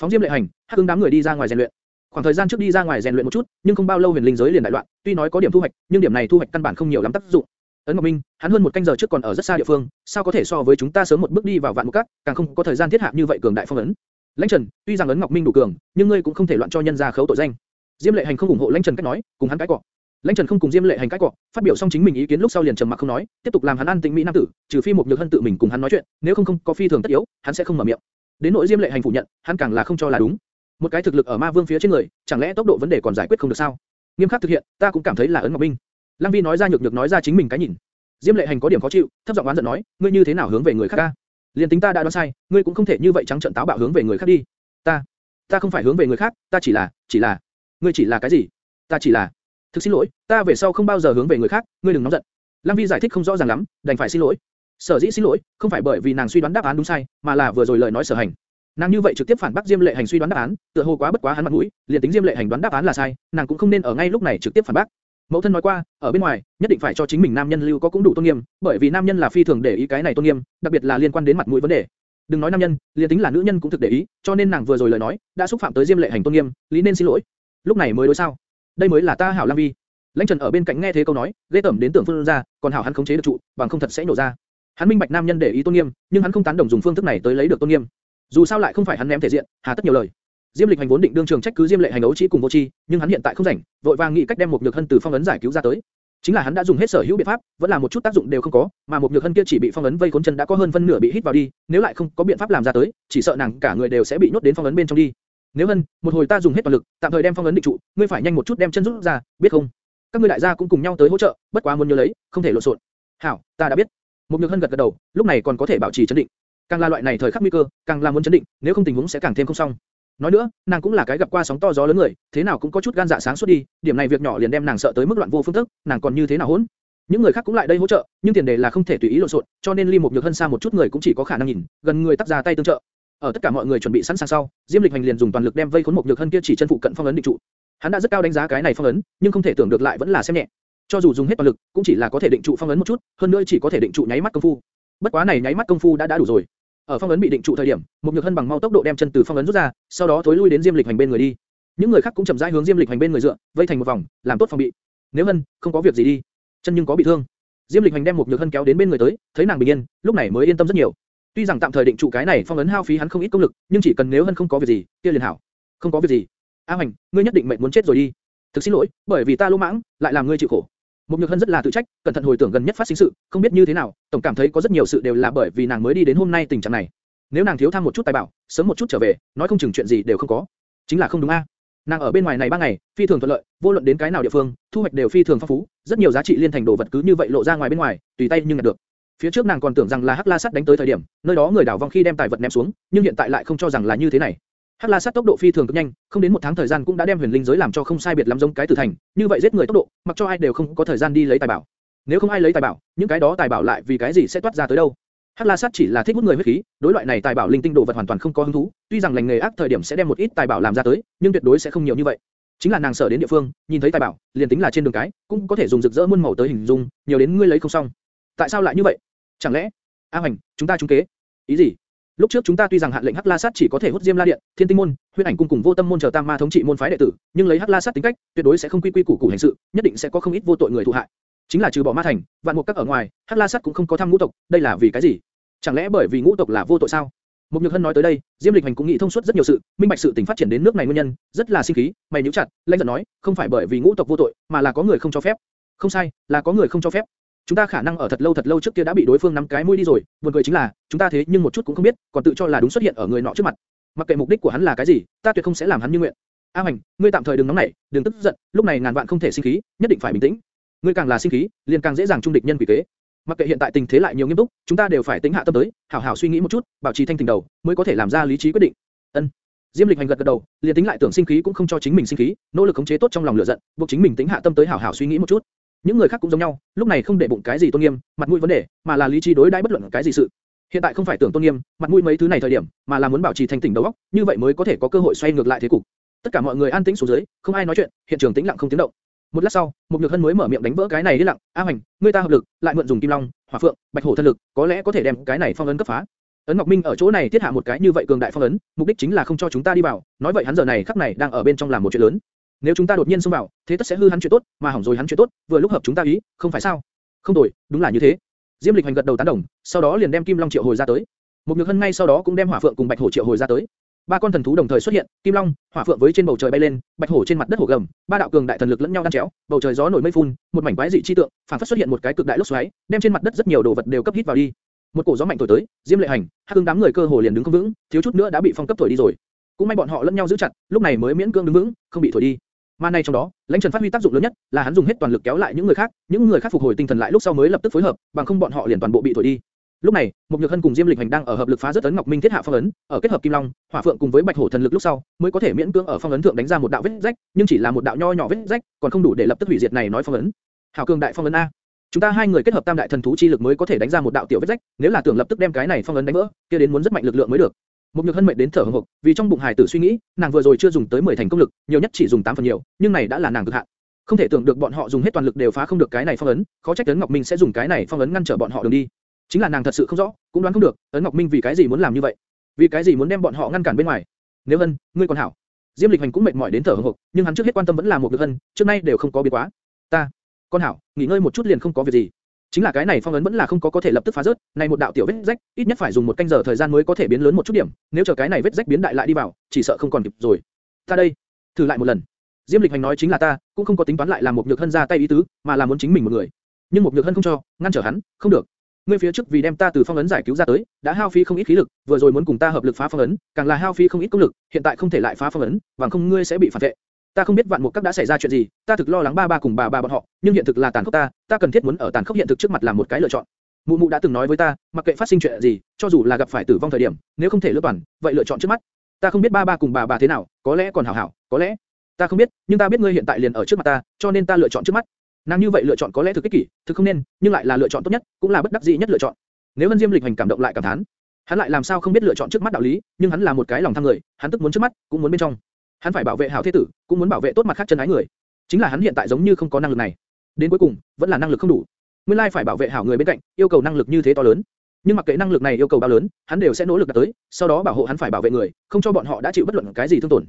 phóng diêm lệ hành, hắc ưng đám người đi ra ngoài rèn luyện. Khoảng thời gian trước đi ra ngoài rèn luyện một chút, nhưng không bao lâu huyền linh giới liền đại loạn, tuy nói có điểm thu hoạch, nhưng điểm này thu hoạch căn bản không nhiều lắm tác dụng. Ấn Ngọc Minh, hắn hơn một canh giờ trước còn ở rất xa địa phương, sao có thể so với chúng ta sớm một bước đi vào vạn mục cát, càng không có thời gian thiết hạ như vậy cường đại phong ấn. Lãnh Trần, tuy rằng Ấn Ngọc Minh đủ cường, nhưng ngươi cũng không thể loạn cho nhân gia khấu tội danh. Diêm Lệ Hành không ủng hộ Lãnh Trần cách nói, cùng hắn cãi cọ. Lãnh Trần không cùng Diêm Lệ Hành cãi cọ, phát biểu xong chính mình ý kiến lúc sau liền trầm mặc không nói, tiếp tục làm hắn an tĩnh mỹ nam tử, trừ phi một nhược hân tự mình cùng hắn nói chuyện, nếu không không có phi thường tất yếu, hắn sẽ không mở miệng. Đến nội Diêm Lệ Hành phủ nhận, hắn càng là không cho là đúng. Một cái thực lực ở Ma Vương phía trên người, chẳng lẽ tốc độ vấn đề còn giải quyết không được sao? Nghiêm khắc thực hiện, ta cũng cảm thấy là ấn Ngọc Minh. Lăng Vi nói ra nhược nhược nói ra chính mình cái nhìn. Diêm Lệ Hành có điểm khó chịu, thấp giọng oán giận nói, ngươi như thế nào hướng về người khác a? Liên tính ta đã đoán sai, ngươi cũng không thể như vậy trắng trợn táo bạo hướng về người khác đi. Ta, ta không phải hướng về người khác, ta chỉ là, chỉ là, ngươi chỉ là cái gì? Ta chỉ là, thực xin lỗi, ta về sau không bao giờ hướng về người khác, ngươi đừng nóng giận. Lăng Vi giải thích không rõ ràng lắm, đành phải xin lỗi. Sở dĩ xin lỗi, không phải bởi vì nàng suy đoán đáp án đúng sai, mà là vừa rồi lời nói sở hành. Nàng như vậy trực tiếp phản bác Diêm Lệ Hành suy đoán đáp án, tựa hồ quá bất quá hắn mặt mũi, liền tính Diêm Lệ Hành đoán đáp án là sai, nàng cũng không nên ở ngay lúc này trực tiếp phản bác. Mẫu thân nói qua, ở bên ngoài, nhất định phải cho chính mình nam nhân lưu có cũng đủ tôn nghiêm, bởi vì nam nhân là phi thường để ý cái này tôn nghiêm, đặc biệt là liên quan đến mặt mũi vấn đề. Đừng nói nam nhân, liền tính là nữ nhân cũng thực để ý, cho nên nàng vừa rồi lời nói, đã xúc phạm tới Diêm Lệ Hành tôn nghiêm, lý nên xin lỗi. Lúc này mới đối sao? Đây mới là ta hảo Lam Vi. Lãnh Trần ở bên cạnh nghe thế câu nói, lê tẩm đến tưởng phương ra, còn hảo hắn khống chế được trụ, bằng không thật sẽ nổ ra. Hắn minh bạch nam nhân để ý tôn nghiêm, nhưng hắn không tán đồng dùng phương thức này tới lấy được tôn nghiêm. Dù sao lại không phải hắn ném thể diện, hà tất nhiều lời. Diêm Lịch Hành vốn định đương trường trách cứ Diêm Lệ Hành ấu trí cùng vô chi, nhưng hắn hiện tại không rảnh, vội vàng nghĩ cách đem một nhược hân từ phong ấn giải cứu ra tới. Chính là hắn đã dùng hết sở hữu biện pháp, vẫn là một chút tác dụng đều không có, mà một nhược hân kia chỉ bị phong ấn vây cuốn chân đã có hơn phân nửa bị hít vào đi, nếu lại không có biện pháp làm ra tới, chỉ sợ nàng cả người đều sẽ bị nhốt đến phong ấn bên trong đi. Nếu hân, một hồi ta dùng hết toàn lực, tạm thời đem phong ấn định trụ, ngươi phải nhanh một chút đem chân rút ra, biết không? Các ngươi đại gia cũng cùng nhau tới hỗ trợ, bất quá muốn nhớ lấy, không thể lộn xộn. Hảo, ta đã biết. Một nhược hân gật gật đầu, lúc này còn có thể bảo trì chấn định. Càng là loại này thời khắc nguy cơ, càng là muốn chấn định, nếu không tình huống sẽ càng thêm không xong. Nói nữa, nàng cũng là cái gặp qua sóng to gió lớn người, thế nào cũng có chút gan dạ sáng suốt đi, điểm này việc nhỏ liền đem nàng sợ tới mức loạn vô phương thức, nàng còn như thế nào hỗn? Những người khác cũng lại đây hỗ trợ, nhưng tiền đề là không thể tùy ý lộn xộn, cho nên Ly Mục Nhược Hân xa một chút người cũng chỉ có khả năng nhìn, gần người tác ra tay tương trợ. Ở tất cả mọi người chuẩn bị sẵn sàng sau, Diêm Lịch Hành liền dùng toàn lực đem vây khốn Mục Nhược Hân kia chỉ chân phụ cận phong ấn định trụ. Hắn đã rất cao đánh giá cái này phong ấn, nhưng không thể tưởng được lại vẫn là xem nhẹ. Cho dù dùng hết toàn lực, cũng chỉ là có thể định trụ phong ấn một chút, hơn nữa chỉ có thể định trụ nháy mắt công phu. Bất quá này nháy mắt công phu đã đã đủ rồi. Ở phong ấn bị định trụ thời điểm, một nhược hân bằng mau tốc độ đem chân từ phong ấn rút ra, sau đó thối lui đến Diêm Lịch Hành bên người đi. Những người khác cũng chậm rãi hướng Diêm Lịch Hành bên người dựa, vây thành một vòng, làm tốt phòng bị. Nếu hân không có việc gì đi, chân nhưng có bị thương. Diêm Lịch Hành đem một nhược hân kéo đến bên người tới, thấy nàng bình yên, lúc này mới yên tâm rất nhiều. Tuy rằng tạm thời định trụ cái này phong ấn hao phí hắn không ít công lực, nhưng chỉ cần nếu hân không có việc gì, kia liền hảo. Không có việc gì. A Hành, ngươi nhất định mệnh muốn chết rồi đi. Thực xin lỗi, bởi vì ta lỗ mãng, lại làm ngươi chịu khổ. Một Nhược Hân rất là tự trách, cẩn thận hồi tưởng gần nhất phát sinh sự, không biết như thế nào, tổng cảm thấy có rất nhiều sự đều là bởi vì nàng mới đi đến hôm nay tình trạng này. Nếu nàng thiếu tham một chút tài bảo, sớm một chút trở về, nói không chừng chuyện gì đều không có. Chính là không đúng a. Nàng ở bên ngoài này ba ngày, phi thường thuận lợi, vô luận đến cái nào địa phương, thu hoạch đều phi thường phong phú, rất nhiều giá trị liên thành đồ vật cứ như vậy lộ ra ngoài bên ngoài, tùy tay nhưng nhận được. Phía trước nàng còn tưởng rằng là Hắc La Sắt đánh tới thời điểm, nơi đó người đảo vong khi đem tài vật ném xuống, nhưng hiện tại lại không cho rằng là như thế này. Hắc La Sát tốc độ phi thường cực nhanh, không đến một tháng thời gian cũng đã đem huyền linh giới làm cho không sai biệt lắm giống cái tử thành, như vậy giết người tốc độ, mặc cho ai đều không có thời gian đi lấy tài bảo. Nếu không ai lấy tài bảo, những cái đó tài bảo lại vì cái gì sẽ toát ra tới đâu? Hắc La Sát chỉ là thích hút người huyết khí, đối loại này tài bảo linh tinh đồ vật hoàn toàn không có hứng thú, tuy rằng lành nghề ác thời điểm sẽ đem một ít tài bảo làm ra tới, nhưng tuyệt đối sẽ không nhiều như vậy. Chính là nàng sợ đến địa phương, nhìn thấy tài bảo, liền tính là trên đường cái, cũng có thể dùng rực rỡ muôn màu tới hình dung, nhiều đến ngươi lấy không xong. Tại sao lại như vậy? Chẳng lẽ, A Hoành, chúng ta trúng kế? Ý gì? Lúc trước chúng ta tuy rằng hạn lệnh Hắc La Sát chỉ có thể hút Diêm La Điện, Thiên Tinh môn, Huyễn Ảnh cung cùng Vô Tâm môn chờ tam ma thống trị môn phái đệ tử, nhưng lấy Hắc La Sát tính cách, tuyệt đối sẽ không quy quy củ củ hành sự, nhất định sẽ có không ít vô tội người thụ hại. Chính là trừ bỏ ma thành, vạn mục các ở ngoài, Hắc La Sát cũng không có tham ngũ tộc, đây là vì cái gì? Chẳng lẽ bởi vì ngũ tộc là vô tội sao? Mục Nhược Hân nói tới đây, Diêm Lịch Hành cũng nghĩ thông suốt rất nhiều sự, minh bạch sự tình phát triển đến nước này nguyên nhân, rất là sinh khí, mày nhíu chặt, lãnh giận nói, không phải bởi vì ngũ tộc vô tội, mà là có người không cho phép. Không sai, là có người không cho phép. Chúng ta khả năng ở thật lâu thật lâu trước kia đã bị đối phương nắm cái mũi đi rồi, buồn cười chính là, chúng ta thế nhưng một chút cũng không biết, còn tự cho là đúng xuất hiện ở người nọ trước mặt. Mặc kệ mục đích của hắn là cái gì, ta tuyệt không sẽ làm hắn như nguyện. A Hoành, ngươi tạm thời đừng nóng nảy, đừng tức giận, lúc này ngàn vạn không thể sinh khí, nhất định phải bình tĩnh. Ngươi càng là sinh khí, liền càng dễ dàng trung địch nhân quỷ kế. Mặc kệ hiện tại tình thế lại nhiều nghiêm túc, chúng ta đều phải tính hạ tâm tới, hảo hảo suy nghĩ một chút, bảo trì thanh tỉnh đầu, mới có thể làm ra lý trí quyết định. Ân. Diêm Lịch Hành gật gật đầu, liền tính lại tưởng sinh khí cũng không cho chính mình sinh khí, nỗ lực khống chế tốt trong lòng lửa giận, buộc chính mình tính hạ tâm tới hảo hảo suy nghĩ một chút. Những người khác cũng giống nhau, lúc này không để bụng cái gì tôn nghiêm, mặt mũi vấn đề, mà là lý trí đối đãi bất luận cái gì sự. Hiện tại không phải tưởng tôn nghiêm, mặt mũi mấy thứ này thời điểm, mà là muốn bảo trì thanh tỉnh đầu óc, như vậy mới có thể có cơ hội xoay ngược lại thế cục. Tất cả mọi người an tĩnh xuống dưới, không ai nói chuyện, hiện trường tĩnh lặng không tiếng động. Một lát sau, một nhược hân mới mở miệng đánh vỡ cái này đi lặng, A Hoành, ngươi ta hợp lực, lại mượn dùng kim long, hỏa phượng, bạch hổ thân lực, có lẽ có thể đem cái này phong ấn cấp phá. Ấn Ngọc Minh ở chỗ này thiết hạ một cái như vậy cường đại phong ấn, mục đích chính là không cho chúng ta đi vào, nói vậy hắn giờ này khắc này đang ở bên trong làm một chuyện lớn. Nếu chúng ta đột nhiên xông vào, thế tất sẽ hư hắn chuyện tốt, mà hỏng rồi hắn chuyện tốt, vừa lúc hợp chúng ta ý, không phải sao? Không đổi, đúng là như thế. Diêm Lịch Hành gật đầu tán đồng, sau đó liền đem Kim Long triệu hồi ra tới. Một Nhược Hân ngay sau đó cũng đem Hỏa Phượng cùng Bạch Hổ triệu hồi ra tới. Ba con thần thú đồng thời xuất hiện, Kim Long, Hỏa Phượng với trên bầu trời bay lên, Bạch Hổ trên mặt đất hổ gầm, ba đạo cường đại thần lực lẫn nhau đan chéo, bầu trời gió nổi mây phun, một mảnh quái dị chi tượng, phản phất xuất hiện một cái cực đại lốc xoáy, đem trên mặt đất rất nhiều đồ vật đều cấp hít vào đi. Một cổ gió mạnh thổi tới, Diêm Lệ Hành, Hắc Ưng đám người cơ hồ liền đứng không vững, thiếu chút nữa đã bị phong cấp thổi đi rồi. Cũng may bọn họ lẫn nhau giữ chặt, lúc này mới miễn cưỡng đứng vững, không bị thổi đi. Mà này trong đó, lãnh trần phát huy tác dụng lớn nhất, là hắn dùng hết toàn lực kéo lại những người khác, những người khác phục hồi tinh thần lại lúc sau mới lập tức phối hợp, bằng không bọn họ liền toàn bộ bị thổi đi. Lúc này, một Nhược Hân cùng Diêm Lịch Hành đang ở hợp lực phá rất ấn Ngọc Minh thiết hạ phong ấn, ở kết hợp Kim Long, Hỏa Phượng cùng với Bạch Hổ thần lực lúc sau, mới có thể miễn cưỡng ở phong ấn thượng đánh ra một đạo vết rách, nhưng chỉ là một đạo nho nhỏ vết rách, còn không đủ để lập tức hủy diệt này nói phong ấn. Hảo cường đại phong ấn a. Chúng ta hai người kết hợp tam đại thần thú chi lực mới có thể đánh ra một đạo tiểu vết rách, nếu là tưởng lập tức đem cái này phong ấn đánh vỡ, kia đến muốn rất mạnh lực lượng mới được. Một nhược hân mệt đến thở hổn hộc, vì trong bụng hải tử suy nghĩ, nàng vừa rồi chưa dùng tới 10 thành công lực, nhiều nhất chỉ dùng 8 phần nhiều, nhưng này đã là nàng cực hạn. Không thể tưởng được bọn họ dùng hết toàn lực đều phá không được cái này phong ấn, khó trách Tấn Ngọc Minh sẽ dùng cái này phong ấn ngăn trở bọn họ đường đi. Chính là nàng thật sự không rõ, cũng đoán không được, Ấn Ngọc Minh vì cái gì muốn làm như vậy, vì cái gì muốn đem bọn họ ngăn cản bên ngoài. Nếu Hân, ngươi còn hảo. Diêm Lịch Hành cũng mệt mỏi đến thở hổn hộc, nhưng hắn trước hết quan tâm vẫn là một Nhược Hân, trước nay đều không có biến quá. Ta, con hảo, nghỉ ngơi một chút liền không có việc gì. Chính là cái này phong ấn vẫn là không có có thể lập tức phá rớt, này một đạo tiểu vết rách, ít nhất phải dùng một canh giờ thời gian mới có thể biến lớn một chút điểm, nếu chờ cái này vết rách biến đại lại đi vào, chỉ sợ không còn kịp rồi. Ta đây, thử lại một lần. Diêm Lịch Hành nói chính là ta, cũng không có tính toán lại làm một nhược hân ra tay ý tứ, mà là muốn chính mình một người. Nhưng một nhược hân không cho, ngăn trở hắn, không được. Ngươi phía trước vì đem ta từ phong ấn giải cứu ra tới, đã hao phí không ít khí lực, vừa rồi muốn cùng ta hợp lực phá phong ấn, càng là hao phí không ít công lực, hiện tại không thể lại phá phong ấn, bằng không ngươi sẽ bị phản vệ. Ta không biết vạn mục các đã xảy ra chuyện gì, ta thực lo lắng ba ba cùng bà bà bọn họ, nhưng hiện thực là tàn khốc ta, ta cần thiết muốn ở tàn khốc hiện thực trước mặt làm một cái lựa chọn. Mụ mụ đã từng nói với ta, mặc kệ phát sinh chuyện gì, cho dù là gặp phải tử vong thời điểm, nếu không thể lựa toàn, vậy lựa chọn trước mắt. Ta không biết ba ba cùng bà bà thế nào, có lẽ còn hảo hảo, có lẽ ta không biết, nhưng ta biết ngươi hiện tại liền ở trước mặt ta, cho nên ta lựa chọn trước mắt. Nàng như vậy lựa chọn có lẽ thực kích kỷ, thực không nên, nhưng lại là lựa chọn tốt nhất, cũng là bất đắc dĩ nhất lựa chọn. Nếu Vân Diêm lịch hành cảm động lại cảm thán, hắn lại làm sao không biết lựa chọn trước mắt đạo lý, nhưng hắn là một cái lòng tham người, hắn tức muốn trước mắt, cũng muốn bên trong. Hắn phải bảo vệ hảo thế tử, cũng muốn bảo vệ tốt mặt khác chân ái người. Chính là hắn hiện tại giống như không có năng lực này. Đến cuối cùng, vẫn là năng lực không đủ. Nguyên lai phải bảo vệ hảo người bên cạnh, yêu cầu năng lực như thế to lớn. Nhưng mặc kệ năng lực này yêu cầu bao lớn, hắn đều sẽ nỗ lực đạt tới, sau đó bảo hộ hắn phải bảo vệ người, không cho bọn họ đã chịu bất luận cái gì thương tổn.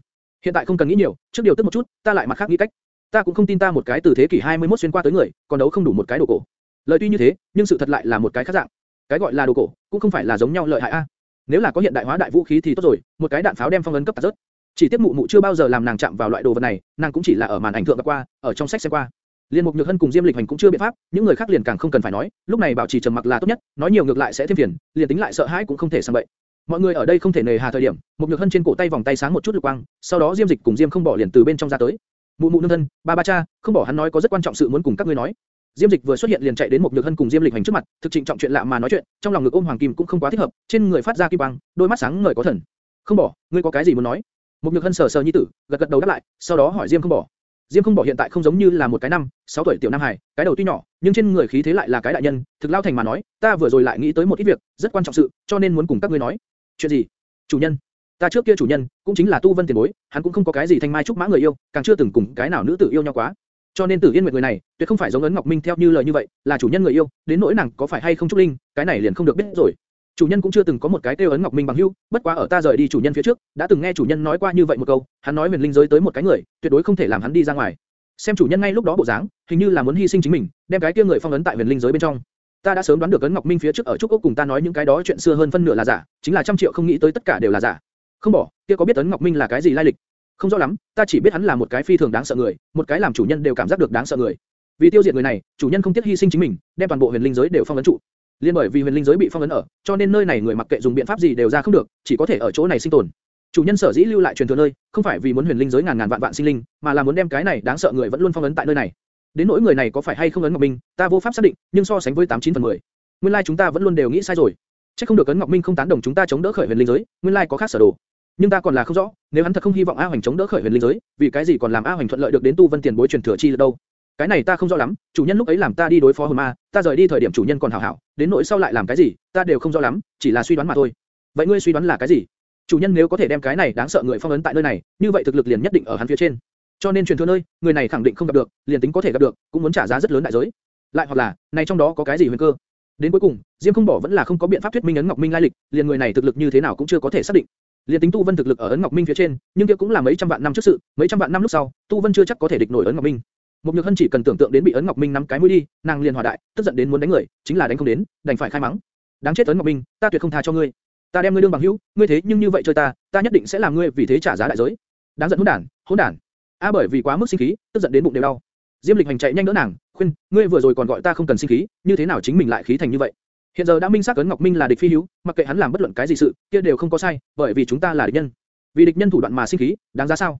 Hiện tại không cần nghĩ nhiều, trước điều tức một chút, ta lại mặt khác nghĩ cách. Ta cũng không tin ta một cái từ thế kỷ 21 xuyên qua tới người, còn đấu không đủ một cái đồ cổ. Lời tuy như thế, nhưng sự thật lại là một cái khác dạng. Cái gọi là đồ cổ, cũng không phải là giống nhau lợi hại a. Nếu là có hiện đại hóa đại vũ khí thì tốt rồi, một cái đạn pháo đem phong ấn cấp tạt rớt. Chỉ tiếc mụ mụ chưa bao giờ làm nàng chạm vào loại đồ vật này, nàng cũng chỉ là ở màn ảnh thượng gặp qua, ở trong sách xem qua. Liên Mục Nhược Hân cùng Diêm Lịch Hành cũng chưa biện pháp, những người khác liền càng không cần phải nói, lúc này bảo trì trầm mặc là tốt nhất, nói nhiều ngược lại sẽ thêm phiền, liền tính lại sợ hãi cũng không thể sang bậy. Mọi người ở đây không thể nề hà thời điểm, Mục Nhược Hân trên cổ tay vòng tay sáng một chút lục quang, sau đó Diêm Dịch cùng Diêm không bỏ liền từ bên trong ra tới. Mụ mụ nương thân, ba ba cha, không bỏ hắn nói có rất quan trọng sự muốn cùng các ngươi nói. Diêm Dịch vừa xuất hiện liền chạy đến Mục Nhược Hân cùng Diêm Lịch Hành trước mặt, thực trịnh trọng chuyện lạ mà nói chuyện, trong lòng ngực ôm hoàng kim cũng không quá thích hợp, trên người phát ra kim quang, đôi mắt sáng ngời có thần. Không bỏ, ngươi có cái gì muốn nói? Mục Nhược Hân sờ sờ nhi tử, gật gật đầu đáp lại, sau đó hỏi Diêm không bỏ. Diêm không bỏ hiện tại không giống như là một cái năm, 6 tuổi tiểu nam hài, cái đầu tuy nhỏ, nhưng trên người khí thế lại là cái đại nhân, thực lao thành mà nói, ta vừa rồi lại nghĩ tới một ít việc, rất quan trọng sự, cho nên muốn cùng các ngươi nói. Chuyện gì? Chủ nhân, ta trước kia chủ nhân, cũng chính là Tu Vân tiền bối, hắn cũng không có cái gì thanh mai trúc mã người yêu, càng chưa từng cùng cái nào nữ tử yêu nhau quá. Cho nên Tử Yên Nguyệt người này, tuyệt không phải giống ấn Ngọc Minh theo như lời như vậy, là chủ nhân người yêu, đến nỗi nàng có phải hay không trúc linh, cái này liền không được biết rồi. Chủ nhân cũng chưa từng có một cái tiêu ấn Ngọc Minh bằng hữu, bất quá ở ta rời đi chủ nhân phía trước, đã từng nghe chủ nhân nói qua như vậy một câu, hắn nói huyền linh giới tới một cái người, tuyệt đối không thể làm hắn đi ra ngoài. Xem chủ nhân ngay lúc đó bộ dáng, hình như là muốn hy sinh chính mình, đem cái kia người phong ấn tại huyền linh giới bên trong. Ta đã sớm đoán được ấn Ngọc Minh phía trước ở trúc ốc cùng ta nói những cái đó chuyện xưa hơn phân nửa là giả, chính là trăm triệu không nghĩ tới tất cả đều là giả. Không bỏ, kia có biết ấn Ngọc Minh là cái gì lai lịch? Không rõ lắm, ta chỉ biết hắn là một cái phi thường đáng sợ người, một cái làm chủ nhân đều cảm giác được đáng sợ người. Vì tiêu diệt người này, chủ nhân không tiếc hy sinh chính mình, đem toàn bộ huyền linh giới đều phong ấn trụ. Liên bởi vì huyền linh giới bị phong ấn ở, cho nên nơi này người mặc kệ dùng biện pháp gì đều ra không được, chỉ có thể ở chỗ này sinh tồn. Chủ nhân sở dĩ lưu lại truyền thừa nơi, không phải vì muốn huyền linh giới ngàn ngàn vạn vạn sinh linh, mà là muốn đem cái này đáng sợ người vẫn luôn phong ấn tại nơi này. Đến nỗi người này có phải hay không ấn Ngọc Minh, ta vô pháp xác định, nhưng so sánh với 89 phần 10, nguyên lai chúng ta vẫn luôn đều nghĩ sai rồi. Chắc không được ấn Ngọc Minh không tán đồng chúng ta chống đỡ khởi huyền linh giới, nguyên lai có khác sở đồ. Nhưng ta còn là không rõ, nếu hắn thật không hy vọng A Hoành chống đỡ khởi huyền linh giới, vì cái gì còn làm A Hoành thuận lợi được đến tu vân tiền bối truyền thừa chi được đâu? Cái này ta không rõ lắm, chủ nhân lúc ấy làm ta đi đối phó hồn ma, ta rời đi thời điểm chủ nhân còn hảo hảo, đến nỗi sau lại làm cái gì, ta đều không rõ lắm, chỉ là suy đoán mà thôi. Vậy ngươi suy đoán là cái gì? Chủ nhân nếu có thể đem cái này đáng sợ người phong ấn tại nơi này, như vậy thực lực liền nhất định ở hắn phía trên. Cho nên truyền thừa nơi, người này khẳng định không gặp được, liền tính có thể gặp được, cũng muốn trả giá rất lớn đại giới. Lại hoặc là, này trong đó có cái gì huyền cơ? Đến cuối cùng, Diêm không bỏ vẫn là không có biện pháp thuyết minh ấn Ngọc Minh lai lịch, liền người này thực lực như thế nào cũng chưa có thể xác định. Liên tính Tu Vân thực lực ở ấn Ngọc Minh phía trên, nhưng kia cũng là mấy trăm vạn năm trước sự, mấy trăm vạn năm lúc sau, Tu Vân chưa chắc có thể địch nổi ấn Ngọc Minh. Một Nhược Hân chỉ cần tưởng tượng đến bị ấn Ngọc Minh nắm cái mũi đi, nàng liền hòa đại, tức giận đến muốn đánh người, chính là đánh không đến, đành phải khai mắng. Đáng chết ấn Ngọc Minh, ta tuyệt không tha cho ngươi. Ta đem ngươi đương bằng hữu, ngươi thế nhưng như vậy chơi ta, ta nhất định sẽ làm ngươi vì thế trả giá đại giới. Đáng giận hỗn đản, hỗn đản. A bởi vì quá mức sinh khí, tức giận đến bụng đều đau. Diêm Lịch Hành chạy nhanh đỡ nàng, khuyên, ngươi vừa rồi còn gọi ta không cần sinh khí, như thế nào chính mình lại khí thành như vậy? Hiện giờ đã minh xác ấn Ngọc Minh là địch phi hữu, mặc kệ hắn làm bất luận cái gì sự, kia đều không có sai, bởi vì chúng ta là địch nhân. Vì địch nhân thủ đoạn mà sinh khí, đáng giá sao?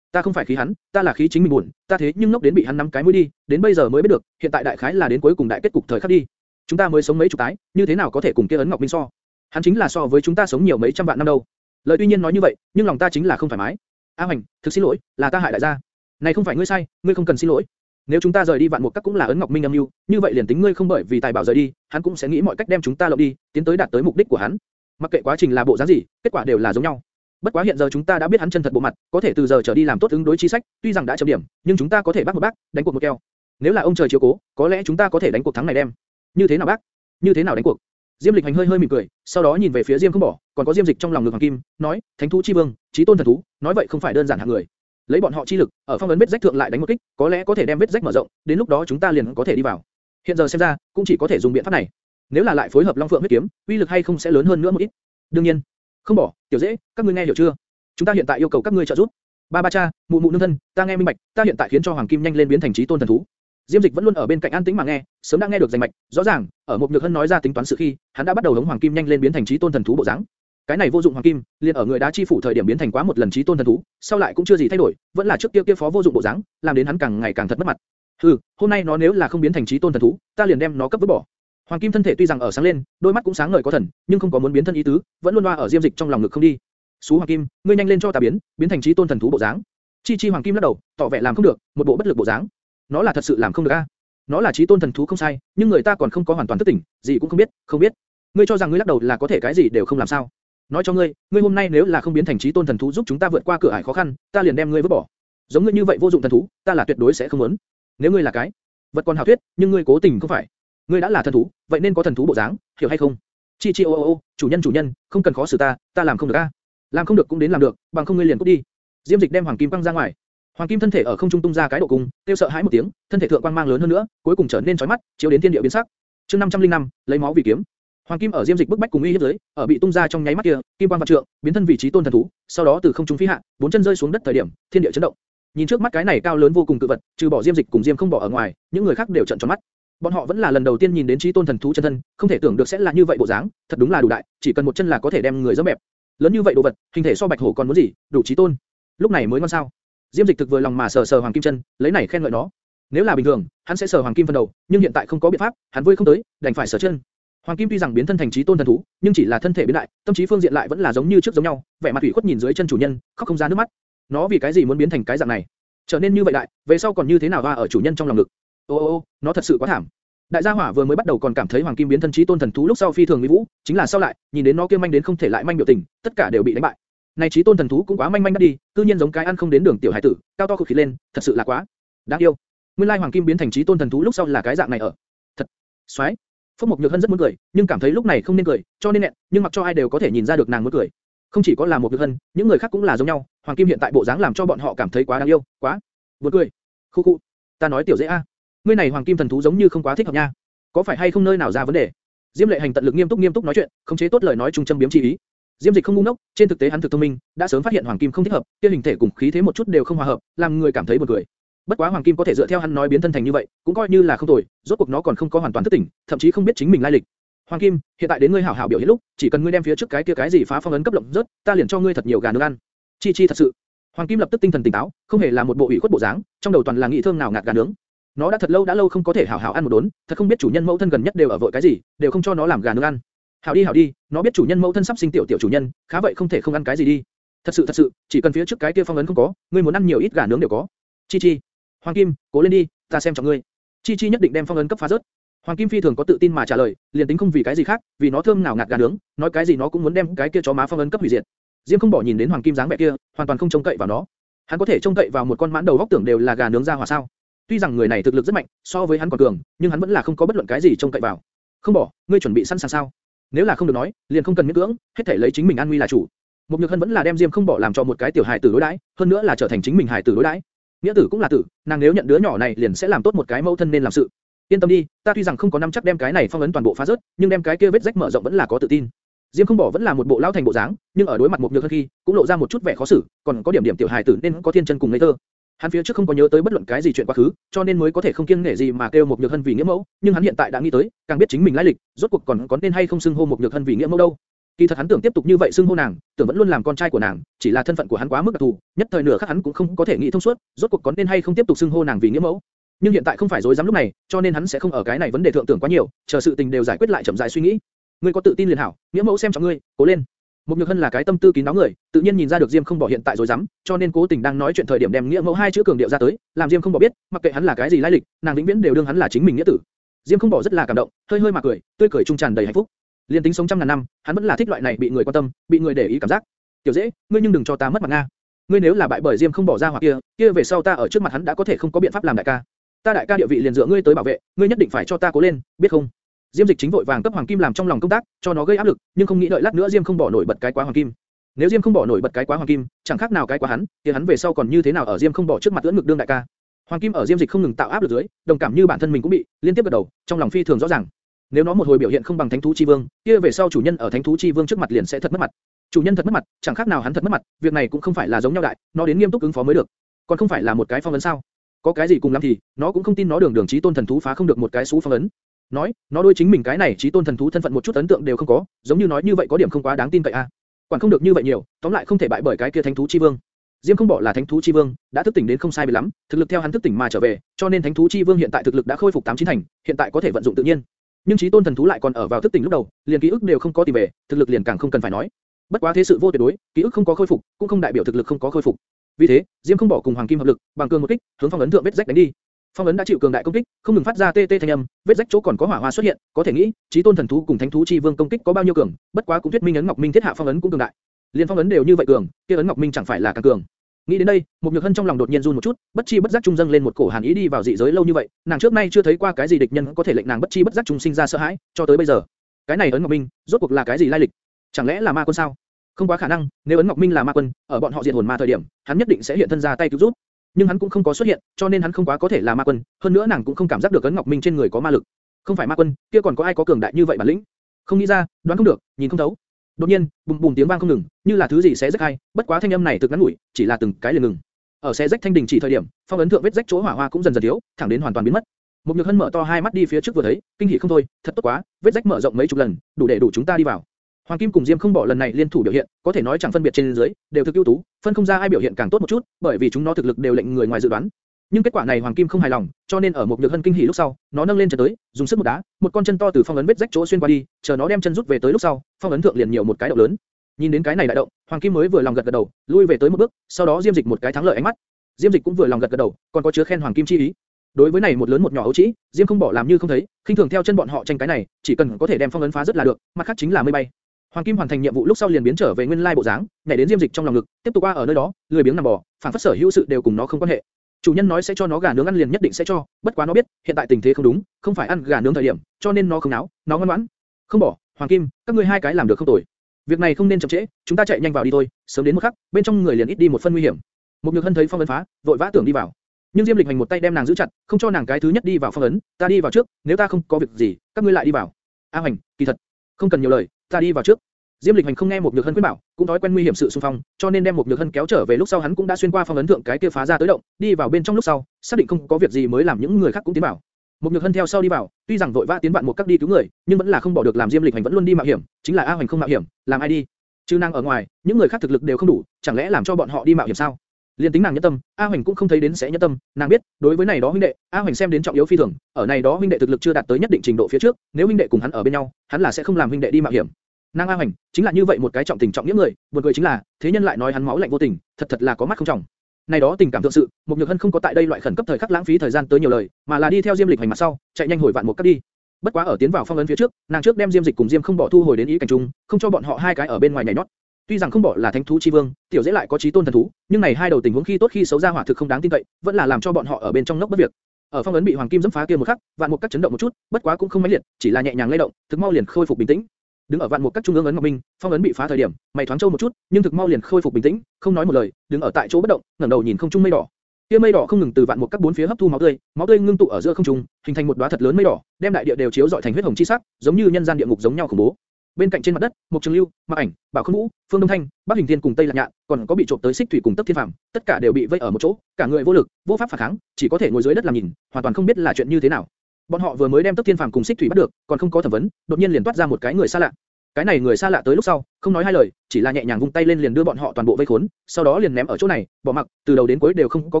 Ta, không phải khí hắn, ta là khí chính mình buồn, ta thế nhưng ngốc đến bị hắn nắm cái mũi đi, đến bây giờ mới biết được, hiện tại đại khái là đến cuối cùng đại kết cục thời khắc đi. Chúng ta mới sống mấy chục tái, như thế nào có thể cùng kia ấn Ngọc Minh so? Hắn chính là so với chúng ta sống nhiều mấy trăm vạn năm đâu. Lời tuy nhiên nói như vậy, nhưng lòng ta chính là không thoải mái. A Hoành, thực xin lỗi, là ta hại đại gia. Này không phải ngươi sai, ngươi không cần xin lỗi. Nếu chúng ta rời đi vạn một các cũng là ấn ngọc minh âm lưu, như vậy liền tính ngươi không bởi vì tài bảo rời đi, hắn cũng sẽ nghĩ mọi cách đem chúng ta lộng đi, tiến tới đạt tới mục đích của hắn. Mặc kệ quá trình là bộ dáng gì, kết quả đều là giống nhau. Bất quá hiện giờ chúng ta đã biết hắn chân thật bộ mặt, có thể từ giờ trở đi làm tốt ứng đối chi sách, tuy rằng đã chậm điểm, nhưng chúng ta có thể bắt một bác, đánh cuộc một keo. Nếu là ông trời chiếu cố, có lẽ chúng ta có thể đánh cuộc thắng này đem. Như thế nào bác? Như thế nào đánh cuộc? Diêm Lịch Hành hơi hơi mỉm cười, sau đó nhìn về phía Diêm không bỏ, còn có Diêm Dịch trong lòng ngực Hoàng Kim, nói, Thánh thú chi vương, chí tôn thần thú, nói vậy không phải đơn giản hạng người. Lấy bọn họ chi lực, ở phong ấn vết rách thượng lại đánh một kích, có lẽ có thể đem vết rách mở rộng, đến lúc đó chúng ta liền có thể đi vào. Hiện giờ xem ra, cũng chỉ có thể dùng biện pháp này. Nếu là lại phối hợp Long Phượng huyết kiếm, uy lực hay không sẽ lớn hơn nữa một ít. Đương nhiên, không bỏ, tiểu dễ, các ngươi nghe hiểu chưa? Chúng ta hiện tại yêu cầu các ngươi trợ giúp. Ba ba cha, mụ mụ nương thân, ta nghe minh bạch, ta hiện tại khiến cho Hoàng Kim nhanh lên biến thành trí tôn thần thú. Diêm Dịch vẫn luôn ở bên cạnh an tĩnh mà nghe, sớm đã nghe được danh mạch, rõ ràng, ở một nhược hân nói ra tính toán sự khi, hắn đã bắt đầu hống Hoàng Kim nhanh lên biến thành trí tôn thần thú bộ dáng. Cái này vô dụng Hoàng Kim, liền ở người đá chi phủ thời điểm biến thành quá một lần trí tôn thần thú, sau lại cũng chưa gì thay đổi, vẫn là trước kia kia phó vô dụng bộ dáng, làm đến hắn càng ngày càng thật mất mặt. Hừ, hôm nay nó nếu là không biến thành trí tôn thần thú, ta liền đem nó cấp vứt bỏ. Hoàng Kim thân thể tuy rằng ở sáng lên, đôi mắt cũng sáng ngời có thần, nhưng không có muốn biến thân ý tứ, vẫn luôn loa ở Diêm Dịch trong lòng ngực không đi. Sú Hoàng Kim, ngươi nhanh lên cho ta biến, biến thành chí tôn thần thú bộ dáng. Chi Chi Hoàng Kim lắc đầu, tỏ vẻ làm không được, một bộ bất lực bộ dáng. Nó là thật sự làm không được a. Nó là chí tôn thần thú không sai, nhưng người ta còn không có hoàn toàn thức tỉnh, gì cũng không biết, không biết. Ngươi cho rằng ngươi lắc đầu là có thể cái gì đều không làm sao? Nói cho ngươi, ngươi hôm nay nếu là không biến thành chí tôn thần thú giúp chúng ta vượt qua cửa ải khó khăn, ta liền đem ngươi vứt bỏ. Giống ngươi như vậy vô dụng thần thú, ta là tuyệt đối sẽ không muốn. Nếu ngươi là cái vật còn hảo thuyết, nhưng ngươi cố tình không phải. Ngươi đã là thần thú, vậy nên có thần thú bộ dáng, hiểu hay không? Chi chi ô ô ô, chủ nhân chủ nhân, không cần khó xử ta, ta làm không được a. Làm không được cũng đến làm được, bằng không ngươi liền cút đi. Diêm Dịch đem Hoàng Kim quăng ra ngoài. Hoàng Kim thân thể ở không trung tung ra cái độ cung, tiêu sợ hãi một tiếng, thân thể thượng quang mang lớn hơn nữa, cuối cùng trở nên chói mắt, chiếu đến thiên địa biến sắc. Chương 505, lấy máu vì kiếm. Hoàng Kim ở Diêm Dịch bức bách cùng uy hiếp dưới, ở bị tung ra trong nháy mắt kia, kim quang vạn trượng, biến thân vị trí tôn thần thú, sau đó từ không trung phi hạ, bốn chân rơi xuống đất thời điểm, thiên địa chấn động. Nhìn trước mắt cái này cao lớn vô cùng cự vật, trừ bỏ Diêm Dịch cùng Diêm không bỏ ở ngoài, những người khác đều trợn tròn mắt. Bọn họ vẫn là lần đầu tiên nhìn đến trí tôn thần thú chân thân, không thể tưởng được sẽ là như vậy bộ dáng, thật đúng là đủ đại, chỉ cần một chân là có thể đem người dẫm bẹp. Lớn như vậy đồ vật, hình thể so bạch hổ còn muốn gì, đủ trí tôn. Lúc này mới ngon sao? Diêm Dịch thực vừa lòng mà sờ sờ Hoàng Kim chân, lấy này khen ngợi nó. Nếu là bình thường, hắn sẽ sờ Hoàng Kim phần đầu, nhưng hiện tại không có biện pháp, hắn vui không tới, đành phải sờ chân. Hoàng Kim tuy rằng biến thân thành trí tôn thần thú, nhưng chỉ là thân thể biến đại, tâm trí phương diện lại vẫn là giống như trước giống nhau, vẻ mặt ủy khuất nhìn dưới chân chủ nhân, khóc không ra nước mắt. Nó vì cái gì muốn biến thành cái dạng này? Trở nên như vậy đại, về sau còn như thế nào va ở chủ nhân trong lòng ngực? Ô ô ô, nó thật sự quá thảm. Đại gia hỏa vừa mới bắt đầu còn cảm thấy Hoàng Kim biến thân trí tôn thần thú lúc sau phi thường mỹ vũ, chính là sau lại, nhìn đến nó kia manh đến không thể lại manh biểu tình, tất cả đều bị đánh bại. Này trí tôn thần thú cũng quá manh manh đắt đi, cư nhiên giống cái ăn không đến đường tiểu hải tử, cao to cực khí lên, thật sự là quá đáng yêu. Nguyên lai Hoàng Kim biến thành trí tôn thần thú lúc sau là cái dạng này ở. Thật, xoái. Phúc Mộc Nhược Hân rất muốn cười, nhưng cảm thấy lúc này không nên cười, cho nên nẹn, nhưng mặc cho ai đều có thể nhìn ra được nàng muốn cười. Không chỉ có là một Nhược Hân, những người khác cũng là giống nhau, Hoàng Kim hiện tại bộ dáng làm cho bọn họ cảm thấy quá đáng yêu, quá buồn cười. Khu khu, ta nói tiểu dễ a, ngươi này Hoàng Kim thần thú giống như không quá thích hợp nha, có phải hay không nơi nào ra vấn đề? Diêm Lệ Hành tận lực nghiêm túc nghiêm túc nói chuyện, không chế tốt lời nói trung châm biếm chi ý. Diêm Dịch không ngu ngốc, trên thực tế hắn thực thông minh, đã sớm phát hiện Hoàng Kim không thích hợp, kia hình thể cùng khí thế một chút đều không hòa hợp, làm người cảm thấy buồn cười. Bất quá Hoàng Kim có thể dựa theo hắn nói biến thân thành như vậy, cũng coi như là không tồi, rốt cuộc nó còn không có hoàn toàn thức tỉnh, thậm chí không biết chính mình lai lịch. Hoàng Kim, hiện tại đến ngươi hảo hảo biểu hiện lúc, chỉ cần ngươi đem phía trước cái kia cái gì phá phong ấn cấp lộng rớt, ta liền cho ngươi thật nhiều gà nướng ăn. Chi chi thật sự. Hoàng Kim lập tức tinh thần tỉnh táo, không hề là một bộ ủy khuất bộ dáng, trong đầu toàn là nghĩ thương nào ngạt gà nướng. Nó đã thật lâu đã lâu không có thể hảo hảo ăn một đốn, thật không biết chủ nhân mẫu thân gần nhất đều ở vội cái gì, đều không cho nó làm gà nướng ăn. Hảo đi hảo đi, nó biết chủ nhân mẫu thân sắp sinh tiểu tiểu chủ nhân, khá vậy không thể không ăn cái gì đi. Thật sự thật sự, chỉ cần phía trước cái kia phong ấn không có, ngươi muốn ăn nhiều ít gà nướng đều có. Chi chi, Hoàng Kim, cố lên đi, ta xem trọng ngươi. Chi Chi nhất định đem phong ấn cấp phá rớt. Hoàng Kim phi thường có tự tin mà trả lời, liền tính không vì cái gì khác, vì nó thơm nào ngạt gà nướng, nói cái gì nó cũng muốn đem cái kia chó má phong ấn cấp hủy diệt. Diêm không bỏ nhìn đến Hoàng Kim dáng vẻ kia, hoàn toàn không trông cậy vào nó. Hắn có thể trông cậy vào một con mãn đầu góc tưởng đều là gà nướng ra hỏa sao? Tuy rằng người này thực lực rất mạnh, so với hắn còn cường, nhưng hắn vẫn là không có bất luận cái gì trông cậy vào. Không bỏ, ngươi chuẩn bị sẵn sàng sao? Nếu là không được nói, liền không cần miễn cưỡng, hết thể lấy chính mình an nguy là chủ. Một nhược hân vẫn là đem Diêm không bỏ làm cho một cái tiểu hài tử đối đãi, hơn nữa là trở thành chính mình hài tử đối đãi. Nghĩa tử cũng là tử, nàng nếu nhận đứa nhỏ này liền sẽ làm tốt một cái mẫu thân nên làm sự. Yên tâm đi, ta tuy rằng không có năm chắc đem cái này phong ấn toàn bộ phá rớt, nhưng đem cái kia vết rách mở rộng vẫn là có tự tin. Diêm không bỏ vẫn là một bộ lao thành bộ dáng, nhưng ở đối mặt một nhược hân khi, cũng lộ ra một chút vẻ khó xử, còn có điểm điểm tiểu hài tử nên có thiên chân cùng ngây thơ. Hắn phía trước không có nhớ tới bất luận cái gì chuyện quá khứ, cho nên mới có thể không kiêng nể gì mà kêu một nhược hân vì nghĩa mẫu, nhưng hắn hiện tại đã nghĩ tới, càng biết chính mình lai lịch, rốt cuộc còn có nên hay không xưng hô một nhược hân vì nghĩa mẫu đâu. Kỳ thật hắn tưởng tiếp tục như vậy xưng hô nàng, tưởng vẫn luôn làm con trai của nàng, chỉ là thân phận của hắn quá mức đặc thù, nhất thời nửa khắc hắn cũng không có thể nghĩ thông suốt, rốt cuộc có nên hay không tiếp tục xưng hô nàng vì nghĩa mẫu. Nhưng hiện tại không phải rối rắm lúc này, cho nên hắn sẽ không ở cái này vấn đề thượng tưởng quá nhiều, chờ sự tình đều giải quyết lại chậm rãi suy nghĩ. Ngươi có tự tin liền hảo, nghĩa mẫu xem trọng ngươi, cố lên. Mục nhược hân là cái tâm tư kín đáo người, tự nhiên nhìn ra được Diêm không bỏ hiện tại rồi dám, cho nên cố tình đang nói chuyện thời điểm đem nghĩa mẫu hai chữ cường điệu ra tới, làm Diêm không bỏ biết, mặc kệ hắn là cái gì lai lịch, nàng vĩnh viễn đều đương hắn là chính mình nghĩa tử. Diêm không bỏ rất là cảm động, hơi hơi mà cười, tươi cười trung tràn đầy hạnh phúc. Liên tính sống trăm ngàn năm, hắn vẫn là thích loại này bị người quan tâm, bị người để ý cảm giác. Tiểu dễ, ngươi nhưng đừng cho ta mất mặt nga. Ngươi nếu là bại bởi Diêm không bỏ ra hoặc kia, kia về sau ta ở trước mặt hắn đã có thể không có biện pháp làm đại ca. Ta đại ca địa vị liền dựa ngươi tới bảo vệ, ngươi nhất định phải cho ta cố lên, biết không? Diêm Dịch chính vội vàng cấp Hoàng Kim làm trong lòng công tác, cho nó gây áp lực, nhưng không nghĩ đợi lát nữa Diêm không bỏ nổi bật cái quá Hoàng Kim. Nếu Diêm không bỏ nổi bật cái quá Hoàng Kim, chẳng khác nào cái quá hắn, thì hắn về sau còn như thế nào ở Diêm không bỏ trước mặt ưỡn ngực đương đại ca. Hoàng Kim ở Diêm Dịch không ngừng tạo áp lực dưới, đồng cảm như bản thân mình cũng bị, liên tiếp gật đầu, trong lòng phi thường rõ ràng. Nếu nó một hồi biểu hiện không bằng Thánh thú chi vương, kia về sau chủ nhân ở Thánh thú chi vương trước mặt liền sẽ thật mất mặt. Chủ nhân thật mất mặt, chẳng khác nào hắn thật mất mặt, việc này cũng không phải là giống nhau đại, nó đến nghiêm túc ứng phó mới được. Còn không phải là một cái phong ấn sao? Có cái gì cùng lắm thì, nó cũng không tin nó đường đường chí tôn thần thú phá không được một cái sú phong ấn. Nói, nó đôi chính mình cái này chí tôn thần thú thân phận một chút ấn tượng đều không có, giống như nói như vậy có điểm không quá đáng tin cậy a. Quản không được như vậy nhiều, tóm lại không thể bại bởi cái kia thánh thú chi vương. Diêm không bỏ là thánh thú chi vương, đã thức tỉnh đến không sai biệt lắm, thực lực theo hắn thức tỉnh mà trở về, cho nên thánh thú chi vương hiện tại thực lực đã khôi phục tám chín thành, hiện tại có thể vận dụng tự nhiên. Nhưng chí tôn thần thú lại còn ở vào thức tỉnh lúc đầu, liền ký ức đều không có tìm về, thực lực liền càng không cần phải nói. Bất quá thế sự vô tuyệt đối, ký ức không có khôi phục, cũng không đại biểu thực lực không có khôi phục. Vì thế, Diêm không bỏ cùng Hoàng Kim hợp lực, bằng cường một kích, hướng phong ấn thượng vết rách đánh đi. Phong ấn đã chịu cường đại công kích, không ngừng phát ra tê tê thanh âm, vết rách chỗ còn có hỏa hoa xuất hiện, có thể nghĩ, chí tôn thần thú cùng thánh thú chi vương công kích có bao nhiêu cường, bất quá cũng thuyết minh ấn ngọc minh thiết hạ phong ấn cũng cường đại. Liên phong ấn đều như vậy cường, kia ấn ngọc minh chẳng phải là càng cường. Nghĩ đến đây, một nhược hân trong lòng đột nhiên run một chút, bất chi bất giác trung dâng lên một cổ hàn ý đi vào dị giới lâu như vậy, nàng trước nay chưa thấy qua cái gì địch nhân có thể lệnh nàng bất chi bất giác trung sinh ra sợ hãi, cho tới bây giờ, cái này ấn ngọc minh, rốt cuộc là cái gì lai lịch? Chẳng lẽ là ma quân sao? Không quá khả năng, nếu ấn ngọc minh là ma quân, ở bọn họ diệt hồn ma thời điểm, hắn nhất định sẽ hiện thân ra tay cứu giúp. Nhưng hắn cũng không có xuất hiện, cho nên hắn không quá có thể là ma quân, hơn nữa nàng cũng không cảm giác được ấn ngọc minh trên người có ma lực. Không phải ma quân, kia còn có ai có cường đại như vậy bản lĩnh? Không nghĩ ra, đoán không được, nhìn không thấu. Đột nhiên, bùm bùm tiếng vang không ngừng, như là thứ gì sẽ rách hay, bất quá thanh âm này thực ngắn ngủi, chỉ là từng cái liền ngừng. Ở xe rách thanh đình chỉ thời điểm, phong ấn thượng vết rách chỗ hỏa hoa cũng dần dần thiếu, thẳng đến hoàn toàn biến mất. Một nhược hân mở to hai mắt đi phía trước vừa thấy, kinh hỉ không thôi, thật tốt quá, vết rách mở rộng mấy chục lần, đủ để đủ chúng ta đi vào. Hoàng Kim cùng Diêm không bỏ lần này liên thủ biểu hiện, có thể nói chẳng phân biệt trên dưới, đều thực ưu tú, phân không ra ai biểu hiện càng tốt một chút, bởi vì chúng nó thực lực đều lệnh người ngoài dự đoán. Nhưng kết quả này Hoàng Kim không hài lòng, cho nên ở một nhược hân kinh hỉ lúc sau, nó nâng lên chân tới, dùng sức một đá, một con chân to từ phong ấn vết rách chỗ xuyên qua đi, chờ nó đem chân rút về tới lúc sau, phong ấn thượng liền nhiều một cái động lớn. Nhìn đến cái này đại động, Hoàng Kim mới vừa lòng gật gật đầu, lui về tới một bước, sau đó Diêm Dịch một cái thắng lợi ánh mắt. Diêm Dịch cũng vừa lòng gật gật đầu, còn có chứa khen Hoàng Kim chi ý. Đối với này một lớn một nhỏ ấu trĩ, Diêm không bỏ làm như không thấy, khinh thường theo chân bọn họ tranh cái này, chỉ cần có thể đem phong ấn phá rất là được, mặt khác chính là mây bay. Hoàng Kim hoàn thành nhiệm vụ lúc sau liền biến trở về nguyên lai bộ dáng, nhảy đến Diêm Dịch trong lòng ngực, tiếp tục qua ở nơi đó, lười biếng nằm bò, phản phất sở hữu sự đều cùng nó không quan hệ. Chủ nhân nói sẽ cho nó gà nướng ăn liền nhất định sẽ cho, bất quá nó biết, hiện tại tình thế không đúng, không phải ăn gà nướng thời điểm, cho nên nó không náo, nó ngoan ngoãn. Không bỏ, Hoàng Kim, các ngươi hai cái làm được không tồi. Việc này không nên chậm trễ, chúng ta chạy nhanh vào đi thôi, sớm đến một khắc, bên trong người liền ít đi một phân nguy hiểm. Một Nhược Hân thấy phong ấn phá, vội vã tưởng đi vào. Nhưng Diêm Lịch Hành một tay đem nàng giữ chặt, không cho nàng cái thứ nhất đi vào phong ấn, ta đi vào trước, nếu ta không có việc gì, các ngươi lại đi vào. A Hành, kỳ thật, không cần nhiều lời, ta đi vào trước. Diêm Lịch Hành không nghe một nhược hân khuyên bảo, cũng thói quen nguy hiểm sự xung phong, cho nên đem một nhược hân kéo trở về lúc sau hắn cũng đã xuyên qua phong ấn thượng cái kia phá ra tới động, đi vào bên trong lúc sau, xác định không có việc gì mới làm những người khác cũng tiến vào. Một nhược hân theo sau đi vào, tuy rằng vội vã tiến vạn một các đi cứu người, nhưng vẫn là không bỏ được làm Diêm Lịch Hành vẫn luôn đi mạo hiểm, chính là A Hành không mạo hiểm, làm ai đi? Chứ năng ở ngoài, những người khác thực lực đều không đủ, chẳng lẽ làm cho bọn họ đi mạo hiểm sao? Liên tính nàng nhẫn tâm, A Hoành cũng không thấy đến sẽ nhẫn tâm, nàng biết, đối với này đó huynh đệ, A Hoành xem đến trọng yếu phi thường, ở này đó huynh đệ thực lực chưa đạt tới nhất định trình độ phía trước, nếu huynh đệ cùng hắn ở bên nhau, hắn là sẽ không làm huynh đệ đi mạo hiểm. Nàng A Hoành chính là như vậy một cái trọng tình trọng nghĩa người, buồn cười chính là, thế nhân lại nói hắn máu lạnh vô tình, thật thật là có mắt không trọng. Này đó tình cảm thượng sự, một nhược hân không có tại đây loại khẩn cấp thời khắc lãng phí thời gian tới nhiều lời, mà là đi theo Diêm Lịch hành mặt sau, chạy nhanh hồi vạn một cấp đi. Bất quá ở tiến vào phong ấn phía trước, nàng trước đem Diêm Dịch cùng Diêm không bỏ thu hồi đến ý cảnh trung, không cho bọn họ hai cái ở bên ngoài nhảy nhót. Tuy rằng không bỏ là thánh thú chi vương, tiểu dễ lại có trí tôn thần thú, nhưng này hai đầu tình huống khi tốt khi xấu ra hỏa thực không đáng tin cậy, vẫn là làm cho bọn họ ở bên trong nốc bất việc. Ở phong ấn bị hoàng kim dẫm phá kia một khắc, vạn mục các chấn động một chút, bất quá cũng không mãnh liệt, chỉ là nhẹ nhàng lay động, thực mau liền khôi phục bình tĩnh. Đứng ở vạn mục các trung ương ấn ngọc minh, phong ấn bị phá thời điểm, mày thoáng trâu một chút, nhưng thực mau liền khôi phục bình tĩnh, không nói một lời, đứng ở tại chỗ bất động, ngẩng đầu nhìn không trung mây đỏ. Kia mây đỏ không ngừng từ vạn mục các bốn phía hấp thu máu tươi, máu tươi ngưng tụ ở giữa không trung, hình thành một đóa thật lớn mây đỏ, đem đại địa đều chiếu rọi thành huyết hồng chi sắc, giống như nhân gian địa ngục giống nhau khủng bố. Bên cạnh trên mặt đất, một Trường Lưu, mặc Ảnh, Bảo Khôn Vũ, Phương Đông Thanh, Bắc Hình Thiên cùng Tây Lạc Nhạn, còn có bị trộm tới Xích Thủy cùng Tấp Thiên Phàm, tất cả đều bị vây ở một chỗ, cả người vô lực, vô pháp phản kháng, chỉ có thể ngồi dưới đất làm nhìn, hoàn toàn không biết là chuyện như thế nào. Bọn họ vừa mới đem Tấp Thiên Phàm cùng Xích Thủy bắt được, còn không có thẩm vấn, đột nhiên liền toát ra một cái người xa lạ. Cái này người xa lạ tới lúc sau, không nói hai lời, chỉ là nhẹ nhàng vung tay lên liền đưa bọn họ toàn bộ vây khốn, sau đó liền ném ở chỗ này, bỏ mặc, từ đầu đến cuối đều không có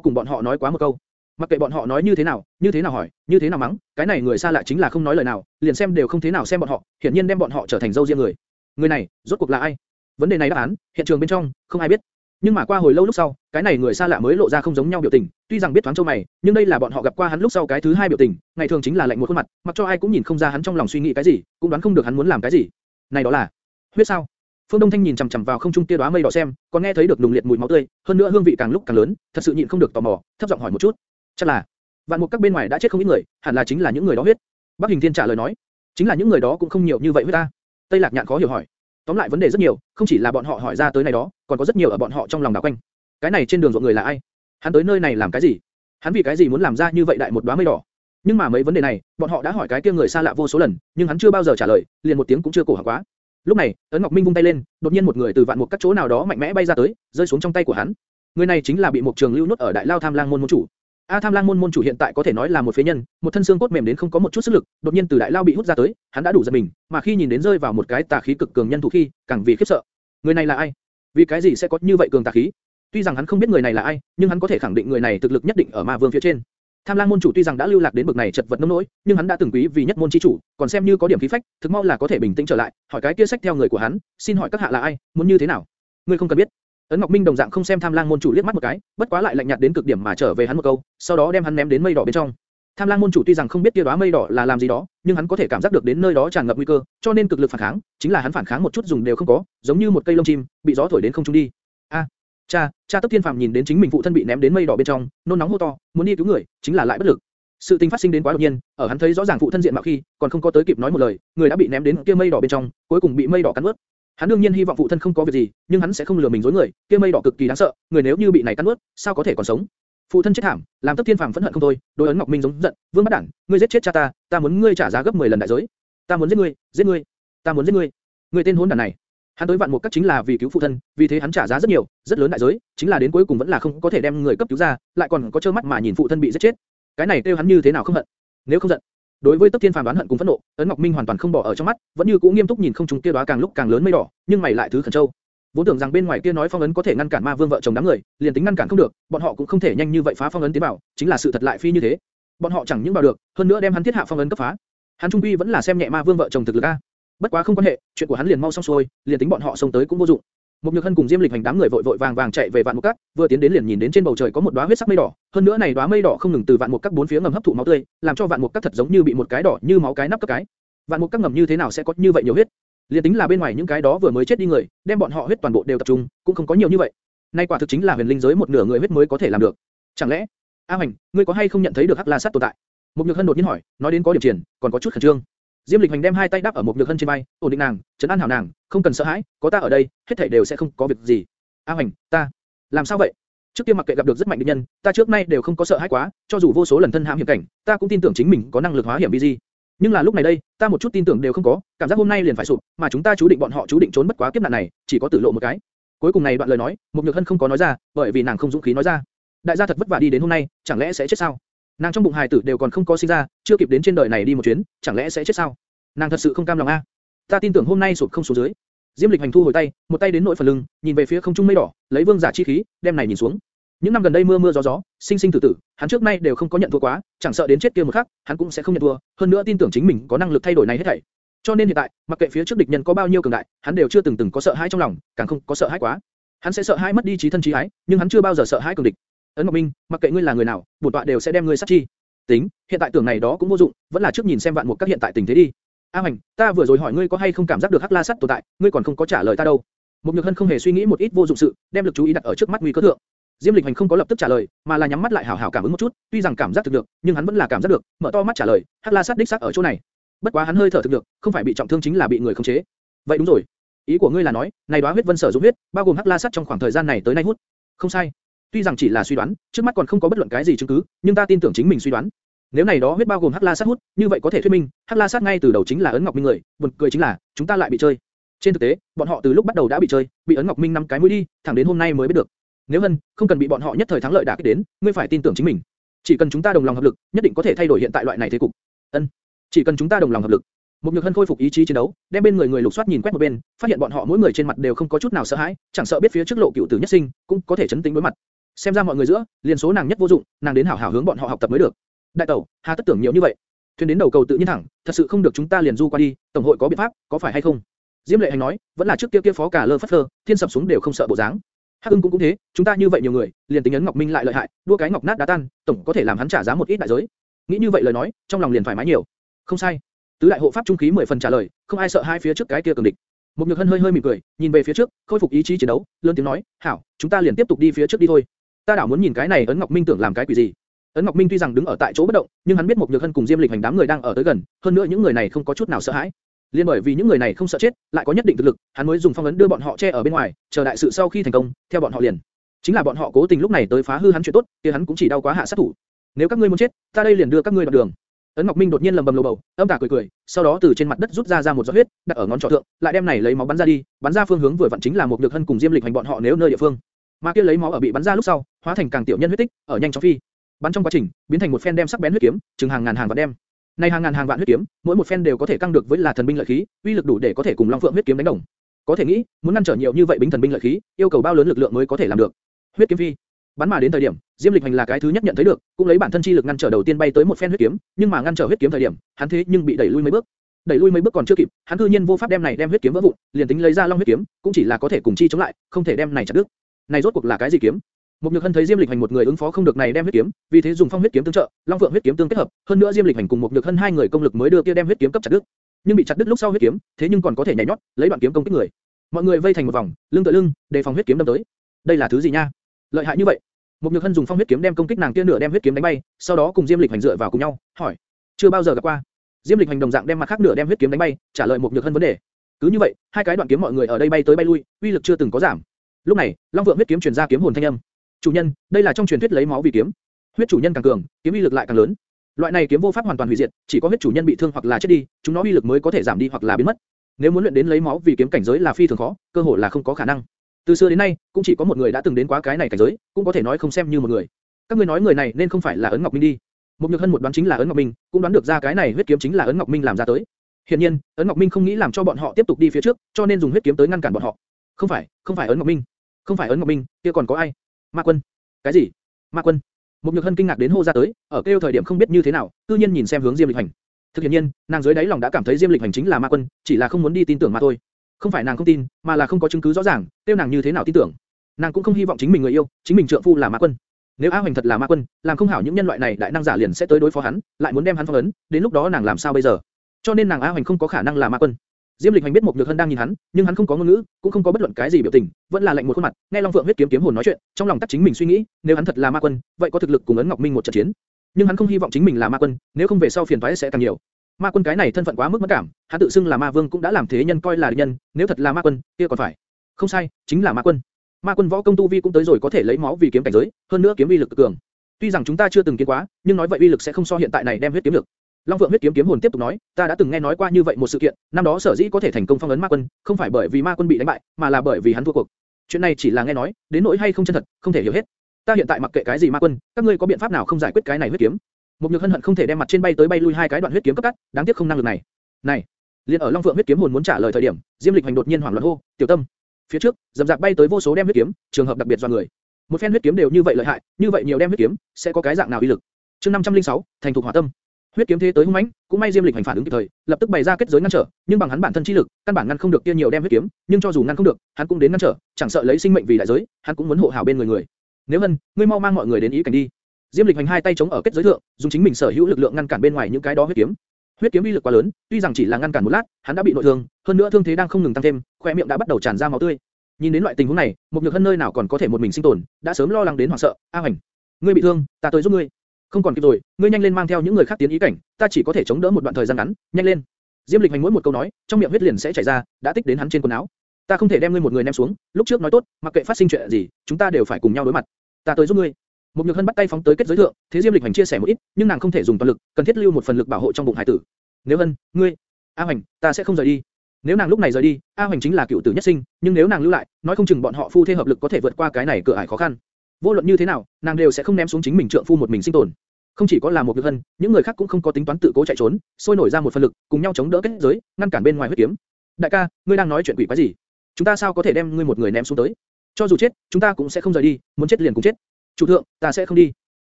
cùng bọn họ nói quá một câu. Mặc kệ bọn họ nói như thế nào, như thế nào hỏi, như thế nào mắng, cái này người xa lạ chính là không nói lời nào, liền xem đều không thế nào xem bọn họ, hiển nhiên đem bọn họ trở thành dâu riêng người. Người này, rốt cuộc là ai? Vấn đề này đáp án, hiện trường bên trong, không ai biết. Nhưng mà qua hồi lâu lúc sau, cái này người xa lạ mới lộ ra không giống nhau biểu tình, tuy rằng biết thoáng châu mày, nhưng đây là bọn họ gặp qua hắn lúc sau cái thứ hai biểu tình, ngày thường chính là lạnh một khuôn mặt, mặc cho ai cũng nhìn không ra hắn trong lòng suy nghĩ cái gì, cũng đoán không được hắn muốn làm cái gì. Này đó là huyết sao? Phương Đông Thanh nhìn chằm chằm vào không trung tia đóa mây đỏ xem, còn nghe thấy được nùng liệt mùi máu tươi, hơn nữa hương vị càng lúc càng lớn, thật sự nhịn không được tò mò, thấp giọng hỏi một chút. Chắc là, vạn mục các bên ngoài đã chết không ít người, hẳn là chính là những người đó huyết. Bắc Hình Thiên trả lời nói, chính là những người đó cũng không nhiều như vậy với ta. Tây Lạc Nhạn khó hiểu hỏi, tóm lại vấn đề rất nhiều, không chỉ là bọn họ hỏi ra tới này đó, còn có rất nhiều ở bọn họ trong lòng đảo quanh. Cái này trên đường ruộng người là ai? Hắn tới nơi này làm cái gì? Hắn vì cái gì muốn làm ra như vậy đại một đóa mây đỏ? Nhưng mà mấy vấn đề này, bọn họ đã hỏi cái kia người xa lạ vô số lần, nhưng hắn chưa bao giờ trả lời, liền một tiếng cũng chưa cổ họng quá. Lúc này, ấn Ngọc Minh vung tay lên, đột nhiên một người từ vạn một các chỗ nào đó mạnh mẽ bay ra tới, rơi xuống trong tay của hắn. Người này chính là bị một trường lưu nuốt ở Đại Lao Tham Lang môn môn chủ. A Tham Lang môn môn chủ hiện tại có thể nói là một phế nhân, một thân xương cốt mềm đến không có một chút sức lực, đột nhiên từ Đại Lao bị hút ra tới, hắn đã đủ giật mình, mà khi nhìn đến rơi vào một cái tà khí cực cường nhân thủ khi, càng vì khiếp sợ. Người này là ai? Vì cái gì sẽ có như vậy cường tà khí? Tuy rằng hắn không biết người này là ai, nhưng hắn có thể khẳng định người này thực lực nhất định ở Ma Vương phía trên. Tham Lang môn chủ tuy rằng đã lưu lạc đến bậc này chật vật nông nỗi, nhưng hắn đã từng quý vì nhất môn chi chủ, còn xem như có điểm khí phách, thực mau là có thể bình tĩnh trở lại, hỏi cái kia sách theo người của hắn, xin hỏi các hạ là ai, muốn như thế nào? Ngươi không cần biết. Ấn Ngọc Minh đồng dạng không xem Tham Lang môn chủ liếc mắt một cái, bất quá lại lạnh nhạt đến cực điểm mà trở về hắn một câu, sau đó đem hắn ném đến mây đỏ bên trong. Tham Lang môn chủ tuy rằng không biết kia đóa mây đỏ là làm gì đó, nhưng hắn có thể cảm giác được đến nơi đó tràn ngập nguy cơ, cho nên cực lực phản kháng, chính là hắn phản kháng một chút dùng đều không có, giống như một cây lông chim, bị gió thổi đến không trung đi. A, cha, cha Tấp Thiên Phàm nhìn đến chính mình phụ thân bị ném đến mây đỏ bên trong, nôn nóng hô to, muốn đi cứu người, chính là lại bất lực. Sự tình phát sinh đến quá đột nhiên, ở hắn thấy rõ ràng phụ thân diện mạo khi, còn không có tới kịp nói một lời, người đã bị ném đến kia mây đỏ bên trong, cuối cùng bị mây đỏ cắn nuốt. Hắn đương nhiên hy vọng phụ thân không có việc gì, nhưng hắn sẽ không lừa mình dối người, kia mây đỏ cực kỳ đáng sợ, người nếu như bị này cắn nuốt, sao có thể còn sống? Phụ thân chết thảm, làm Tấp Thiên Phàm phẫn hận không thôi, đối ấn Ngọc Minh giống giận, Vương Bất Đản, ngươi giết chết cha ta, ta muốn ngươi trả giá gấp 10 lần đại giới. Ta muốn giết ngươi, giết ngươi, ta muốn giết ngươi. người tên hỗn đản này. Hắn tới vạn một cách chính là vì cứu phụ thân, vì thế hắn trả giá rất nhiều, rất lớn đại giới, chính là đến cuối cùng vẫn là không có thể đem người cấp cứu ra, lại còn có trơ mắt mà nhìn phụ thân bị giết chết. Cái này tiêu hắn như thế nào không hận? Nếu không giận, đối với Tấp Thiên Phàm đoán hận cùng phẫn nộ, ấn Ngọc Minh hoàn toàn không bỏ ở trong mắt, vẫn như cũ nghiêm túc nhìn không trung kia đóa càng lúc càng lớn mây đỏ, nhưng mày lại thứ khẩn châu. Vốn tưởng rằng bên ngoài kia nói phong ấn có thể ngăn cản ma vương vợ chồng đám người, liền tính ngăn cản không được, bọn họ cũng không thể nhanh như vậy phá phong ấn tiến bảo, chính là sự thật lại phi như thế. Bọn họ chẳng những vào được, hơn nữa đem hắn thiết hạ phong ấn cấp phá. Hắn trung quy vẫn là xem nhẹ ma vương vợ chồng thực lực a. Bất quá không quan hệ, chuyện của hắn liền mau xong xuôi, liền tính bọn họ xông tới cũng vô dụng. Một Nhược Hân cùng Diêm Lịch Hành đám người vội vội vàng vàng chạy về Vạn Mục Cát, vừa tiến đến liền nhìn đến trên bầu trời có một đóa huyết sắc mây đỏ, hơn nữa này đóa mây đỏ không ngừng từ Vạn Mục Cát bốn phía ngầm hấp thụ máu tươi, làm cho Vạn Mục Cát thật giống như bị một cái đỏ như máu cái nắp cấp cái. Vạn Mục Cát ngầm như thế nào sẽ có như vậy nhiều huyết? Liên tính là bên ngoài những cái đó vừa mới chết đi người, đem bọn họ huyết toàn bộ đều tập trung, cũng không có nhiều như vậy. Nay quả thực chính là huyền linh giới một nửa người huyết mới có thể làm được. Chẳng lẽ, A Hoành, ngươi có hay không nhận thấy được Hắc La Sát tồn tại? Một Nhược Hân đột nhiên hỏi, nói đến có điểm triển, còn có chút khẩn trương. Diêm Lịch Hành đem hai tay đắp ở một nhược hân trên vai, ổn định nàng, trấn an hảo nàng, không cần sợ hãi, có ta ở đây, hết thảy đều sẽ không có việc gì. A Hành, ta, làm sao vậy? Trước kia mặc kệ gặp được rất mạnh địch nhân, ta trước nay đều không có sợ hãi quá, cho dù vô số lần thân hãm hiểm cảnh, ta cũng tin tưởng chính mình có năng lực hóa hiểm vi gì. Nhưng là lúc này đây, ta một chút tin tưởng đều không có, cảm giác hôm nay liền phải sụp, mà chúng ta chú định bọn họ chú định trốn bất quá kiếp nạn này, chỉ có tử lộ một cái. Cuối cùng này đoạn lời nói, một nhược hân không có nói ra, bởi vì nàng không dũng khí nói ra. Đại gia thật vất vả đi đến hôm nay, chẳng lẽ sẽ chết sao? Nàng trong bụng hài tử đều còn không có sinh ra, chưa kịp đến trên đời này đi một chuyến, chẳng lẽ sẽ chết sao? Nàng thật sự không cam lòng a. Ta tin tưởng hôm nay sụp không xuống dưới. Diêm Lịch hành thu hồi tay, một tay đến nội phần lưng, nhìn về phía không trung mây đỏ, lấy vương giả chi khí, đem này nhìn xuống. Những năm gần đây mưa mưa gió gió, sinh sinh tử tử, hắn trước nay đều không có nhận thua quá, chẳng sợ đến chết kia một khắc, hắn cũng sẽ không nhận thua, hơn nữa tin tưởng chính mình có năng lực thay đổi này hết thảy. Cho nên hiện tại, mặc kệ phía trước địch nhân có bao nhiêu cường đại, hắn đều chưa từng từng có sợ hãi trong lòng, càng không có sợ hãi quá. Hắn sẽ sợ hãi mất đi trí thân trí ái, nhưng hắn chưa bao giờ sợ hãi cường địch. Ấn Ngọc Minh, mặc kệ ngươi là người nào, bổn tọa đều sẽ đem ngươi sát chi. Tính, hiện tại tưởng này đó cũng vô dụng, vẫn là trước nhìn xem vạn mục các hiện tại tình thế đi. A Hoành, ta vừa rồi hỏi ngươi có hay không cảm giác được Hắc La Sắt tồn tại, ngươi còn không có trả lời ta đâu. Một Nhược Hân không hề suy nghĩ một ít vô dụng sự, đem lực chú ý đặt ở trước mắt nguy cơ thượng. Diêm Lịch Hành không có lập tức trả lời, mà là nhắm mắt lại hảo hảo cảm ứng một chút, tuy rằng cảm giác thực được, nhưng hắn vẫn là cảm giác được, mở to mắt trả lời, Hắc La Sát đích xác ở chỗ này. Bất quá hắn hơi thở thực được, không phải bị trọng thương chính là bị người khống chế. Vậy đúng rồi. Ý của ngươi là nói, này đóa huyết vân sở dụng huyết, bao gồm Hắc La Sát trong khoảng thời gian này tới nay hút. Không sai. Tuy rằng chỉ là suy đoán, trước mắt còn không có bất luận cái gì chứng cứ, nhưng ta tin tưởng chính mình suy đoán. Nếu này đó huyết bao gồm Hắc La Sát hút, như vậy có thể thuyết minh, Hắc La Sát ngay từ đầu chính là ấn Ngọc Minh người, buồn cười chính là, chúng ta lại bị chơi. Trên thực tế, bọn họ từ lúc bắt đầu đã bị chơi, bị ấn Ngọc Minh năm cái mũi đi, thẳng đến hôm nay mới biết được. Nếu hơn, không cần bị bọn họ nhất thời thắng lợi đã kích đến, ngươi phải tin tưởng chính mình. Chỉ cần chúng ta đồng lòng hợp lực, nhất định có thể thay đổi hiện tại loại này thế cục. Ân, chỉ cần chúng ta đồng lòng hợp lực. Một nhược hân khôi phục ý chí chiến đấu, đem bên người người lục soát nhìn quét một bên, phát hiện bọn họ mỗi người trên mặt đều không có chút nào sợ hãi, chẳng sợ biết phía trước lộ cựu tử nhất sinh, cũng có thể chấn tĩnh đối mặt. Xem ra mọi người giữa, liền số nàng nhất vô dụng, nàng đến hảo hảo hướng bọn họ học tập mới được. Đại tẩu, hà tất tưởng nhiều như vậy. Thuyền đến đầu cầu tự nhiên thẳng, thật sự không được chúng ta liền du qua đi, tổng hội có biện pháp, có phải hay không? Diêm lệ hành nói, vẫn là trước kia kia phó cả lơ phất lơ, thiên sập xuống đều không sợ bộ dáng. Hắc Ưng cũng cũng thế, chúng ta như vậy nhiều người, liền tính ấn Ngọc Minh lại lợi hại, đua cái ngọc nát đá tan, tổng có thể làm hắn trả giá một ít đại giới. Nghĩ như vậy lời nói, trong lòng liền thoải mái nhiều. Không sai. Tứ đại hộ pháp trung khí mười phần trả lời, không ai sợ hai phía trước cái kia cường địch. mục nhược hân hơi hơi mỉm cười, nhìn về phía trước, khôi phục ý chí chiến đấu, lớn tiếng nói, hảo, chúng ta liền tiếp tục đi phía trước đi thôi. Ta đảo muốn nhìn cái này ấn Ngọc Minh tưởng làm cái quỷ gì. Ấn Ngọc Minh tuy rằng đứng ở tại chỗ bất động, nhưng hắn biết một nhược hân cùng Diêm Lịch hành đám người đang ở tới gần, hơn nữa những người này không có chút nào sợ hãi. Liên bởi vì những người này không sợ chết, lại có nhất định thực lực, hắn mới dùng phong ấn đưa bọn họ che ở bên ngoài, chờ đại sự sau khi thành công, theo bọn họ liền. Chính là bọn họ cố tình lúc này tới phá hư hắn chuyện tốt, kia hắn cũng chỉ đau quá hạ sát thủ. Nếu các ngươi muốn chết, ta đây liền đưa các ngươi đoạn đường. Ấn Ngọc Minh đột nhiên lầm bầm lầu bầu, âm tà cười cười, sau đó từ trên mặt đất rút ra ra một giọt huyết, đặt ở ngón trỏ thượng, lại đem này lấy máu bắn ra đi, bắn ra phương hướng vừa vặn chính là một nhược hân cùng Diêm Lịch hành bọn họ nếu nơi địa phương. Mà kia lấy máu ở bị bắn ra lúc sau, hóa thành càng tiểu nhân huyết tích, ở nhanh chóng phi. Bắn trong quá trình, biến thành một phen đem sắc bén huyết kiếm, chừng hàng ngàn hàng vạn đem. Này hàng ngàn hàng vạn huyết kiếm, mỗi một phen đều có thể căng được với là thần binh lợi khí, uy lực đủ để có thể cùng Long Phượng huyết kiếm đánh đồng. Có thể nghĩ, muốn ngăn trở nhiều như vậy binh thần binh lợi khí, yêu cầu bao lớn lực lượng mới có thể làm được. Huyết kiếm phi, bắn mà đến thời điểm, Diêm Lịch Hành là cái thứ nhất nhận thấy được, cũng lấy bản thân chi lực ngăn trở đầu tiên bay tới một phen huyết kiếm, nhưng mà ngăn trở huyết kiếm thời điểm, hắn thế nhưng bị đẩy lui mấy bước. Đẩy lui mấy bước còn chưa kịp, hắn cư nhiên vô pháp đem này đem huyết kiếm vỡ vụn, liền tính lấy ra long huyết kiếm, cũng chỉ là có thể cùng chi chống lại, không thể đem này chặt đứt. Này rốt cuộc là cái gì kiếm? Một Nhược Hân thấy Diêm Lịch Hành một người ứng phó không được này đem huyết kiếm, vì thế dùng phong huyết kiếm tương trợ, Long Phượng huyết kiếm tương kết hợp, hơn nữa Diêm Lịch Hành cùng một Nhược Hân hai người công lực mới đưa kia đem huyết kiếm cấp chặt đứt. Nhưng bị chặt đứt lúc sau huyết kiếm, thế nhưng còn có thể nhảy nhót, lấy đoạn kiếm công kích người. Mọi người vây thành một vòng, lưng tựa lưng, đề phòng huyết kiếm đâm tới. Đây là thứ gì nha? Lợi hại như vậy. Một Nhược Hân dùng phong huyết kiếm đem công kích nàng kia nửa đem huyết kiếm đánh bay, sau đó cùng Diêm Lịch Hành dựa vào cùng nhau, hỏi: "Chưa bao giờ gặp qua?" Diêm Lịch Hành đồng dạng đem mặt khác nửa đem huyết kiếm đánh bay, trả lời một Nhược Hân vấn đề. Cứ như vậy, hai cái đoạn kiếm mọi người ở đây bay tới bay lui, uy lực chưa từng có giảm. Lúc này, Long Vượng huyết kiếm truyền ra kiếm hồn thanh âm. Chủ nhân, đây là trong truyền thuyết lấy máu vì kiếm. Huyết chủ nhân càng cường, kiếm uy lực lại càng lớn. Loại này kiếm vô pháp hoàn toàn hủy diệt, chỉ có huyết chủ nhân bị thương hoặc là chết đi, chúng nó uy lực mới có thể giảm đi hoặc là biến mất. Nếu muốn luyện đến lấy máu vì kiếm cảnh giới là phi thường khó, cơ hội là không có khả năng. Từ xưa đến nay, cũng chỉ có một người đã từng đến quá cái này cảnh giới, cũng có thể nói không xem như một người. Các ngươi nói người này nên không phải là ấn Ngọc Minh đi? Một nhược hân một đoán chính là ấn Ngọc Minh, cũng đoán được ra cái này huyết kiếm chính là ấn Ngọc Minh làm ra tới. hiện nhiên, ấn Ngọc Minh không nghĩ làm cho bọn họ tiếp tục đi phía trước, cho nên dùng huyết kiếm tới ngăn cản bọn họ. Không phải, không phải ấn Ngọc Minh, không phải ấn Ngọc Minh, kia còn có ai? Ma Quân. Cái gì? Ma Quân? Một nhược hân kinh ngạc đến hô ra tới, ở kêu thời điểm không biết như thế nào, tự nhiên nhìn xem hướng Diêm Lịch Hành. Thực hiện nhiên, nàng dưới đáy lòng đã cảm thấy Diêm Lịch Hành chính là Ma Quân, chỉ là không muốn đi tin tưởng mà thôi. Không phải nàng không tin, mà là không có chứng cứ rõ ràng, tiêu nàng như thế nào tin tưởng. Nàng cũng không hy vọng chính mình người yêu, chính mình trượng phu là Ma Quân. Nếu A Hoành thật là Ma Quân, làm không hảo những nhân loại này đại năng giả liền sẽ tới đối phó hắn, lại muốn đem hắn phong ấn, đến lúc đó nàng làm sao bây giờ? Cho nên nàng A Hoành không có khả năng là Ma Quân. Diêm Lịch Hành biết một Nhược Hân đang nhìn hắn, nhưng hắn không có ngôn ngữ, cũng không có bất luận cái gì biểu tình, vẫn là lạnh một khuôn mặt, nghe Long Phượng huyết kiếm kiếm hồn nói chuyện, trong lòng tắt chính mình suy nghĩ, nếu hắn thật là Ma Quân, vậy có thực lực cùng ấn Ngọc Minh một trận chiến. Nhưng hắn không hy vọng chính mình là Ma Quân, nếu không về sau phiền toái sẽ càng nhiều. Ma Quân cái này thân phận quá mức mất cảm, hắn tự xưng là Ma Vương cũng đã làm thế nhân coi là địch nhân, nếu thật là Ma Quân, kia còn phải. Không sai, chính là Ma Quân. Ma Quân võ công tu vi cũng tới rồi có thể lấy máu vì kiếm cảnh giới, hơn nữa kiếm uy lực cực cường. Tuy rằng chúng ta chưa từng kiến quá, nhưng nói vậy uy lực sẽ không so hiện tại này đem huyết kiếm được. Long Vượng huyết kiếm kiếm hồn tiếp tục nói, ta đã từng nghe nói qua như vậy một sự kiện, năm đó sở dĩ có thể thành công phong ấn Ma Quân, không phải bởi vì Ma Quân bị đánh bại, mà là bởi vì hắn thua cuộc. Chuyện này chỉ là nghe nói, đến nỗi hay không chân thật, không thể hiểu hết. Ta hiện tại mặc kệ cái gì Ma Quân, các ngươi có biện pháp nào không giải quyết cái này huyết kiếm? Một nhược hân hận không thể đem mặt trên bay tới bay lui hai cái đoạn huyết kiếm cấp cắt, đáng tiếc không năng lực này. Này, liền ở Long Vượng huyết kiếm hồn muốn trả lời thời điểm, Diêm Lịch Hành đột nhiên hoảng loạn hô, "Tiểu Tâm!" Phía trước, dầm dạp bay tới vô số đem huyết kiếm, trường hợp đặc biệt do người. Một phen huyết kiếm đều như vậy lợi hại, như vậy nhiều đem huyết kiếm, sẽ có cái dạng nào uy lực? Chương 506, thành thuộc hỏa tâm. Huyết kiếm thế tới hung mãnh, cũng may Diêm Lịch hành phản ứng kịp thời, lập tức bày ra kết giới ngăn trở, nhưng bằng hắn bản thân chi lực, căn bản ngăn không được kia nhiều đem huyết kiếm, nhưng cho dù ngăn không được, hắn cũng đến ngăn trở, chẳng sợ lấy sinh mệnh vì đại giới, hắn cũng muốn hộ hảo bên người người. Nếu hân, ngươi mau mang mọi người đến ý cảnh đi. Diêm Lịch hành hai tay chống ở kết giới thượng, dùng chính mình sở hữu lực lượng ngăn cản bên ngoài những cái đó huyết kiếm. Huyết kiếm uy lực quá lớn, tuy rằng chỉ là ngăn cản một lát, hắn đã bị nội thương, hơn nữa thương thế đang không ngừng tăng thêm, khóe miệng đã bắt đầu tràn ra máu tươi. Nhìn đến loại tình huống này, một nhược hân nơi nào còn có thể một mình sinh tồn, đã sớm lo lắng đến hoảng sợ. A Hoành, ngươi bị thương, ta tới giúp ngươi. Không còn kịp rồi, ngươi nhanh lên mang theo những người khác tiến ý cảnh, ta chỉ có thể chống đỡ một đoạn thời gian ngắn, nhanh lên. Diêm Lịch Hành mỗi một câu nói, trong miệng huyết liền sẽ chảy ra, đã tích đến hắn trên quần áo. Ta không thể đem ngươi một người ném xuống, lúc trước nói tốt, mặc kệ phát sinh chuyện gì, chúng ta đều phải cùng nhau đối mặt. Ta tới giúp ngươi. Một nhược hân bắt tay phóng tới kết giới thượng, thế Diêm Lịch Hành chia sẻ một ít, nhưng nàng không thể dùng toàn lực, cần thiết lưu một phần lực bảo hộ trong bụng hải tử. Nếu hân, ngươi, A Hoành, ta sẽ không rời đi. Nếu nàng lúc này rời đi, A Hoành chính là cựu tử nhất sinh, nhưng nếu nàng lưu lại, nói không chừng bọn họ phu thê hợp lực có thể vượt qua cái này cửa ải khó khăn. Vô luận như thế nào, nàng đều sẽ không ném xuống chính mình trượng phu một mình sinh tồn. Không chỉ có là một nhược hân, những người khác cũng không có tính toán tự cố chạy trốn, sôi nổi ra một phần lực, cùng nhau chống đỡ kết giới, ngăn cản bên ngoài huyết kiếm. Đại ca, ngươi đang nói chuyện quỷ quái gì? Chúng ta sao có thể đem ngươi một người ném xuống tới? Cho dù chết, chúng ta cũng sẽ không rời đi, muốn chết liền cùng chết. Chủ thượng, ta sẽ không đi.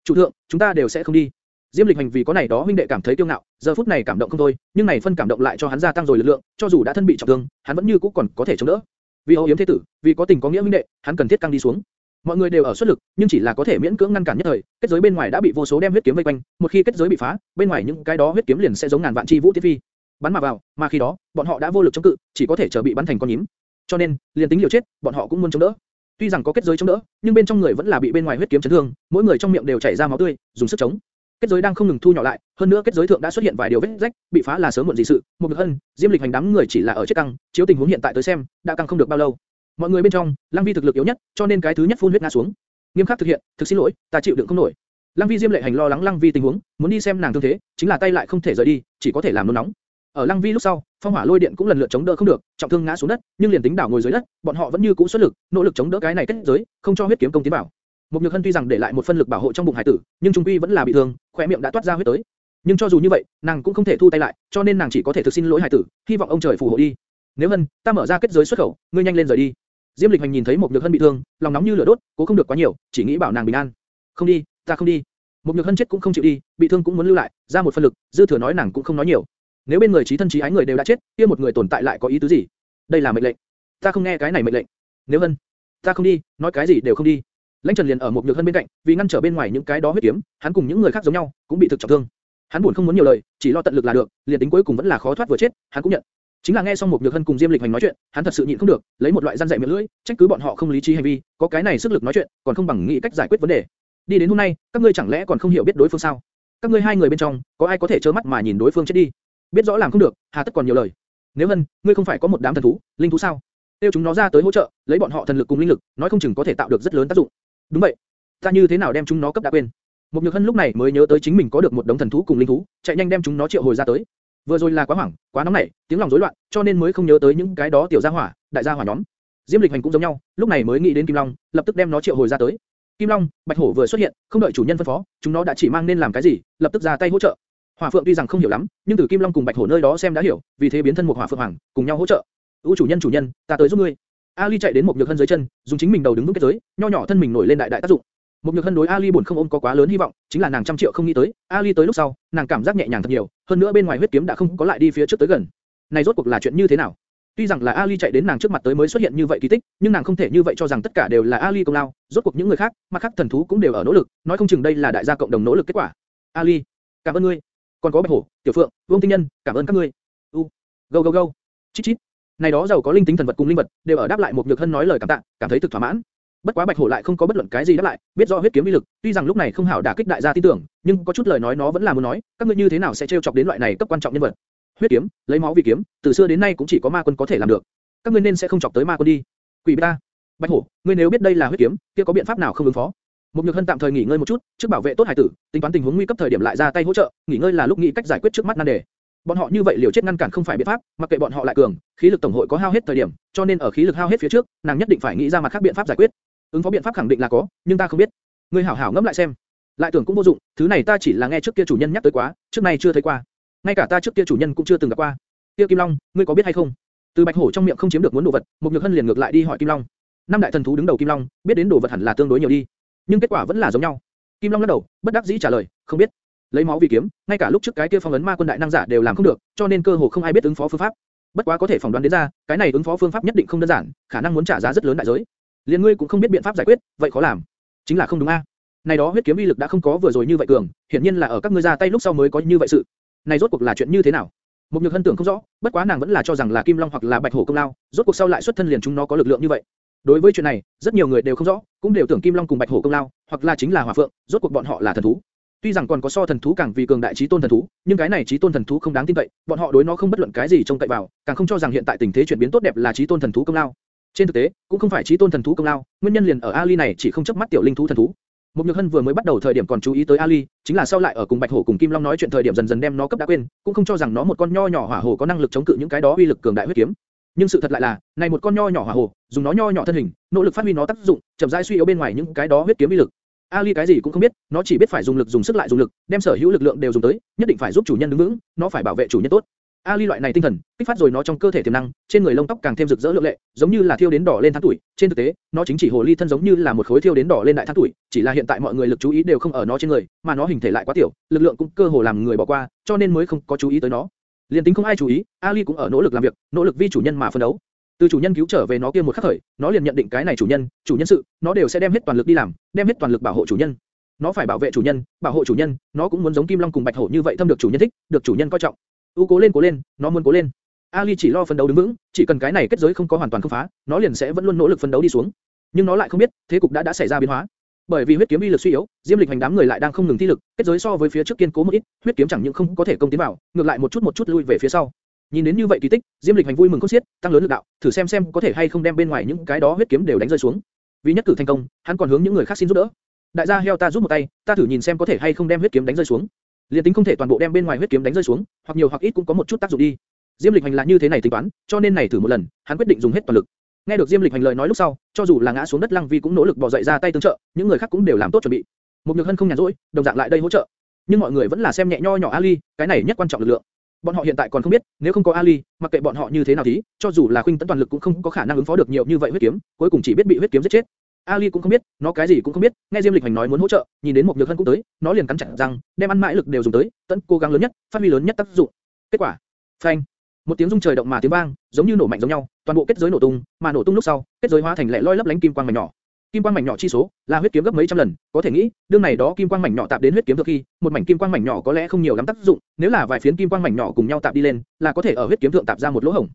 Chủ thượng, chúng ta đều sẽ không đi. Diêm Lịch Hành vì có này đó huynh đệ cảm thấy kiêu ngạo, giờ phút này cảm động không thôi, nhưng này phân cảm động lại cho hắn gia tăng rồi lực lượng, cho dù đã thân bị trọng thương, hắn vẫn như cũ còn có thể chống đỡ. Vì hậu yếm thế tử, vì có tình có nghĩa huynh đệ, hắn cần thiết căng đi xuống. Mọi người đều ở xuất lực, nhưng chỉ là có thể miễn cưỡng ngăn cản nhất thời, kết giới bên ngoài đã bị vô số đem huyết kiếm vây quanh, một khi kết giới bị phá, bên ngoài những cái đó huyết kiếm liền sẽ giống ngàn vạn chi vũ tiết phi, bắn mà vào, mà khi đó, bọn họ đã vô lực chống cự, chỉ có thể chờ bị bắn thành con nhím. Cho nên, liền tính liều chết, bọn họ cũng muốn chống đỡ. Tuy rằng có kết giới chống đỡ, nhưng bên trong người vẫn là bị bên ngoài huyết kiếm chấn thương, mỗi người trong miệng đều chảy ra máu tươi, dùng sức chống. Kết giới đang không ngừng thu nhỏ lại, hơn nữa kết giới thượng đã xuất hiện vài điều vết rách, bị phá là sớm muộn gì sự. Một lực hân, Diêm Lịch hành đám người chỉ là ở chết căng, chiếu tình huống hiện tại tới xem, đã căng không được bao lâu. Mọi người bên trong, Lăng Vi thực lực yếu nhất, cho nên cái thứ nhất phun huyết ngã xuống. Nghiêm khắc thực hiện, thực xin lỗi, ta chịu đựng không nổi. Lăng Vi Diêm Lệ hành lo lắng Lăng Vi tình huống, muốn đi xem nàng thương thế, chính là tay lại không thể rời đi, chỉ có thể làm nôn nóng. Ở Lăng Vi lúc sau, phong hỏa lôi điện cũng lần lượt chống đỡ không được, trọng thương ngã xuống đất, nhưng liền tính đảo ngồi dưới đất, bọn họ vẫn như cũ xuất lực, nỗ lực chống đỡ cái này kết giới, không cho huyết kiếm công tiến vào. Một nhược hân tuy rằng để lại một phân lực bảo hộ trong bụng hải tử, nhưng trung quy vẫn là bị thương, khóe miệng đã toát ra huyết tới. Nhưng cho dù như vậy, nàng cũng không thể thu tay lại, cho nên nàng chỉ có thể thực xin lỗi hải tử, hy vọng ông trời phù hộ đi. Nếu hân, ta mở ra kết giới xuất khẩu, ngươi nhanh lên rời đi. Diêm Lịch Hành nhìn thấy một nhược hân bị thương, lòng nóng như lửa đốt, cố không được quá nhiều, chỉ nghĩ bảo nàng bình an. Không đi, ta không đi. Một nhược hân chết cũng không chịu đi, bị thương cũng muốn lưu lại, ra một phân lực, dư thừa nói nàng cũng không nói nhiều. Nếu bên người trí thân trí ái người đều đã chết, kia một người tồn tại lại có ý tứ gì? Đây là mệnh lệnh. Ta không nghe cái này mệnh lệnh. Nếu hân, ta không đi, nói cái gì đều không đi. Lãnh Trần liền ở một nhược hân bên cạnh, vì ngăn trở bên ngoài những cái đó huyết kiếm, hắn cùng những người khác giống nhau, cũng bị thực trọng thương. Hắn buồn không muốn nhiều lời, chỉ lo tận lực là được, liền tính cuối cùng vẫn là khó thoát vừa chết, hắn cũng nhận. Chính là nghe xong một nhược hân cùng Diêm Lịch Hành nói chuyện, hắn thật sự nhịn không được, lấy một loại gian dạy miệng lưỡi, trách cứ bọn họ không lý trí hành vi, có cái này sức lực nói chuyện, còn không bằng nghĩ cách giải quyết vấn đề. Đi đến hôm nay, các ngươi chẳng lẽ còn không hiểu biết đối phương sao? Các ngươi hai người bên trong, có ai có thể trơ mắt mà nhìn đối phương chết đi? Biết rõ làm không được, hà tất còn nhiều lời. Nếu hân, ngươi không phải có một đám thần thú, linh thú sao? Tiêu chúng nó ra tới hỗ trợ, lấy bọn họ thần lực cùng linh lực, nói không chừng có thể tạo được rất lớn tác dụng. Đúng vậy, ta như thế nào đem chúng nó cấp đã quên? Một Nhược Hân lúc này mới nhớ tới chính mình có được một đống thần thú cùng linh thú, chạy nhanh đem chúng nó triệu hồi ra tới. Vừa rồi là quá hoảng, quá nóng nảy, tiếng lòng rối loạn, cho nên mới không nhớ tới những cái đó tiểu gia hỏa, đại gia hỏa nhóm. Diêm Lịch Hành cũng giống nhau, lúc này mới nghĩ đến Kim Long, lập tức đem nó triệu hồi ra tới. Kim Long, Bạch Hổ vừa xuất hiện, không đợi chủ nhân phân phó, chúng nó đã chỉ mang nên làm cái gì, lập tức ra tay hỗ trợ. Hỏa Phượng tuy rằng không hiểu lắm, nhưng từ Kim Long cùng Bạch Hổ nơi đó xem đã hiểu, vì thế biến thân một Hỏa Phượng Hoàng, cùng nhau hỗ trợ. "U chủ nhân chủ nhân, ta tới giúp ngươi." Ali chạy đến một nhược hân dưới chân, dùng chính mình đầu đứng vững kết giới, nho nhỏ thân mình nổi lên đại đại tác dụng. Một nhược hân đối Ali buồn không ôm có quá lớn hy vọng, chính là nàng trăm triệu không nghĩ tới, Ali tới lúc sau, nàng cảm giác nhẹ nhàng thật nhiều, hơn nữa bên ngoài huyết kiếm đã không có lại đi phía trước tới gần. Này rốt cuộc là chuyện như thế nào? Tuy rằng là Ali chạy đến nàng trước mặt tới mới xuất hiện như vậy kỳ tích, nhưng nàng không thể như vậy cho rằng tất cả đều là Ali công lao, rốt cuộc những người khác, mà khác thần thú cũng đều ở nỗ lực, nói không chừng đây là đại gia cộng đồng nỗ lực kết quả. Ali, cảm ơn ngươi. Còn có Bạch Hổ, Tiểu Phượng, Vương Tinh Nhân, cảm ơn các ngươi. U, go go go. Chít chít. Này đó giàu có linh tính thần vật cùng linh vật, đều ở đáp lại một nhược hân nói lời cảm tạ, cảm thấy thực thỏa mãn. Bất quá Bạch Hổ lại không có bất luận cái gì đáp lại, biết rõ huyết kiếm uy lực, tuy rằng lúc này không hảo đả kích đại gia tin tưởng, nhưng có chút lời nói nó vẫn là muốn nói, các ngươi như thế nào sẽ trêu chọc đến loại này cấp quan trọng nhân vật. Huyết kiếm, lấy máu vì kiếm, từ xưa đến nay cũng chỉ có ma quân có thể làm được. Các ngươi nên sẽ không chọc tới ma quân đi. Quỷ ta. Bạch Hổ, ngươi nếu biết đây là huyết kiếm, kia có biện pháp nào không ứng phó? Một Nhược Hân tạm thời nghỉ ngơi một chút, trước bảo vệ tốt hải tử, tính toán tình huống nguy cấp thời điểm lại ra tay hỗ trợ, nghỉ ngơi là lúc nghĩ cách giải quyết trước mắt nan đề. Bọn họ như vậy liều chết ngăn cản không phải biện pháp, mặc kệ bọn họ lại cường, khí lực tổng hội có hao hết thời điểm, cho nên ở khí lực hao hết phía trước, nàng nhất định phải nghĩ ra mặt khác biện pháp giải quyết. Ứng phó biện pháp khẳng định là có, nhưng ta không biết. Ngươi hảo hảo ngẫm lại xem. Lại tưởng cũng vô dụng, thứ này ta chỉ là nghe trước kia chủ nhân nhắc tới quá, trước này chưa thấy qua. Ngay cả ta trước kia chủ nhân cũng chưa từng gặp qua. Tiêu Kim Long, ngươi có biết hay không? Từ Bạch Hổ trong miệng không chiếm được muốn đồ vật, một Nhược Hân liền ngược lại đi hỏi Kim Long. Năm đại thần thú đứng đầu Kim Long, biết đến đồ vật hẳn là tương đối nhiều đi, nhưng kết quả vẫn là giống nhau. Kim Long lắc đầu, bất đắc dĩ trả lời, không biết. Lấy máu vì kiếm, ngay cả lúc trước cái kia phong ấn ma quân đại năng giả đều làm không được, cho nên cơ hồ không ai biết ứng phó phương pháp. Bất quá có thể phỏng đoán đến ra, cái này ứng phó phương pháp nhất định không đơn giản, khả năng muốn trả giá rất lớn đại giới. Liên ngươi cũng không biết biện pháp giải quyết, vậy khó làm. Chính là không đúng a. Này đó huyết kiếm uy lực đã không có vừa rồi như vậy cường, hiển nhiên là ở các ngươi ra tay lúc sau mới có như vậy sự. Này rốt cuộc là chuyện như thế nào? Một nhược hân tưởng không rõ, bất quá nàng vẫn là cho rằng là Kim Long hoặc là Bạch Hổ công lao, rốt cuộc sau lại xuất thân liền chúng nó có lực lượng như vậy. Đối với chuyện này, rất nhiều người đều không rõ, cũng đều tưởng Kim Long cùng Bạch Hổ công lao, hoặc là chính là Hỏa Phượng, rốt cuộc bọn họ là thần thú. Tuy rằng còn có so thần thú càng vì cường đại chí tôn thần thú, nhưng cái này chí tôn thần thú không đáng tin cậy, bọn họ đối nó không bất luận cái gì trông cậy vào, càng không cho rằng hiện tại tình thế chuyển biến tốt đẹp là chí tôn thần thú công lao. Trên thực tế, cũng không phải chí tôn thần thú công lao, nguyên nhân liền ở Ali này chỉ không chấp mắt tiểu linh thú thần thú. Một Nhược Hân vừa mới bắt đầu thời điểm còn chú ý tới Ali, chính là sau lại ở cùng Bạch Hổ cùng Kim Long nói chuyện thời điểm dần dần đem nó cấp đã quên, cũng không cho rằng nó một con nho nhỏ hỏa hổ có năng lực chống cự những cái đó uy lực cường đại huyết kiếm. Nhưng sự thật lại là, này một con nho nhỏ hỏa hổ dùng nó nho nhỏ thân hình, nỗ lực phát huy nó tác dụng, chậm rãi suy yếu bên ngoài những cái đó huyết kiếm uy lực. Ali cái gì cũng không biết, nó chỉ biết phải dùng lực dùng sức lại dùng lực, đem sở hữu lực lượng đều dùng tới, nhất định phải giúp chủ nhân đứng vững, nó phải bảo vệ chủ nhân tốt. Ali loại này tinh thần, kích phát rồi nó trong cơ thể tiềm năng, trên người lông tóc càng thêm rực rỡ lượng lệ, giống như là thiêu đến đỏ lên tháng tuổi. Trên thực tế, nó chính chỉ hồ ly thân giống như là một khối thiêu đến đỏ lên đại tháng tuổi, chỉ là hiện tại mọi người lực chú ý đều không ở nó trên người, mà nó hình thể lại quá tiểu, lực lượng cũng cơ hồ làm người bỏ qua, cho nên mới không có chú ý tới nó. Liên tính không ai chú ý, Ali cũng ở nỗ lực làm việc, nỗ lực vì chủ nhân mà phấn đấu. Từ chủ nhân cứu trở về nó kia một khắc khởi, nó liền nhận định cái này chủ nhân, chủ nhân sự, nó đều sẽ đem hết toàn lực đi làm, đem hết toàn lực bảo hộ chủ nhân. Nó phải bảo vệ chủ nhân, bảo hộ chủ nhân, nó cũng muốn giống Kim Long cùng Bạch Hổ như vậy thâm được chủ nhân thích, được chủ nhân coi trọng. U cố lên cố lên, nó muốn cố lên. Ali chỉ lo phấn đấu đứng vững, chỉ cần cái này kết giới không có hoàn toàn không phá, nó liền sẽ vẫn luôn nỗ lực phấn đấu đi xuống. Nhưng nó lại không biết, thế cục đã đã xảy ra biến hóa. Bởi vì huyết kiếm uy lực suy yếu, Diêm Lịch hành đám người lại đang không ngừng thi lực, kết giới so với phía trước kiên cố một ít, huyết kiếm chẳng những không có thể công tiến vào, ngược lại một chút một chút lui về phía sau. Nhìn đến như vậy kỳ tích, Diêm Lịch hành vui mừng khôn xiết, tăng lớn lực đạo, thử xem xem có thể hay không đem bên ngoài những cái đó huyết kiếm đều đánh rơi xuống. Vì nhất cử thành công, hắn còn hướng những người khác xin giúp đỡ. Đại gia heo ta giúp một tay, ta thử nhìn xem có thể hay không đem huyết kiếm đánh rơi xuống. Liên tính không thể toàn bộ đem bên ngoài huyết kiếm đánh rơi xuống, hoặc nhiều hoặc ít cũng có một chút tác dụng đi. Diêm Lịch Hành là như thế này tính toán, cho nên này thử một lần, hắn quyết định dùng hết toàn lực. Nghe được Diêm Lịch Hành lời nói lúc sau, cho dù là ngã xuống đất Lăng Vi cũng nỗ lực bò dậy ra tay tương trợ, những người khác cũng đều làm tốt chuẩn bị. Một Nhược Hân không nhàn rỗi, đồng dạng lại đây hỗ trợ. Nhưng mọi người vẫn là xem nhẹ nho nhỏ Ali, cái này nhất quan trọng lực lượng. Bọn họ hiện tại còn không biết, nếu không có Ali, mặc kệ bọn họ như thế nào thì, cho dù là khuynh tấn toàn lực cũng không có khả năng ứng phó được nhiều như vậy huyết kiếm, cuối cùng chỉ biết bị huyết kiếm giết chết. Ali cũng không biết, nó cái gì cũng không biết, nghe Diêm Lịch Hành nói muốn hỗ trợ, nhìn đến một nhược hân cũng tới, nó liền cắn chặt răng, đem ăn mãi lực đều dùng tới, tận cố gắng lớn nhất, phát huy lớn nhất tác dụng. Kết quả, phanh, một tiếng rung trời động mà tiếng vang, giống như nổ mạnh giống nhau, toàn bộ kết giới nổ tung, mà nổ tung lúc sau, kết giới hóa thành lẻ loi lấp lánh kim quang mảnh nhỏ. Kim quang mảnh nhỏ chi số là huyết kiếm gấp mấy trăm lần, có thể nghĩ, đương này đó kim quang mảnh nhỏ tạp đến huyết kiếm thượng khi, một mảnh kim quang mảnh nhỏ có lẽ không nhiều lắm tác dụng, nếu là vài phiến kim quang mảnh nhỏ cùng nhau tạp đi lên, là có thể ở huyết kiếm thượng tạp ra một lỗ hổng.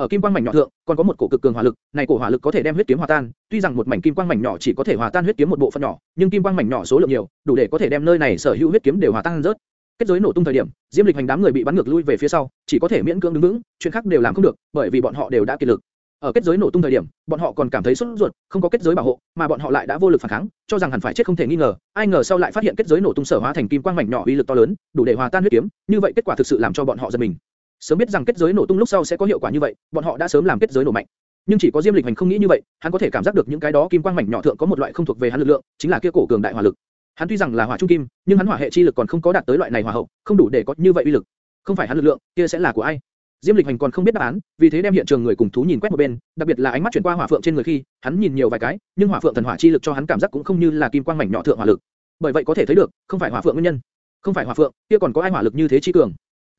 Ở kim quang mảnh nhỏ thượng, còn có một cổ cực cường hỏa lực, này cổ hỏa lực có thể đem huyết kiếm hòa tan, tuy rằng một mảnh kim quang mảnh nhỏ chỉ có thể hòa tan huyết kiếm một bộ phận nhỏ, nhưng kim quang mảnh nhỏ số lượng nhiều, đủ để có thể đem nơi này sở hữu huyết kiếm đều hòa tan rớt. Kết giới nổ tung thời điểm, Diêm Lịch hành đám người bị bắn ngược lui về phía sau, chỉ có thể miễn cưỡng đứng vững, chuyện khác đều làm không được, bởi vì bọn họ đều đã kiệt lực. Ở kết giới nổ tung thời điểm, bọn họ còn cảm thấy sốt ruột, không có kết giới bảo hộ, mà bọn họ lại đã vô lực phản kháng, cho rằng hẳn phải chết không thể nghi ngờ. Ai ngờ sau lại phát hiện kết giới nổ tung sở hóa thành kim quang mảnh nhỏ uy lực to lớn, đủ để hòa tan huyết kiếm, như vậy kết quả thực sự làm cho bọn họ giật mình. Sớm biết rằng kết giới nổ tung lúc sau sẽ có hiệu quả như vậy, bọn họ đã sớm làm kết giới nổ mạnh. Nhưng chỉ có Diêm Lịch Hành không nghĩ như vậy, hắn có thể cảm giác được những cái đó kim quang mảnh nhỏ thượng có một loại không thuộc về hắn lực lượng, chính là kia cổ cường đại hỏa lực. Hắn tuy rằng là hỏa trung kim, nhưng hắn hỏa hệ chi lực còn không có đạt tới loại này hỏa hậu, không đủ để có như vậy uy lực. Không phải hắn lực lượng, kia sẽ là của ai? Diêm Lịch Hành còn không biết đáp án, vì thế đem hiện trường người cùng thú nhìn quét một bên, đặc biệt là ánh mắt chuyển qua hỏa phượng trên người khi, hắn nhìn nhiều vài cái, nhưng hỏa phượng thần hỏa chi lực cho hắn cảm giác cũng không như là kim quang mảnh nhỏ thượng hỏa lực. Bởi vậy có thể thấy được, không phải hỏa phượng nguyên nhân, không phải hỏa phượng, kia còn có ai hỏa lực như thế chi cường?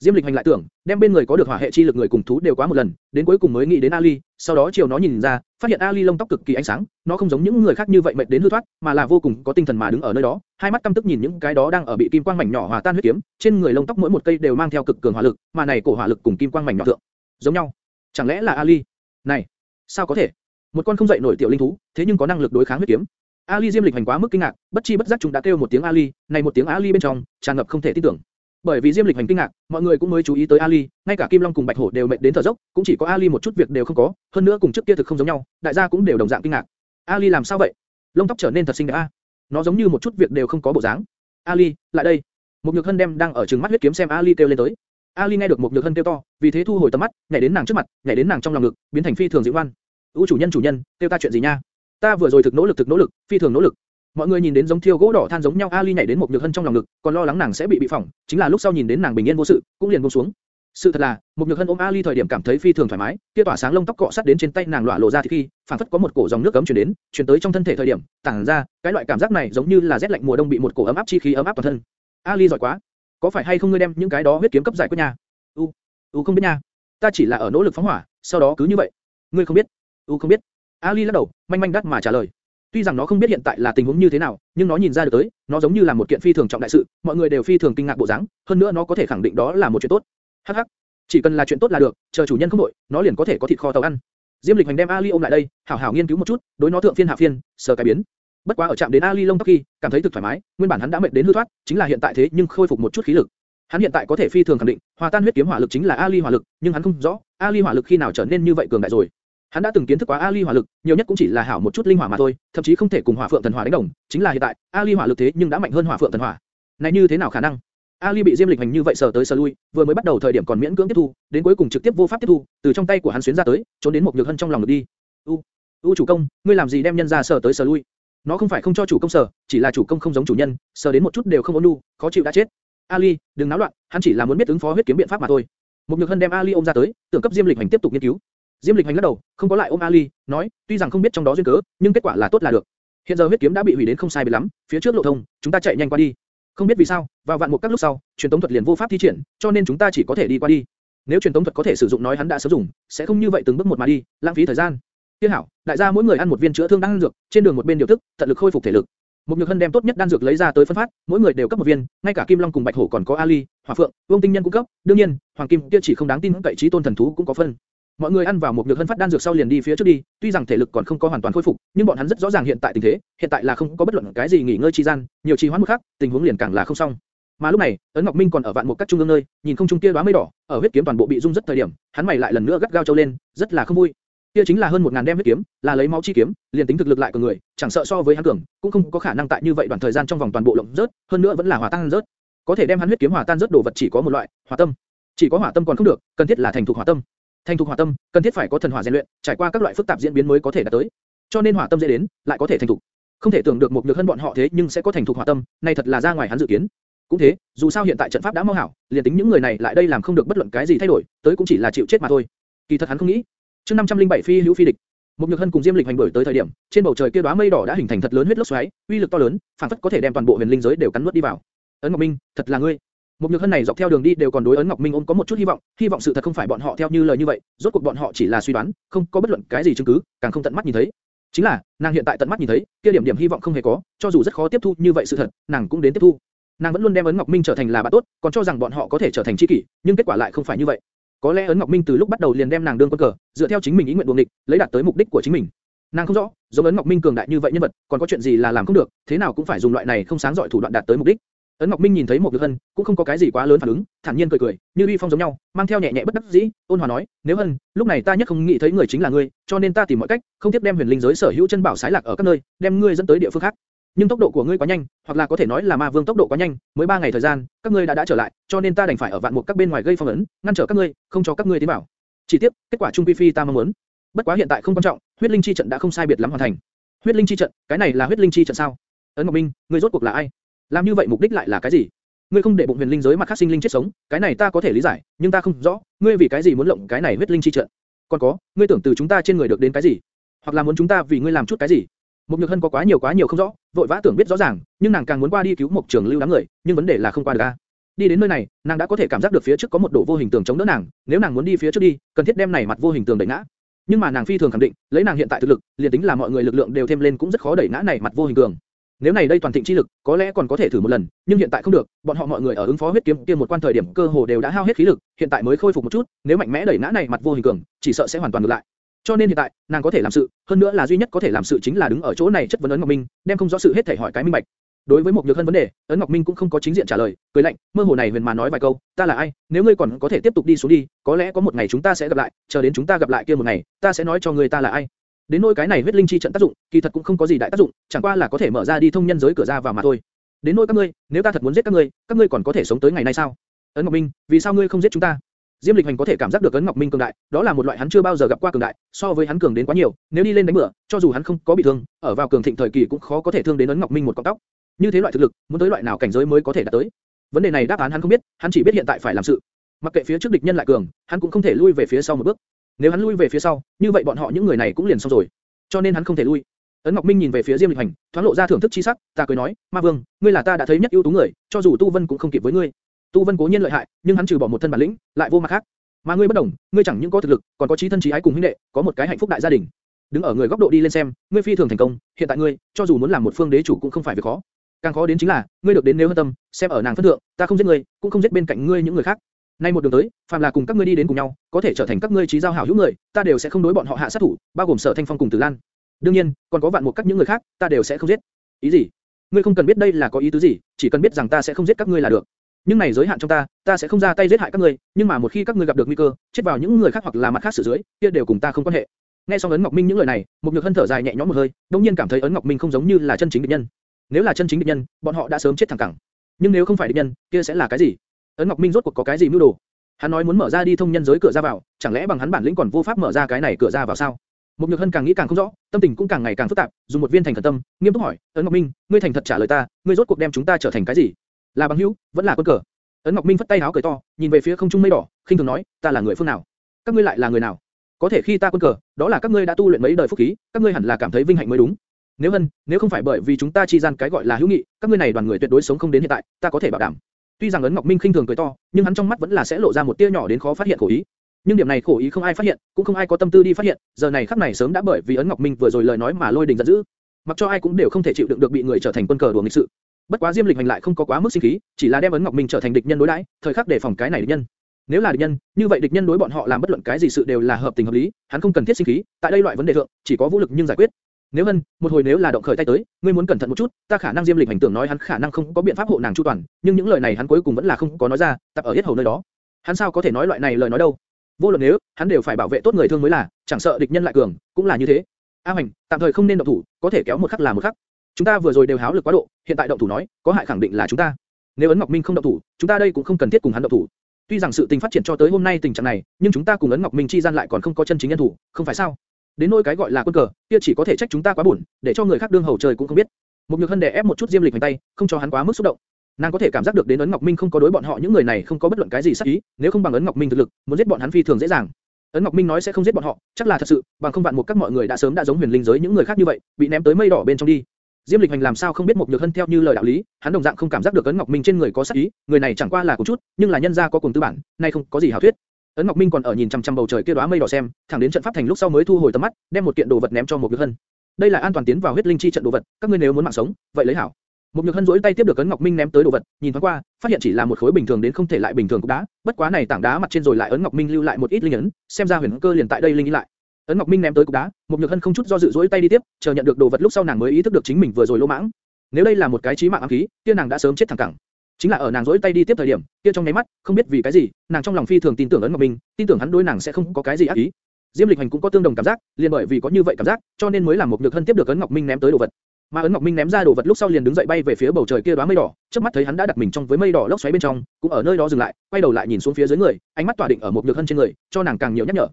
Diêm Lịch Hành lại tưởng, đem bên người có được hỏa hệ chi lực người cùng thú đều quá một lần, đến cuối cùng mới nghĩ đến Ali, sau đó chiều nó nhìn ra, phát hiện Ali lông tóc cực kỳ ánh sáng, nó không giống những người khác như vậy mệt đến hư thoát, mà là vô cùng có tinh thần mà đứng ở nơi đó, hai mắt căm tức nhìn những cái đó đang ở bị kim quang mảnh nhỏ hòa tan huyết kiếm, trên người lông tóc mỗi một cây đều mang theo cực cường hỏa lực, mà này cổ hỏa lực cùng kim quang mảnh nhỏ thượng, giống nhau. Chẳng lẽ là Ali? Này, sao có thể? Một con không dậy nổi tiểu linh thú, thế nhưng có năng lực đối kháng huyết kiếm. Ali Diêm Lịch Hành quá mức kinh ngạc, bất chi bất giác chúng đã kêu một tiếng Ali, này một tiếng Ali bên trong tràn ngập không thể tin tưởng. Bởi vì Diêm Lịch hành kinh ngạc, mọi người cũng mới chú ý tới Ali, ngay cả Kim Long cùng Bạch Hổ đều mệt đến thở dốc, cũng chỉ có Ali một chút việc đều không có, hơn nữa cùng trước kia thực không giống nhau, đại gia cũng đều đồng dạng kinh ngạc. Ali làm sao vậy? Lông tóc trở nên thật xinh đẹp a. Nó giống như một chút việc đều không có bộ dáng. Ali, lại đây. Một Nhược Hân đem đang ở trừng mắt huyết kiếm xem Ali kêu lên tới. Ali nghe được một Nhược Hân kêu to, vì thế thu hồi tầm mắt, nhảy đến nàng trước mặt, nhảy đến nàng trong lòng ngực, biến thành phi thường dịu ngoan. "U chủ nhân chủ nhân, kêu ta chuyện gì nha? Ta vừa rồi thực nỗ lực thực nỗ lực, phi thường nỗ lực." Mọi người nhìn đến giống thiêu gỗ đỏ than giống nhau Ali nhảy đến một nhược hân trong lòng ngực, còn lo lắng nàng sẽ bị bị phỏng, chính là lúc sau nhìn đến nàng bình yên vô sự, cũng liền buông xuống. Sự thật là, một nhược hân ôm Ali thời điểm cảm thấy phi thường thoải mái, kia tỏa sáng lông tóc cọ sát đến trên tay nàng lỏa lộ ra thì khi, phản phất có một cổ dòng nước cấm truyền đến, truyền tới trong thân thể thời điểm, tản ra, cái loại cảm giác này giống như là rét lạnh mùa đông bị một cổ ấm áp chi khí ấm áp toàn thân. Ali giỏi quá, có phải hay không ngươi đem những cái đó huyết kiếm cấp giải quyết nhà? U, u không biết nha, ta chỉ là ở nỗ lực phóng hỏa, sau đó cứ như vậy. Ngươi không biết? U không biết. Ali lắc đầu, manh manh đắt mà trả lời. Tuy rằng nó không biết hiện tại là tình huống như thế nào, nhưng nó nhìn ra được tới, nó giống như là một kiện phi thường trọng đại sự, mọi người đều phi thường kinh ngạc bộ dáng, hơn nữa nó có thể khẳng định đó là một chuyện tốt. Hắc hắc, chỉ cần là chuyện tốt là được, chờ chủ nhân không đổi, nó liền có thể có thịt kho tàu ăn. Diêm Lịch Hành đem Ali ôm lại đây, hảo hảo nghiên cứu một chút, đối nó thượng phiên hạ phiên, sờ cái biến. Bất quá ở chạm đến Ali lông tóc khi, cảm thấy thực thoải mái, nguyên bản hắn đã mệt đến hư thoát, chính là hiện tại thế nhưng khôi phục một chút khí lực. Hắn hiện tại có thể phi thường khẳng định, hòa tan huyết kiếm hỏa lực chính là Ali hỏa lực, nhưng hắn không rõ, Ali hỏa lực khi nào trở nên như vậy cường đại rồi. Hắn đã từng kiến thức quá Ali hỏa lực, nhiều nhất cũng chỉ là hảo một chút linh hỏa mà thôi, thậm chí không thể cùng hỏa phượng thần hỏa đánh đồng, chính là hiện tại, Ali hỏa lực thế nhưng đã mạnh hơn hỏa phượng thần hỏa. Này như thế nào khả năng? Ali bị Diêm Lịch hành như vậy sờ tới sờ lui, vừa mới bắt đầu thời điểm còn miễn cưỡng tiếp thu, đến cuối cùng trực tiếp vô pháp tiếp thu, từ trong tay của hắn xuyến ra tới, trốn đến một nhược hân trong lòng được đi. U, u chủ công, ngươi làm gì đem nhân ra sờ tới sờ lui? Nó không phải không cho chủ công sờ, chỉ là chủ công không giống chủ nhân, sờ đến một chút đều không ôn nhu, khó chịu đã chết. Ali, đừng náo loạn, hắn chỉ là muốn biết ứng phó huyết kiếm biện pháp mà thôi. Một nhược hân đem Ali ôm ra tới, tưởng cấp Diêm Lịch hành tiếp tục nghiên cứu. Diêm Lịch hành lắc đầu, không có lại ôm Ali, nói, tuy rằng không biết trong đó duyên cớ, nhưng kết quả là tốt là được. Hiện giờ huyết kiếm đã bị hủy đến không sai biệt lắm, phía trước lộ thông, chúng ta chạy nhanh qua đi. Không biết vì sao, vào vạn một các lúc sau, truyền tống thuật liền vô pháp thi triển, cho nên chúng ta chỉ có thể đi qua đi. Nếu truyền tống thuật có thể sử dụng nói hắn đã sử dụng, sẽ không như vậy từng bước một mà đi, lãng phí thời gian. Tiếc hảo, đại gia mỗi người ăn một viên chữa thương đan dược, trên đường một bên điều tức, tận lực khôi phục thể lực. Một nhược hân đem tốt nhất đan dược lấy ra tới phân phát, mỗi người đều cấp một viên, ngay cả Kim Long cùng Bạch Hổ còn có Ali, Hỏa Phượng, Vương Tinh Nhân cũng cấp, đương nhiên, Hoàng Kim kia chỉ không đáng tin cậy trí tôn thần thú cũng có phân. Mọi người ăn vào một nhược hân phát đan dược sau liền đi phía trước đi, tuy rằng thể lực còn không có hoàn toàn khôi phục, nhưng bọn hắn rất rõ ràng hiện tại tình thế, hiện tại là không có bất luận cái gì nghỉ ngơi chi gian, nhiều trì hoãn một khắc, tình huống liền càng là không xong. Mà lúc này, ấn Ngọc Minh còn ở vạn một các trung ương nơi, nhìn không trung kia đóa mây đỏ, ở huyết kiếm toàn bộ bị rung rất thời điểm, hắn mày lại lần nữa gắt gao trâu lên, rất là không vui. Kia chính là hơn một ngàn đem huyết kiếm, là lấy máu chi kiếm, liền tính thực lực lại của người, chẳng sợ so với hắn cường, cũng không có khả năng tại như vậy đoạn thời gian trong vòng toàn bộ lộng rớt, hơn nữa vẫn là hòa tan rớt. Có thể đem hắn huyết kiếm hòa tan rớt đồ vật chỉ có một loại, hỏa tâm. Chỉ có hỏa tâm còn không được, cần thiết là thành thục hỏa tâm. Thành thục hỏa tâm, cần thiết phải có thần hỏa rèn luyện, trải qua các loại phức tạp diễn biến mới có thể đạt tới. Cho nên hỏa tâm dễ đến, lại có thể thành thục Không thể tưởng được một nhược hơn bọn họ thế nhưng sẽ có thành thục hỏa tâm, này thật là ra ngoài hắn dự kiến. Cũng thế, dù sao hiện tại trận pháp đã mau hảo, liền tính những người này lại đây làm không được bất luận cái gì thay đổi, tới cũng chỉ là chịu chết mà thôi. Kỳ thật hắn không nghĩ. Chương 507 phi hữu phi địch. Một nhược hân cùng Diêm Lịch hành đuổi tới thời điểm, trên bầu trời kia đóa mây đỏ đã hình thành thật lớn huyết lốc xoáy, uy lực to lớn, phản phất có thể đem toàn bộ huyền linh giới đều cắn nuốt đi vào. Ấn Ngọc Minh, thật là ngươi. Một nhược hân này dọc theo đường đi đều còn đối ấn Ngọc Minh ôm có một chút hy vọng, hy vọng sự thật không phải bọn họ theo như lời như vậy, rốt cuộc bọn họ chỉ là suy đoán, không có bất luận cái gì chứng cứ, càng không tận mắt nhìn thấy. Chính là, nàng hiện tại tận mắt nhìn thấy, kia điểm điểm hy vọng không hề có, cho dù rất khó tiếp thu như vậy sự thật, nàng cũng đến tiếp thu. Nàng vẫn luôn đem ấn Ngọc Minh trở thành là bạn tốt, còn cho rằng bọn họ có thể trở thành tri kỷ, nhưng kết quả lại không phải như vậy. Có lẽ ấn Ngọc Minh từ lúc bắt đầu liền đem nàng đương quân cờ, dựa theo chính mình ý nguyện đuồng địch, lấy đạt tới mục đích của chính mình. Nàng không rõ, giống ấn Ngọc Minh cường đại như vậy nhân vật, còn có chuyện gì là làm không được, thế nào cũng phải dùng loại này không sáng giỏi thủ đoạn đạt tới mục đích. Ấn Ngọc Minh nhìn thấy một Nhược Hân, cũng không có cái gì quá lớn phản ứng, thản nhiên cười cười, như uy phong giống nhau, mang theo nhẹ nhẹ bất đắc dĩ, ôn hòa nói, nếu Hân, lúc này ta nhất không nghĩ thấy người chính là ngươi, cho nên ta tìm mọi cách, không tiếp đem huyền linh giới sở hữu chân bảo sái lạc ở các nơi, đem ngươi dẫn tới địa phương khác. Nhưng tốc độ của ngươi quá nhanh, hoặc là có thể nói là ma vương tốc độ quá nhanh, mới ba ngày thời gian, các ngươi đã đã trở lại, cho nên ta đành phải ở vạn mục các bên ngoài gây phong ấn, ngăn trở các ngươi, không cho các ngươi tiến vào. Chỉ tiếc, kết quả trung quy phi ta mong muốn. Bất quá hiện tại không quan trọng, huyết linh chi trận đã không sai biệt lắm hoàn thành. Huyết linh chi trận, cái này là huyết linh chi trận sao? Ấn Ngọc Minh, ngươi rốt cuộc là ai? Làm như vậy mục đích lại là cái gì? Ngươi không để bụng huyền linh giới mặt khác sinh linh chết sống, cái này ta có thể lý giải, nhưng ta không rõ, ngươi vì cái gì muốn lộng cái này huyết linh chi trận? Còn có, ngươi tưởng từ chúng ta trên người được đến cái gì? Hoặc là muốn chúng ta vì ngươi làm chút cái gì? Mục Nhược Hân có quá nhiều quá nhiều không rõ, vội vã tưởng biết rõ ràng, nhưng nàng càng muốn qua đi cứu Mục Trường Lưu đám người, nhưng vấn đề là không qua được a. Đi đến nơi này, nàng đã có thể cảm giác được phía trước có một đổ vô hình tường chống đỡ nàng, nếu nàng muốn đi phía trước đi, cần thiết đem này mặt vô hình tường đẩy ngã. Nhưng mà nàng phi thường khẳng định, lấy nàng hiện tại thực lực, liền tính là mọi người lực lượng đều thêm lên cũng rất khó đẩy ngã này mặt vô hình tường. Nếu này đây toàn thịnh chi lực, có lẽ còn có thể thử một lần, nhưng hiện tại không được, bọn họ mọi người ở ứng phó huyết kiếm kia một quan thời điểm cơ hồ đều đã hao hết khí lực, hiện tại mới khôi phục một chút, nếu mạnh mẽ đẩy ngã này mặt vô hình cường, chỉ sợ sẽ hoàn toàn ngược lại. Cho nên hiện tại, nàng có thể làm sự, hơn nữa là duy nhất có thể làm sự chính là đứng ở chỗ này chất vấn ấn Ngọc Minh, đem không rõ sự hết thể hỏi cái minh bạch. Đối với một nhược hân vấn đề, ấn Ngọc Minh cũng không có chính diện trả lời, cười lạnh, mơ hồ này huyền mà nói vài câu, ta là ai, nếu ngươi còn có thể tiếp tục đi xuống đi, có lẽ có một ngày chúng ta sẽ gặp lại, chờ đến chúng ta gặp lại kia một ngày, ta sẽ nói cho ngươi ta là ai. Đến nỗi cái này huyết linh chi trận tác dụng, kỳ thật cũng không có gì đại tác dụng, chẳng qua là có thể mở ra đi thông nhân giới cửa ra vào mà thôi. Đến nỗi các ngươi, nếu ta thật muốn giết các ngươi, các ngươi còn có thể sống tới ngày nay sao? Ấn Ngọc Minh, vì sao ngươi không giết chúng ta? Diêm Lịch Hành có thể cảm giác được Ấn Ngọc Minh cường đại, đó là một loại hắn chưa bao giờ gặp qua cường đại, so với hắn cường đến quá nhiều, nếu đi lên đánh bừa, cho dù hắn không có bị thương, ở vào cường thịnh thời kỳ cũng khó có thể thương đến Ấn Ngọc Minh một cọng tóc. Như thế loại thực lực, muốn tới loại nào cảnh giới mới có thể đạt tới? Vấn đề này đáp án hắn không biết, hắn chỉ biết hiện tại phải làm sự. Mặc kệ phía trước địch nhân lại cường, hắn cũng không thể lui về phía sau một bước. Nếu hắn lui về phía sau, như vậy bọn họ những người này cũng liền xong rồi. Cho nên hắn không thể lui. Ấn Ngọc Minh nhìn về phía Diêm Lịch Hành, thoáng lộ ra thưởng thức chi sắc, ta cười nói, Ma Vương, ngươi là ta đã thấy nhất ưu tú người, cho dù Tu Vân cũng không kịp với ngươi. Tu Vân cố nhiên lợi hại, nhưng hắn trừ bỏ một thân bản lĩnh, lại vô mặt khác. Mà ngươi bất đồng, ngươi chẳng những có thực lực, còn có trí thân trí ái cùng huynh đệ, có một cái hạnh phúc đại gia đình. Đứng ở người góc độ đi lên xem, ngươi phi thường thành công, hiện tại ngươi, cho dù muốn làm một phương đế chủ cũng không phải việc khó. Càng khó đến chính là, ngươi được đến nếu hơn tâm, xem ở nàng phân thượng, ta không giết ngươi, cũng không giết bên cạnh ngươi những người khác. Nay một đường tới, phàm là cùng các ngươi đi đến cùng nhau, có thể trở thành các ngươi trí giao hảo hữu người, ta đều sẽ không đối bọn họ hạ sát thủ, bao gồm Sở Thanh Phong cùng Tử Lan. đương nhiên, còn có vạn một các những người khác, ta đều sẽ không giết. ý gì? Ngươi không cần biết đây là có ý tứ gì, chỉ cần biết rằng ta sẽ không giết các ngươi là được. Nhưng này giới hạn trong ta, ta sẽ không ra tay giết hại các ngươi, nhưng mà một khi các ngươi gặp được nguy cơ, chết vào những người khác hoặc là mặt khác xử dưới, kia đều cùng ta không quan hệ. Nghe xong ấn Ngọc Minh những lời này, một nhược hân thở dài nhẹ nhõm một hơi, đống nhiên cảm thấy ấn Ngọc Minh không giống như là chân chính địch nhân. Nếu là chân chính địch nhân, bọn họ đã sớm chết thẳng cẳng. Nhưng nếu không phải địch nhân, kia sẽ là cái gì? Ấn Ngọc Minh rốt cuộc có cái gì mưu đồ? Hắn nói muốn mở ra đi thông nhân giới cửa ra vào, chẳng lẽ bằng hắn bản lĩnh còn vô pháp mở ra cái này cửa ra vào sao? Một Nhược Hân càng nghĩ càng không rõ, tâm tình cũng càng ngày càng phức tạp, dùng một viên thành thật tâm, nghiêm túc hỏi, "Ấn Ngọc Minh, ngươi thành thật trả lời ta, ngươi rốt cuộc đem chúng ta trở thành cái gì? Là bằng hữu, vẫn là quân cờ?" Ấn Ngọc Minh phất tay áo cười to, nhìn về phía không trung mây đỏ, khinh thường nói, "Ta là người phương nào? Các ngươi lại là người nào? Có thể khi ta quân cờ, đó là các ngươi đã tu luyện mấy đời phúc khí, các ngươi hẳn là cảm thấy vinh hạnh mới đúng. Nếu Hân, nếu không phải bởi vì chúng ta chi gian cái gọi là hữu nghị, các ngươi này đoàn người tuyệt đối sống không đến hiện tại, ta có thể bảo đảm." Tuy rằng ấn Ngọc Minh khinh thường cười to, nhưng hắn trong mắt vẫn là sẽ lộ ra một tia nhỏ đến khó phát hiện khổ ý. Nhưng điểm này khổ ý không ai phát hiện, cũng không ai có tâm tư đi phát hiện, giờ này khắc này sớm đã bởi vì ấn Ngọc Minh vừa rồi lời nói mà lôi đình giận dữ. Mặc cho ai cũng đều không thể chịu đựng được bị người trở thành quân cờ đùa nghịch sự. Bất quá Diêm Lịch hành lại không có quá mức sinh khí, chỉ là đem ấn Ngọc Minh trở thành địch nhân đối đãi, thời khắc để phòng cái này địch nhân. Nếu là địch nhân, như vậy địch nhân đối bọn họ làm bất luận cái gì sự đều là hợp tình hợp lý, hắn không cần thiết sinh khí, tại đây loại vấn đề thượng, chỉ có vũ lực nhưng giải quyết. Nếu hân, một hồi nếu là động khởi tay tới, ngươi muốn cẩn thận một chút, ta khả năng Diêm Lịch hành tưởng nói hắn khả năng không có biện pháp hộ nàng chu toàn, nhưng những lời này hắn cuối cùng vẫn là không có nói ra, tập ở hết hầu nơi đó. Hắn sao có thể nói loại này lời nói đâu? Vô luận nếu, hắn đều phải bảo vệ tốt người thương mới là, chẳng sợ địch nhân lại cường, cũng là như thế. A Hoành, tạm thời không nên động thủ, có thể kéo một khắc là một khắc. Chúng ta vừa rồi đều háo lực quá độ, hiện tại động thủ nói, có hại khẳng định là chúng ta. Nếu ấn Ngọc Minh không động thủ, chúng ta đây cũng không cần thiết cùng hắn động thủ. Tuy rằng sự tình phát triển cho tới hôm nay tình trạng này, nhưng chúng ta cùng ấn Ngọc Minh chi gian lại còn không có chân chính nhân thủ, không phải sao? Đến nỗi cái gọi là quân cờ, kia chỉ có thể trách chúng ta quá buồn, để cho người khác đương hầu trời cũng không biết. Một nhược hân đè ép một chút diêm lịch hành tay, không cho hắn quá mức xúc động. Nàng có thể cảm giác được đến ấn Ngọc Minh không có đối bọn họ những người này không có bất luận cái gì sát ý, nếu không bằng ấn Ngọc Minh thực lực, muốn giết bọn hắn phi thường dễ dàng. Ấn Ngọc Minh nói sẽ không giết bọn họ, chắc là thật sự, bằng không vạn một các mọi người đã sớm đã giống huyền linh giới những người khác như vậy, bị ném tới mây đỏ bên trong đi. Diêm Lịch Hành làm sao không biết một nhược hân theo như lời đạo lý, hắn đồng dạng không cảm giác được ấn Ngọc Minh trên người có sát ý, người này chẳng qua là một chút, nhưng là nhân gia có cùng tư bản, nay không có gì hảo thuyết. Ấn Ngọc Minh còn ở nhìn chăm chăm bầu trời kia đóa mây đỏ xem, thẳng đến trận pháp thành lúc sau mới thu hồi tầm mắt, đem một kiện đồ vật ném cho một nhược hân. Đây là an toàn tiến vào huyết linh chi trận đồ vật, các ngươi nếu muốn mạng sống, vậy lấy hảo. Một nhược hân duỗi tay tiếp được Ấn Ngọc Minh ném tới đồ vật, nhìn thoáng qua, phát hiện chỉ là một khối bình thường đến không thể lại bình thường cục đá, bất quá này tảng đá mặt trên rồi lại Ấn Ngọc Minh lưu lại một ít linh ấn, xem ra huyền cơ liền tại đây linh ý lại. Ấn Ngọc Minh ném tới cục đá, một nhược hân không chút do dự duỗi tay đi tiếp, chờ nhận được đồ vật lúc sau nàng mới ý thức được chính mình vừa rồi lỗ mãng. Nếu đây là một cái chí mạng ám khí, kia nàng đã sớm chết thẳng cẳng. Chính là ở nàng dỗi tay đi tiếp thời điểm, kia trong nháy mắt, không biết vì cái gì, nàng trong lòng phi thường tin tưởng ấn Ngọc Minh, tin tưởng hắn đối nàng sẽ không có cái gì ác ý. Diêm Lịch Hành cũng có tương đồng cảm giác, liền bởi vì có như vậy cảm giác, cho nên mới làm một nhược hân tiếp được ấn Ngọc Minh ném tới đồ vật. Mà ấn Ngọc Minh ném ra đồ vật lúc sau liền đứng dậy bay về phía bầu trời kia đóa mây đỏ, chớp mắt thấy hắn đã đặt mình trong với mây đỏ lốc xoáy bên trong, cũng ở nơi đó dừng lại, quay đầu lại nhìn xuống phía dưới người, ánh mắt tỏa định ở một nhược hân trên người, cho nàng càng nhiều nhắc nhở.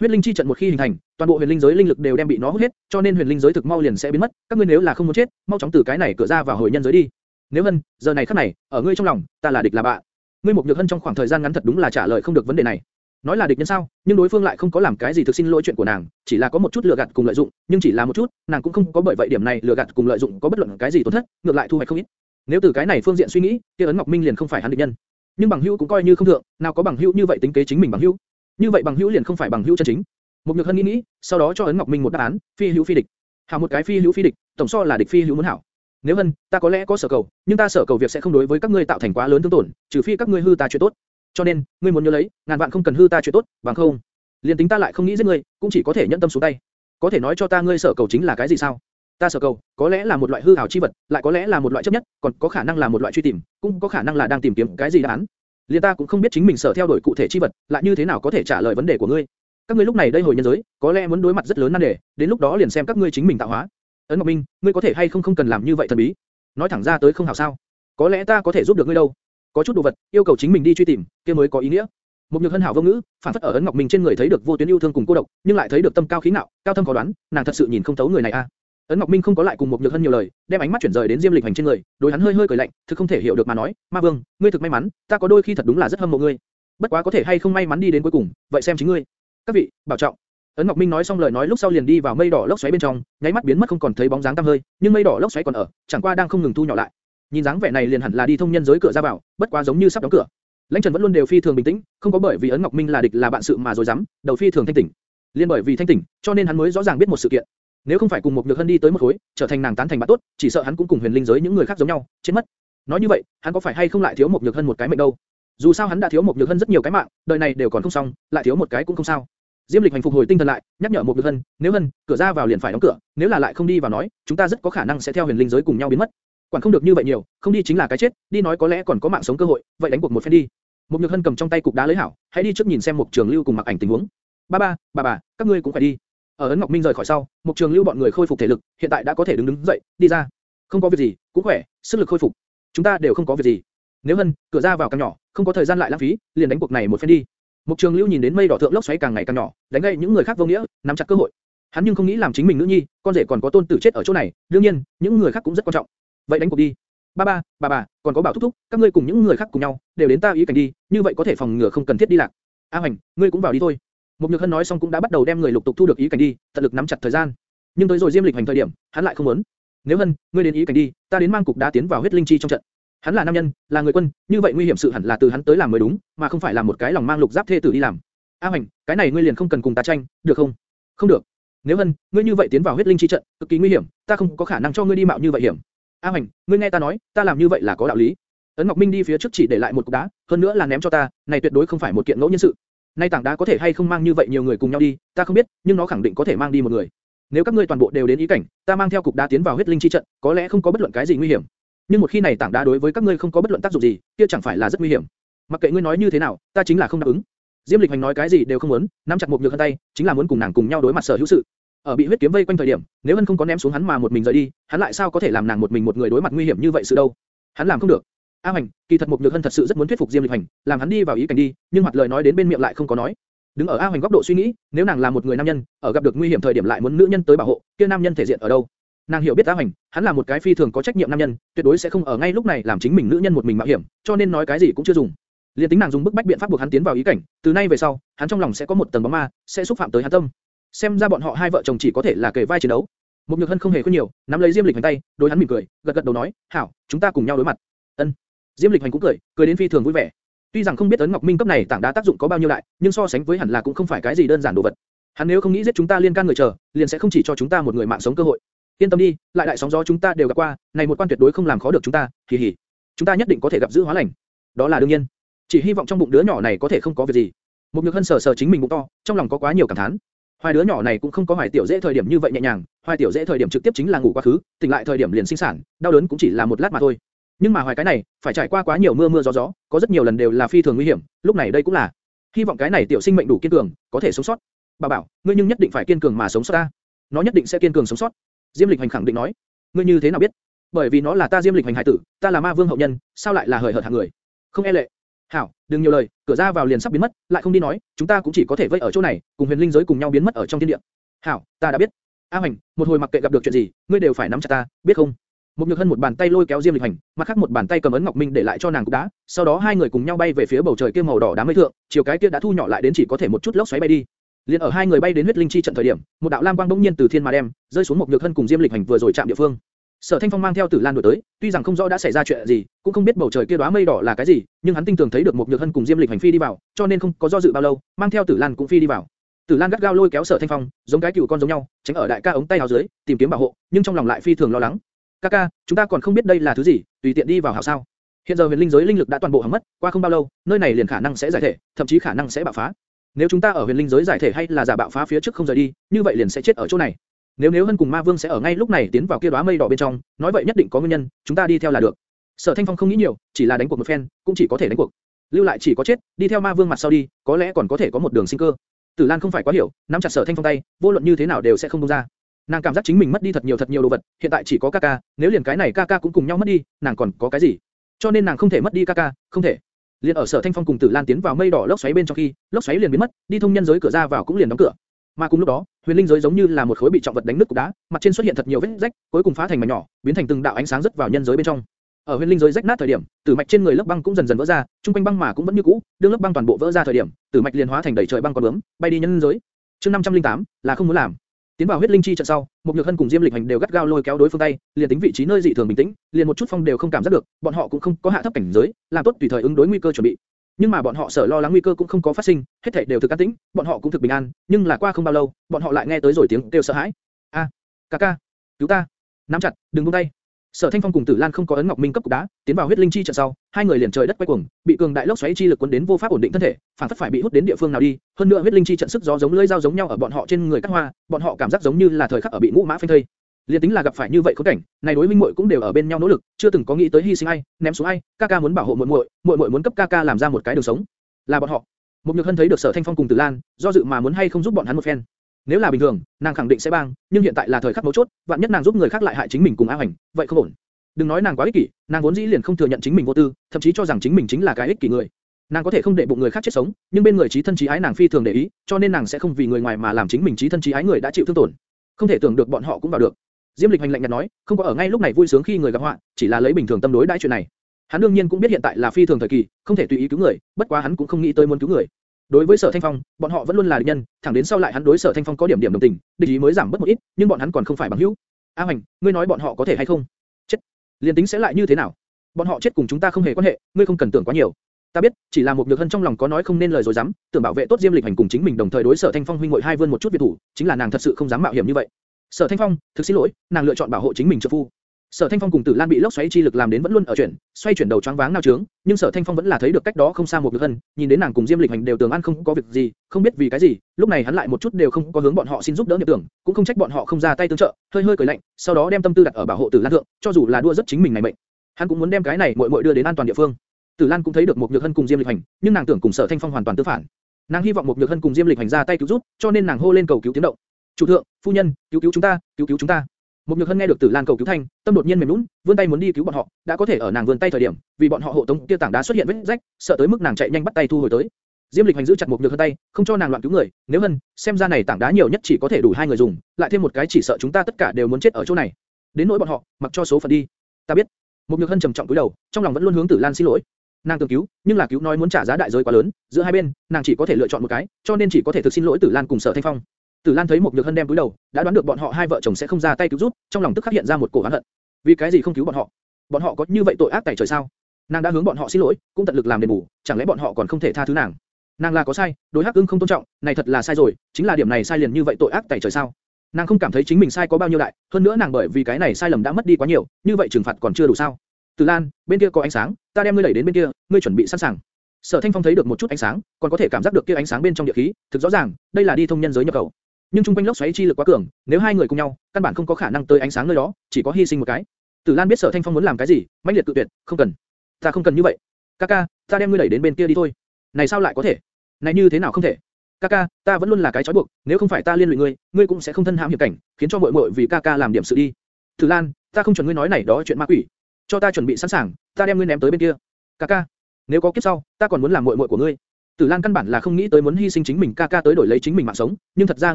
Huyết linh chi trận một khi hình thành, toàn bộ huyền linh giới linh lực đều đem bị nó hút hết, cho nên huyền linh giới thực mau liền sẽ biến mất. Các ngươi nếu là không muốn chết, mau chóng từ cái này cửa ra vào hồi nhân giới đi. Nếu hân, giờ này khắc này, ở ngươi trong lòng, ta là địch là bạn. Ngươi một nhược hân trong khoảng thời gian ngắn thật đúng là trả lời không được vấn đề này. Nói là địch nhân sao, nhưng đối phương lại không có làm cái gì thực xin lỗi chuyện của nàng, chỉ là có một chút lừa gạt cùng lợi dụng, nhưng chỉ là một chút, nàng cũng không có bởi vậy điểm này lừa gạt cùng lợi dụng có bất luận cái gì tổn thất, ngược lại thu hoạch không ít. Nếu từ cái này phương diện suy nghĩ, kia ấn Ngọc Minh liền không phải hắn địch nhân. Nhưng bằng hữu cũng coi như không thượng, nào có bằng hữu như vậy tính kế chính mình bằng hữu. Như vậy bằng hữu liền không phải bằng hữu chân chính. Một nhược hân nghĩ nghĩ, sau đó cho ấn Ngọc Minh một đáp án, phi hữu phi địch. Hảo một cái phi hữu phi địch, tổng so là địch phi hữu muốn hảo. Nếu hân, ta có lẽ có sở cầu, nhưng ta sở cầu việc sẽ không đối với các ngươi tạo thành quá lớn thương tổn, trừ phi các ngươi hư ta chuyện tốt. Cho nên, ngươi muốn nhớ lấy, ngàn vạn không cần hư ta chuyện tốt, bằng không, liền tính ta lại không nghĩ giết ngươi, cũng chỉ có thể nhẫn tâm xuống tay. Có thể nói cho ta ngươi sở cầu chính là cái gì sao? Ta sở cầu, có lẽ là một loại hư ảo chi vật, lại có lẽ là một loại chấp nhất, còn có khả năng là một loại truy tìm, cũng có khả năng là đang tìm kiếm cái gì đáp án. Liên ta cũng không biết chính mình sở theo đuổi cụ thể chi vật, lại như thế nào có thể trả lời vấn đề của ngươi. Các ngươi lúc này đây hồi nhân giới, có lẽ muốn đối mặt rất lớn nan đề, đến lúc đó liền xem các ngươi chính mình tạo hóa. Ấn Ngọc Minh, ngươi có thể hay không không cần làm như vậy thần bí. Nói thẳng ra tới không hảo sao? Có lẽ ta có thể giúp được ngươi đâu. Có chút đồ vật, yêu cầu chính mình đi truy tìm, kia mới có ý nghĩa. Một nhược hân hảo vô ngữ, phản phất ở ấn Ngọc Minh trên người thấy được vô tuyến yêu thương cùng cô độc, nhưng lại thấy được tâm cao khí nạo, cao thâm khó đoán, nàng thật sự nhìn không thấu người này a. Ấn Ngọc Minh không có lại cùng một nhược hân nhiều lời, đem ánh mắt chuyển rời đến Diêm Lịch Hành trên người, đối hắn hơi hơi cười lạnh, thực không thể hiểu được mà nói, Ma Vương, ngươi thực may mắn, ta có đôi khi thật đúng là rất hâm mộ ngươi. Bất quá có thể hay không may mắn đi đến cuối cùng, vậy xem chính ngươi. Các vị, bảo trọng. Ấn Ngọc Minh nói xong lời nói lúc sau liền đi vào mây đỏ lốc xoáy bên trong, nháy mắt biến mất không còn thấy bóng dáng tăm hơi, nhưng mây đỏ lốc xoáy còn ở, chẳng qua đang không ngừng thu nhỏ lại. Nhìn dáng vẻ này liền hẳn là đi thông nhân giới cửa ra vào, bất quá giống như sắp đóng cửa. Lãnh Trần vẫn luôn đều phi thường bình tĩnh, không có bởi vì ấn Ngọc Minh là địch là bạn sự mà rồi dám, đầu phi thường thanh tỉnh. Liên bởi vì thanh tỉnh, cho nên hắn mới rõ ràng biết một sự kiện. Nếu không phải cùng một nhược hân đi tới một khối, trở thành nàng tán thành bạn tốt, chỉ sợ hắn cũng cùng huyền linh giới những người khác giống nhau, chết mất. Nói như vậy, hắn có phải hay không lại thiếu một nhược hân một cái mệnh đâu? Dù sao hắn đã thiếu một nhược hân rất nhiều cái mạng, đời này đều còn không xong, lại thiếu một cái cũng không sao. Diêm Lịch hành phục hồi tinh thần lại, nhắc nhở một nhược hân, nếu hân, cửa ra vào liền phải đóng cửa, nếu là lại không đi vào nói, chúng ta rất có khả năng sẽ theo huyền linh giới cùng nhau biến mất. Quản không được như vậy nhiều, không đi chính là cái chết, đi nói có lẽ còn có mạng sống cơ hội, vậy đánh cuộc một phen đi. Một nhược hân cầm trong tay cục đá lấy hảo, hãy đi trước nhìn xem một trường lưu cùng mặc ảnh tình huống. Ba ba, bà bà, các ngươi cũng phải đi. Ở ấn Ngọc Minh rời khỏi sau, một trường lưu bọn người khôi phục thể lực, hiện tại đã có thể đứng đứng dậy, đi ra. Không có việc gì, cũng khỏe, sức lực khôi phục. Chúng ta đều không có việc gì. Nếu hân, cửa ra vào càng nhỏ, không có thời gian lại lãng phí, liền đánh cuộc này một phen đi. Mục Trường Lưu nhìn đến mây đỏ thượng lốc xoáy càng ngày càng nhỏ, đánh gây những người khác vô nghĩa, nắm chặt cơ hội. Hắn nhưng không nghĩ làm chính mình nữ nhi, con rể còn có tôn tử chết ở chỗ này, đương nhiên, những người khác cũng rất quan trọng. Vậy đánh cuộc đi. Ba ba, bà bà, còn có bảo thúc thúc, các ngươi cùng những người khác cùng nhau, đều đến ta ý cảnh đi, như vậy có thể phòng ngừa không cần thiết đi lạc. A Hoành, ngươi cũng vào đi thôi. Mục Nhược Hân nói xong cũng đã bắt đầu đem người lục tục thu được ý cảnh đi, tận lực nắm chặt thời gian. Nhưng tới rồi Diêm Lịch hành thời điểm, hắn lại không muốn. Nếu Hân, ngươi đến ý cảnh đi, ta đến mang cục đá tiến vào huyết linh chi trong trận. Hắn là nam nhân, là người quân, như vậy nguy hiểm sự hẳn là từ hắn tới làm mới đúng, mà không phải là một cái lòng mang lục giáp thê tử đi làm. A Hoành, cái này ngươi liền không cần cùng ta tranh, được không? Không được. Nếu Hân, ngươi như vậy tiến vào huyết linh chi trận, cực kỳ nguy hiểm, ta không có khả năng cho ngươi đi mạo như vậy hiểm. A Hoành, ngươi nghe ta nói, ta làm như vậy là có đạo lý. Ấn Ngọc Minh đi phía trước chỉ để lại một cục đá, hơn nữa là ném cho ta, này tuyệt đối không phải một kiện ngẫu nhiên sự. Nay tảng đá có thể hay không mang như vậy nhiều người cùng nhau đi, ta không biết, nhưng nó khẳng định có thể mang đi một người. Nếu các ngươi toàn bộ đều đến ý cảnh, ta mang theo cục đá tiến vào huyết linh chi trận, có lẽ không có bất luận cái gì nguy hiểm. Nhưng một khi này tảng đá đối với các ngươi không có bất luận tác dụng gì, kia chẳng phải là rất nguy hiểm. Mặc kệ ngươi nói như thế nào, ta chính là không đáp ứng. Diêm Lịch Hành nói cái gì đều không muốn, nắm chặt một nhược thân tay, chính là muốn cùng nàng cùng nhau đối mặt sở hữu sự. Ở bị huyết kiếm vây quanh thời điểm, nếu Hân không có ném xuống hắn mà một mình rời đi, hắn lại sao có thể làm nàng một mình một người đối mặt nguy hiểm như vậy sự đâu? Hắn làm không được. A Hành, kỳ thật một nhược hân thật sự rất muốn thuyết phục Diêm Lịch Hành, làm hắn đi vào ý cảnh đi, nhưng hoạt lời nói đến bên miệng lại không có nói. Đứng ở A Hoành góc độ suy nghĩ, nếu nàng là một người nam nhân, ở gặp được nguy hiểm thời điểm lại muốn nữ nhân tới bảo hộ, kia nam nhân thể diện ở đâu? Nàng hiểu biết A Hoành, hắn là một cái phi thường có trách nhiệm nam nhân, tuyệt đối sẽ không ở ngay lúc này làm chính mình nữ nhân một mình mạo hiểm, cho nên nói cái gì cũng chưa dùng. Liên tính nàng dùng bức bách biện pháp buộc hắn tiến vào ý cảnh, từ nay về sau, hắn trong lòng sẽ có một tầng bóng ma, sẽ xúc phạm tới hắn tâm. Xem ra bọn họ hai vợ chồng chỉ có thể là kề vai chiến đấu. Một Nhược Hân không hề khuyên nhiều, nắm lấy Diêm Lịch Hành tay, đối hắn mỉm cười, gật gật đầu nói, "Hảo, chúng ta cùng nhau đối mặt." Ân. Diêm Lịch Hành cũng cười, cười đến phi thường vui vẻ. Tuy rằng không biết ấn ngọc minh cấp này tảng đá tác dụng có bao nhiêu đại, nhưng so sánh với hẳn là cũng không phải cái gì đơn giản đồ vật. Hắn nếu không nghĩ giết chúng ta liên can người chờ, liền sẽ không chỉ cho chúng ta một người mạng sống cơ hội. Yên tâm đi, lại đại sóng gió chúng ta đều gặp qua, này một quan tuyệt đối không làm khó được chúng ta, kỳ hỉ. Chúng ta nhất định có thể gặp giữ hóa lành. Đó là đương nhiên. Chỉ hy vọng trong bụng đứa nhỏ này có thể không có việc gì. Một nhược hân sờ sờ chính mình bụng to, trong lòng có quá nhiều cảm thán. Hoài đứa nhỏ này cũng không có hoài tiểu dễ thời điểm như vậy nhẹ nhàng, hoài tiểu dễ thời điểm trực tiếp chính là ngủ quá khứ, tỉnh lại thời điểm liền sinh sản, đau đớn cũng chỉ là một lát mà thôi. Nhưng mà hoài cái này, phải trải qua quá nhiều mưa mưa gió gió, có rất nhiều lần đều là phi thường nguy hiểm, lúc này đây cũng là. Hy vọng cái này tiểu sinh mệnh đủ kiên cường, có thể sống sót. Bà bảo, ngươi nhưng nhất định phải kiên cường mà sống sót ta. Nó nhất định sẽ kiên cường sống sót. Diêm Lịch Hành khẳng định nói. Ngươi như thế nào biết? Bởi vì nó là ta Diêm Lịch Hành hải tử, ta là ma vương hậu nhân, sao lại là hời hợt hạng người? Không e lệ. Hảo, đừng nhiều lời, cửa ra vào liền sắp biến mất, lại không đi nói, chúng ta cũng chỉ có thể vây ở chỗ này, cùng huyền linh giới cùng nhau biến mất ở trong thiên địa. Hảo, ta đã biết. A Hành, một hồi mặc kệ gặp được chuyện gì, ngươi đều phải nắm chặt ta, biết không? Một nhược hân một bàn tay lôi kéo Diêm Lịch Hành, mặt khác một bàn tay cầm ấn ngọc minh để lại cho nàng cục đá, sau đó hai người cùng nhau bay về phía bầu trời kia màu đỏ đám mây thượng, chiều cái kia đã thu nhỏ lại đến chỉ có thể một chút lốc xoáy bay đi. Liên ở hai người bay đến huyết linh chi trận thời điểm, một đạo lam quang bỗng nhiên từ thiên mà đem, rơi xuống một nhược thân cùng Diêm Lịch Hành vừa rồi chạm địa phương. Sở Thanh Phong mang theo Tử Lan đuổi tới, tuy rằng không rõ đã xảy ra chuyện gì, cũng không biết bầu trời kia đóa mây đỏ là cái gì, nhưng hắn tinh tường thấy được một nhược thân cùng Diêm Lịch Hành phi đi vào, cho nên không có do dự bao lâu, mang theo Tử Lan cũng phi đi vào. Tử Lan gắt gao lôi kéo Sở Thanh Phong, giống cái cừu con giống nhau, tránh ở đại ca ống tay áo dưới, tìm kiếm bảo hộ, nhưng trong lòng lại phi thường lo lắng. Ca ca, chúng ta còn không biết đây là thứ gì, tùy tiện đi vào hảo sao? Hiện giờ huyền linh giới linh lực đã toàn bộ hỏng mất, qua không bao lâu, nơi này liền khả năng sẽ giải thể, thậm chí khả năng sẽ bạo phá. Nếu chúng ta ở huyền linh giới giải thể hay là giả bạo phá phía trước không rời đi, như vậy liền sẽ chết ở chỗ này. Nếu nếu Hân cùng Ma Vương sẽ ở ngay lúc này tiến vào kia đóa mây đỏ bên trong, nói vậy nhất định có nguyên nhân, chúng ta đi theo là được. Sở Thanh Phong không nghĩ nhiều, chỉ là đánh cuộc một phen, cũng chỉ có thể đánh cuộc. Lưu lại chỉ có chết, đi theo Ma Vương mặt sau đi, có lẽ còn có thể có một đường sinh cơ. Tử Lan không phải quá hiểu, nắm chặt Sở Thanh Phong tay, vô luận như thế nào đều sẽ không buông ra. Nàng cảm giác chính mình mất đi thật nhiều thật nhiều đồ vật, hiện tại chỉ có Kaka, nếu liền cái này Kaka cũng cùng nhau mất đi, nàng còn có cái gì? Cho nên nàng không thể mất đi Kaka, không thể. Liên ở Sở Thanh Phong cùng Tử Lan tiến vào mây đỏ lốc xoáy bên trong khi, lốc xoáy liền biến mất, đi thông nhân giới cửa ra vào cũng liền đóng cửa. Mà cùng lúc đó, huyền linh giới giống như là một khối bị trọng vật đánh nứt cục đá, mặt trên xuất hiện thật nhiều vết rách, cuối cùng phá thành mảnh nhỏ, biến thành từng đạo ánh sáng rất vào nhân giới bên trong. Ở huyền linh giới rách nát thời điểm, tử mạch trên người lớp băng cũng dần dần vỡ ra, trung quanh băng mà cũng vẫn như cũ, đương lớp băng toàn bộ vỡ ra thời điểm, tử mạch liền hóa thành đầy trời băng con bướm, bay đi nhân giới. Chương 508 là không muốn làm. Tiến vào huyết linh chi trận sau, một nhược hân cùng diêm lịch hành đều gắt gao lôi kéo đối phương tay, liền tính vị trí nơi dị thường bình tĩnh, liền một chút phong đều không cảm giác được, bọn họ cũng không có hạ thấp cảnh giới, làm tốt tùy thời ứng đối nguy cơ chuẩn bị. Nhưng mà bọn họ sợ lo lắng nguy cơ cũng không có phát sinh, hết thảy đều thực an tĩnh, bọn họ cũng thực bình an, nhưng là qua không bao lâu, bọn họ lại nghe tới rồi tiếng kêu sợ hãi. A, ca ca, cứu ta, nắm chặt, đừng buông tay. Sở Thanh Phong cùng Tử Lan không có ấn Ngọc Minh cấp cục đá, tiến vào huyết linh chi trận sau, hai người liền trời đất quay cuồng, bị cường đại lốc xoáy chi lực cuốn đến vô pháp ổn định thân thể, phản phất phải bị hút đến địa phương nào đi. Hơn nữa huyết linh chi trận sức gió giống lưỡi dao giống nhau ở bọn họ trên người cắt hoa, bọn họ cảm giác giống như là thời khắc ở bị ngũ mã phanh thây. Liên tính là gặp phải như vậy khốn cảnh, này đối minh muội cũng đều ở bên nhau nỗ lực, chưa từng có nghĩ tới hy sinh ai, ném xuống ai, ca ca muốn bảo hộ muội muội, muội muội muốn cấp ca ca làm ra một cái đường sống. Là bọn họ. Mục Nhược Hân thấy được Sở Thanh Phong cùng Tử Lan, do dự mà muốn hay không giúp bọn hắn một phen. Nếu là bình thường, nàng khẳng định sẽ bang, nhưng hiện tại là thời khắc mấu chốt, vạn nhất nàng giúp người khác lại hại chính mình cùng A Hoành, vậy không ổn. Đừng nói nàng quá ích kỷ, nàng vốn dĩ liền không thừa nhận chính mình vô tư, thậm chí cho rằng chính mình chính là cái ích kỷ người. Nàng có thể không để bụng người khác chết sống, nhưng bên người trí thân trí ái nàng phi thường để ý, cho nên nàng sẽ không vì người ngoài mà làm chính mình trí thân trí ái người đã chịu thương tổn. Không thể tưởng được bọn họ cũng vào được. Diêm Lịch hành lạnh nhạt nói, không có ở ngay lúc này vui sướng khi người gặp họa, chỉ là lấy bình thường tâm đối đãi chuyện này. Hắn đương nhiên cũng biết hiện tại là phi thường thời kỳ, không thể tùy ý cứu người, bất quá hắn cũng không nghĩ tới muốn cứu người. Đối với Sở Thanh Phong, bọn họ vẫn luôn là địch nhân, thẳng đến sau lại hắn đối Sở Thanh Phong có điểm điểm đồng tình, địch ý mới giảm bớt một ít, nhưng bọn hắn còn không phải bằng hữu. A Hoành, ngươi nói bọn họ có thể hay không? Chết. Liên tính sẽ lại như thế nào? Bọn họ chết cùng chúng ta không hề quan hệ, ngươi không cần tưởng quá nhiều. Ta biết, chỉ là một nhược hân trong lòng có nói không nên lời rồi dám, tưởng bảo vệ tốt Diêm Lịch hành cùng chính mình đồng thời đối Sở Thanh Phong huynh muội hai vươn một chút việt thủ, chính là nàng thật sự không dám mạo hiểm như vậy. Sở Thanh Phong, thực xin lỗi, nàng lựa chọn bảo hộ chính mình trợ phu. Sở Thanh Phong cùng Tử Lan bị lốc xoáy chi lực làm đến vẫn luôn ở chuyển, xoay chuyển đầu choáng váng nao trướng, nhưng Sở Thanh Phong vẫn là thấy được cách đó không xa một Nhược Hân, nhìn đến nàng cùng Diêm Lịch Hành đều tưởng ăn không có việc gì, không biết vì cái gì, lúc này hắn lại một chút đều không có hướng bọn họ xin giúp đỡ niệm tưởng, cũng không trách bọn họ không ra tay tương trợ, hơi hơi cười lạnh, sau đó đem tâm tư đặt ở bảo hộ Tử Lan thượng, cho dù là đua rất chính mình này mệnh, hắn cũng muốn đem cái này muội muội đưa đến an toàn địa phương. Tử Lan cũng thấy được một Nhược Hân cùng Diêm Lịch Hành, nhưng nàng tưởng cùng Sở Thanh Phong hoàn toàn tương phản. Nàng hy vọng một Nhược Hân cùng Diêm Lịch Hành ra tay cứu giúp, cho nên nàng hô lên cầu cứu tiếng động. "Chủ thượng, phu nhân, cứu cứu chúng ta, cứu cứu chúng ta." Một Nhược Hân nghe được Tử Lan cầu cứu thanh, tâm đột nhiên mềm nhũn, vươn tay muốn đi cứu bọn họ, đã có thể ở nàng vươn tay thời điểm, vì bọn họ hộ tống kia tảng đá xuất hiện vết rách, sợ tới mức nàng chạy nhanh bắt tay thu hồi tới. Diêm Lịch Hành giữ chặt một Nhược Hân tay, không cho nàng loạn cứu người, nếu Hân, xem ra này tảng đá nhiều nhất chỉ có thể đủ hai người dùng, lại thêm một cái chỉ sợ chúng ta tất cả đều muốn chết ở chỗ này. Đến nỗi bọn họ, mặc cho số phận đi. Ta biết. Một Nhược Hân trầm trọng cúi đầu, trong lòng vẫn luôn hướng Tử Lan xin lỗi. Nàng từng cứu, nhưng là cứu nói muốn trả giá đại giới quá lớn, giữa hai bên, nàng chỉ có thể lựa chọn một cái, cho nên chỉ có thể thực xin lỗi Tử Lan cùng Sở Thanh Phong. Tử Lan thấy một Nhược Hân đem cúi đầu, đã đoán được bọn họ hai vợ chồng sẽ không ra tay cứu giúp, trong lòng tức khắc hiện ra một cổ oán hận. Vì cái gì không cứu bọn họ? Bọn họ có như vậy tội ác tẩy trời sao? Nàng đã hướng bọn họ xin lỗi, cũng tận lực làm đền bù, chẳng lẽ bọn họ còn không thể tha thứ nàng? Nàng là có sai, đối Hắc Ưng không tôn trọng, này thật là sai rồi, chính là điểm này sai liền như vậy tội ác tẩy trời sao? Nàng không cảm thấy chính mình sai có bao nhiêu đại, hơn nữa nàng bởi vì cái này sai lầm đã mất đi quá nhiều, như vậy trừng phạt còn chưa đủ sao? Tử Lan, bên kia có ánh sáng, ta đem ngươi đẩy đến bên kia, ngươi chuẩn bị sẵn sàng. Sở Thanh Phong thấy được một chút ánh sáng, còn có thể cảm giác được kia ánh sáng bên trong địa khí, thực rõ ràng, đây là đi thông nhân giới nhập khẩu nhưng trung quanh lốc xoáy chi lực quá cường, nếu hai người cùng nhau, căn bản không có khả năng tới ánh sáng nơi đó, chỉ có hy sinh một cái. Tử Lan biết Sở Thanh Phong muốn làm cái gì, mãnh liệt tự tuyệt, không cần, ta không cần như vậy. Kaka, ta đem ngươi đẩy đến bên kia đi thôi. Này sao lại có thể? Này như thế nào không thể? Kaka, ta vẫn luôn là cái trói buộc, nếu không phải ta liên lụy ngươi, ngươi cũng sẽ không thân hãm hiểm cảnh, khiến cho muội muội vì Kaka làm điểm sự đi. Tử Lan, ta không chuẩn ngươi nói này đó chuyện ma quỷ. Cho ta chuẩn bị sẵn sàng, ta đem ngươi ném tới bên kia. Kaka, nếu có kiếp sau, ta còn muốn làm muội muội của ngươi. Tử Lan căn bản là không nghĩ tới muốn hy sinh chính mình ca ca tới đổi lấy chính mình mạng sống, nhưng thật ra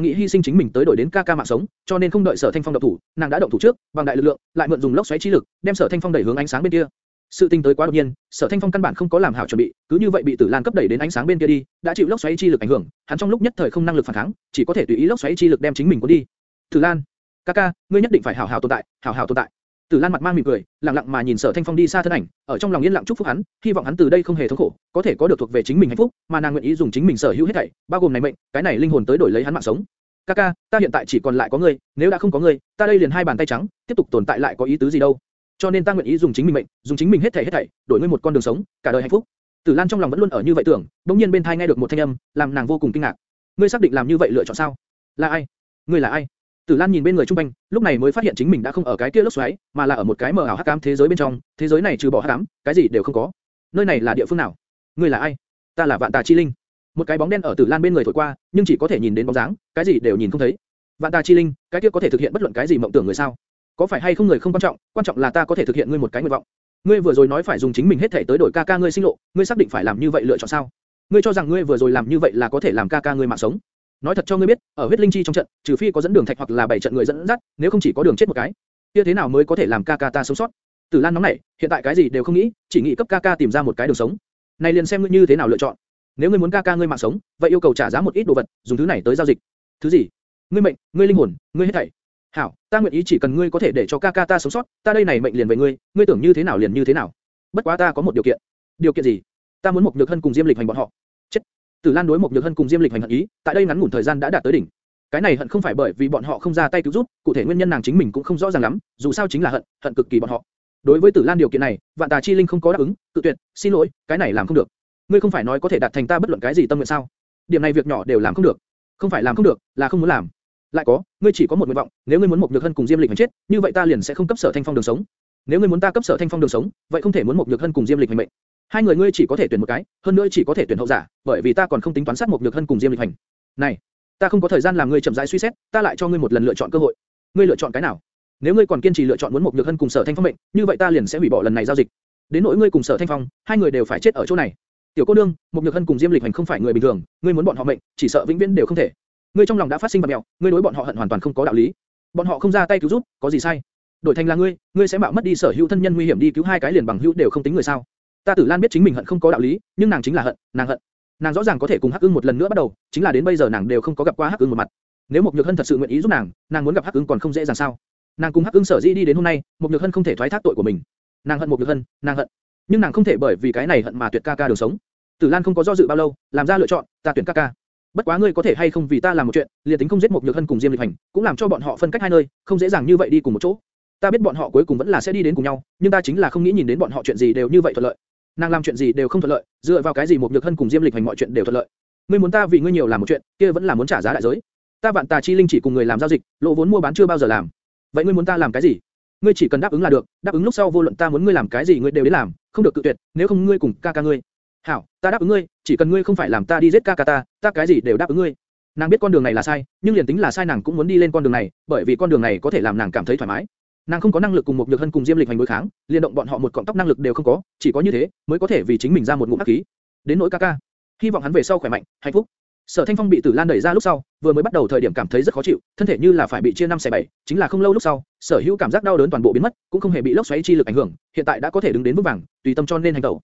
nghĩ hy sinh chính mình tới đổi đến ca ca mạng sống, cho nên không đợi Sở Thanh Phong động thủ, nàng đã động thủ trước, bằng đại lực lượng, lại mượn dùng lốc xoáy chi lực, đem Sở Thanh Phong đẩy hướng ánh sáng bên kia. Sự tình tới quá đột nhiên, Sở Thanh Phong căn bản không có làm hảo chuẩn bị, cứ như vậy bị Tử Lan cấp đẩy đến ánh sáng bên kia đi, đã chịu lốc xoáy chi lực ảnh hưởng, hắn trong lúc nhất thời không năng lực phản kháng, chỉ có thể tùy ý lốc xoáy chi lực đem chính mình cuốn đi. Tử Lan, ca ca, ngươi nhất định phải hảo hảo tồn tại, hảo hảo tồn tại. Tử Lan mặt mang mỉm cười, lặng lặng mà nhìn Sở Thanh Phong đi xa thân ảnh, ở trong lòng yên lặng chúc phúc hắn, hy vọng hắn từ đây không hề thống khổ, có thể có được thuộc về chính mình hạnh phúc, mà nàng nguyện ý dùng chính mình sở hữu hết thảy, bao gồm này mệnh, cái này linh hồn tới đổi lấy hắn mạng sống. Kaka, ta hiện tại chỉ còn lại có ngươi, nếu đã không có ngươi, ta đây liền hai bàn tay trắng, tiếp tục tồn tại lại có ý tứ gì đâu? Cho nên ta nguyện ý dùng chính mình mệnh, dùng chính mình hết thảy hết thảy, đổi ngươi một con đường sống, cả đời hạnh phúc. Tử Lan trong lòng vẫn luôn ở như vậy tưởng, đống nhiên bên tai nghe được một thanh âm, làm nàng vô cùng kinh ngạc. Ngươi xác định làm như vậy lựa chọn sao? Là ai? Ngươi là ai? Tử Lan nhìn bên người trung quanh, lúc này mới phát hiện chính mình đã không ở cái kia lốc xoáy, mà là ở một cái mờ ảo hắc ám thế giới bên trong, thế giới này trừ bỏ hắc ám, cái gì đều không có. Nơi này là địa phương nào? Ngươi là ai? Ta là Vạn Tà Chi Linh. Một cái bóng đen ở Tử Lan bên người thổi qua, nhưng chỉ có thể nhìn đến bóng dáng, cái gì đều nhìn không thấy. Vạn Tà Chi Linh, cái kia có thể thực hiện bất luận cái gì mộng tưởng người sao? Có phải hay không người không quan trọng, quan trọng là ta có thể thực hiện ngươi một cái nguyện vọng. Ngươi vừa rồi nói phải dùng chính mình hết thể tới đổi ca ca ngươi sinh lộ, ngươi xác định phải làm như vậy lựa chọn sao? Ngươi cho rằng ngươi vừa rồi làm như vậy là có thể làm ca ca ngươi mạng sống? Nói thật cho ngươi biết, ở huyết linh chi trong trận, trừ phi có dẫn đường thạch hoặc là bảy trận người dẫn dắt, nếu không chỉ có đường chết một cái. Kia thế nào mới có thể làm ca ca ta sống sót? Tử Lan nóng nảy, hiện tại cái gì đều không nghĩ, chỉ nghĩ cấp ca ca tìm ra một cái đường sống. Này liền xem ngươi như thế nào lựa chọn. Nếu ngươi muốn ca ca ngươi mạng sống, vậy yêu cầu trả giá một ít đồ vật, dùng thứ này tới giao dịch. Thứ gì? Ngươi mệnh, ngươi linh hồn, ngươi hết thảy. Hảo, ta nguyện ý chỉ cần ngươi có thể để cho ca ca ta sống sót, ta đây này mệnh liền về ngươi, ngươi tưởng như thế nào liền như thế nào. Bất quá ta có một điều kiện. Điều kiện gì? Ta muốn một nhược thân cùng Diêm Lịch hành bọn họ. Tử Lan đối một nhược hân cùng Diêm Lịch hành hận ý, tại đây ngắn ngủn thời gian đã đạt tới đỉnh. Cái này hận không phải bởi vì bọn họ không ra tay cứu giúp, cụ thể nguyên nhân nàng chính mình cũng không rõ ràng lắm, dù sao chính là hận, hận cực kỳ bọn họ. Đối với Tử Lan điều kiện này, Vạn Tà Chi Linh không có đáp ứng, Cự tuyệt, xin lỗi, cái này làm không được. Ngươi không phải nói có thể đạt thành ta bất luận cái gì tâm nguyện sao? Điểm này việc nhỏ đều làm không được. Không phải làm không được, là không muốn làm. Lại có, ngươi chỉ có một nguyện vọng, nếu ngươi muốn một nhược hân cùng Diêm Lịch hành chết, như vậy ta liền sẽ không cấp Sở Thanh Phong đường sống. Nếu ngươi muốn ta cấp Sở Thanh Phong đường sống, vậy không thể muốn một nhược hân cùng Diêm Lịch hành mệnh. Hai người ngươi chỉ có thể tuyển một cái, hơn nữa chỉ có thể tuyển hậu giả, bởi vì ta còn không tính toán sát một nhược hân cùng Diêm Lịch hành. Này, ta không có thời gian làm ngươi chậm rãi suy xét, ta lại cho ngươi một lần lựa chọn cơ hội. Ngươi lựa chọn cái nào? Nếu ngươi còn kiên trì lựa chọn muốn một nhược hân cùng Sở Thanh Phong mệnh, như vậy ta liền sẽ hủy bỏ lần này giao dịch. Đến nỗi ngươi cùng Sở Thanh Phong, hai người đều phải chết ở chỗ này. Tiểu cô nương, một nhược hân cùng Diêm Lịch hành không phải người bình thường, ngươi muốn bọn họ mệnh, chỉ sợ vĩnh viễn đều không thể. Ngươi trong lòng đã phát sinh vật mèo, ngươi đối bọn họ hận hoàn toàn không có đạo lý. Bọn họ không ra tay cứu giúp, có gì sai? Đổi thành là ngươi, ngươi sẽ mạo mất đi sở hữu thân nhân nguy hiểm đi cứu hai cái liền bằng hữu đều không tính người sao? Ta Tử Lan biết chính mình hận không có đạo lý, nhưng nàng chính là hận, nàng hận. Nàng rõ ràng có thể cùng Hắc Ưng một lần nữa bắt đầu, chính là đến bây giờ nàng đều không có gặp qua Hắc Ưng một mặt. Nếu một Nhược Hân thật sự nguyện ý giúp nàng, nàng muốn gặp Hắc Ưng còn không dễ dàng sao? Nàng cùng Hắc Ưng sở dĩ đi đến hôm nay, một Nhược Hân không thể thoái thác tội của mình. Nàng hận một Nhược Hân, nàng hận, nhưng nàng không thể bởi vì cái này hận mà tuyệt ca ca đường sống. Tử Lan không có do dự bao lâu, làm ra lựa chọn, ta tuyển ca ca. Bất quá ngươi có thể hay không vì ta làm một chuyện, liền tính không giết một nhược hân cùng Diêm Lịch Hành, cũng làm cho bọn họ phân cách hai nơi, không dễ dàng như vậy đi cùng một chỗ. Ta biết bọn họ cuối cùng vẫn là sẽ đi đến cùng nhau, nhưng ta chính là không nghĩ nhìn đến bọn họ chuyện gì đều như vậy thuận lợi. Nàng làm chuyện gì đều không thuận lợi, dựa vào cái gì một nhược hân cùng Diêm Lịch Hành mọi chuyện đều thuận lợi. Ngươi muốn ta vì ngươi nhiều làm một chuyện, kia vẫn là muốn trả giá đại giới. Ta vạn tà chi linh chỉ cùng người làm giao dịch, lộ vốn mua bán chưa bao giờ làm. Vậy ngươi muốn ta làm cái gì? Ngươi chỉ cần đáp ứng là được, đáp ứng lúc sau vô luận ta muốn ngươi làm cái gì ngươi đều đến làm, không được cự tuyệt, nếu không ngươi cùng ca ca ngươi. Hảo, ta đáp ứng ngươi, chỉ cần ngươi không phải làm ta đi giết ca ca ta, ta cái gì đều đáp ứng ngươi. Nàng biết con đường này là sai, nhưng liền tính là sai nàng cũng muốn đi lên con đường này, bởi vì con đường này có thể làm nàng cảm thấy thoải mái. Nàng không có năng lực cùng một nhược hân cùng Diêm Lịch hành đối kháng, liên động bọn họ một cọng tóc năng lực đều không có, chỉ có như thế mới có thể vì chính mình ra một ngụm hắc khí. Đến nỗi ca ca, hy vọng hắn về sau khỏe mạnh, hạnh phúc. Sở Thanh Phong bị Tử Lan đẩy ra lúc sau, vừa mới bắt đầu thời điểm cảm thấy rất khó chịu, thân thể như là phải bị chia năm xẻ bảy, chính là không lâu lúc sau, Sở Hữu cảm giác đau đớn toàn bộ biến mất, cũng không hề bị lốc xoáy chi lực ảnh hưởng, hiện tại đã có thể đứng đến vững vàng, tùy tâm cho nên hành động.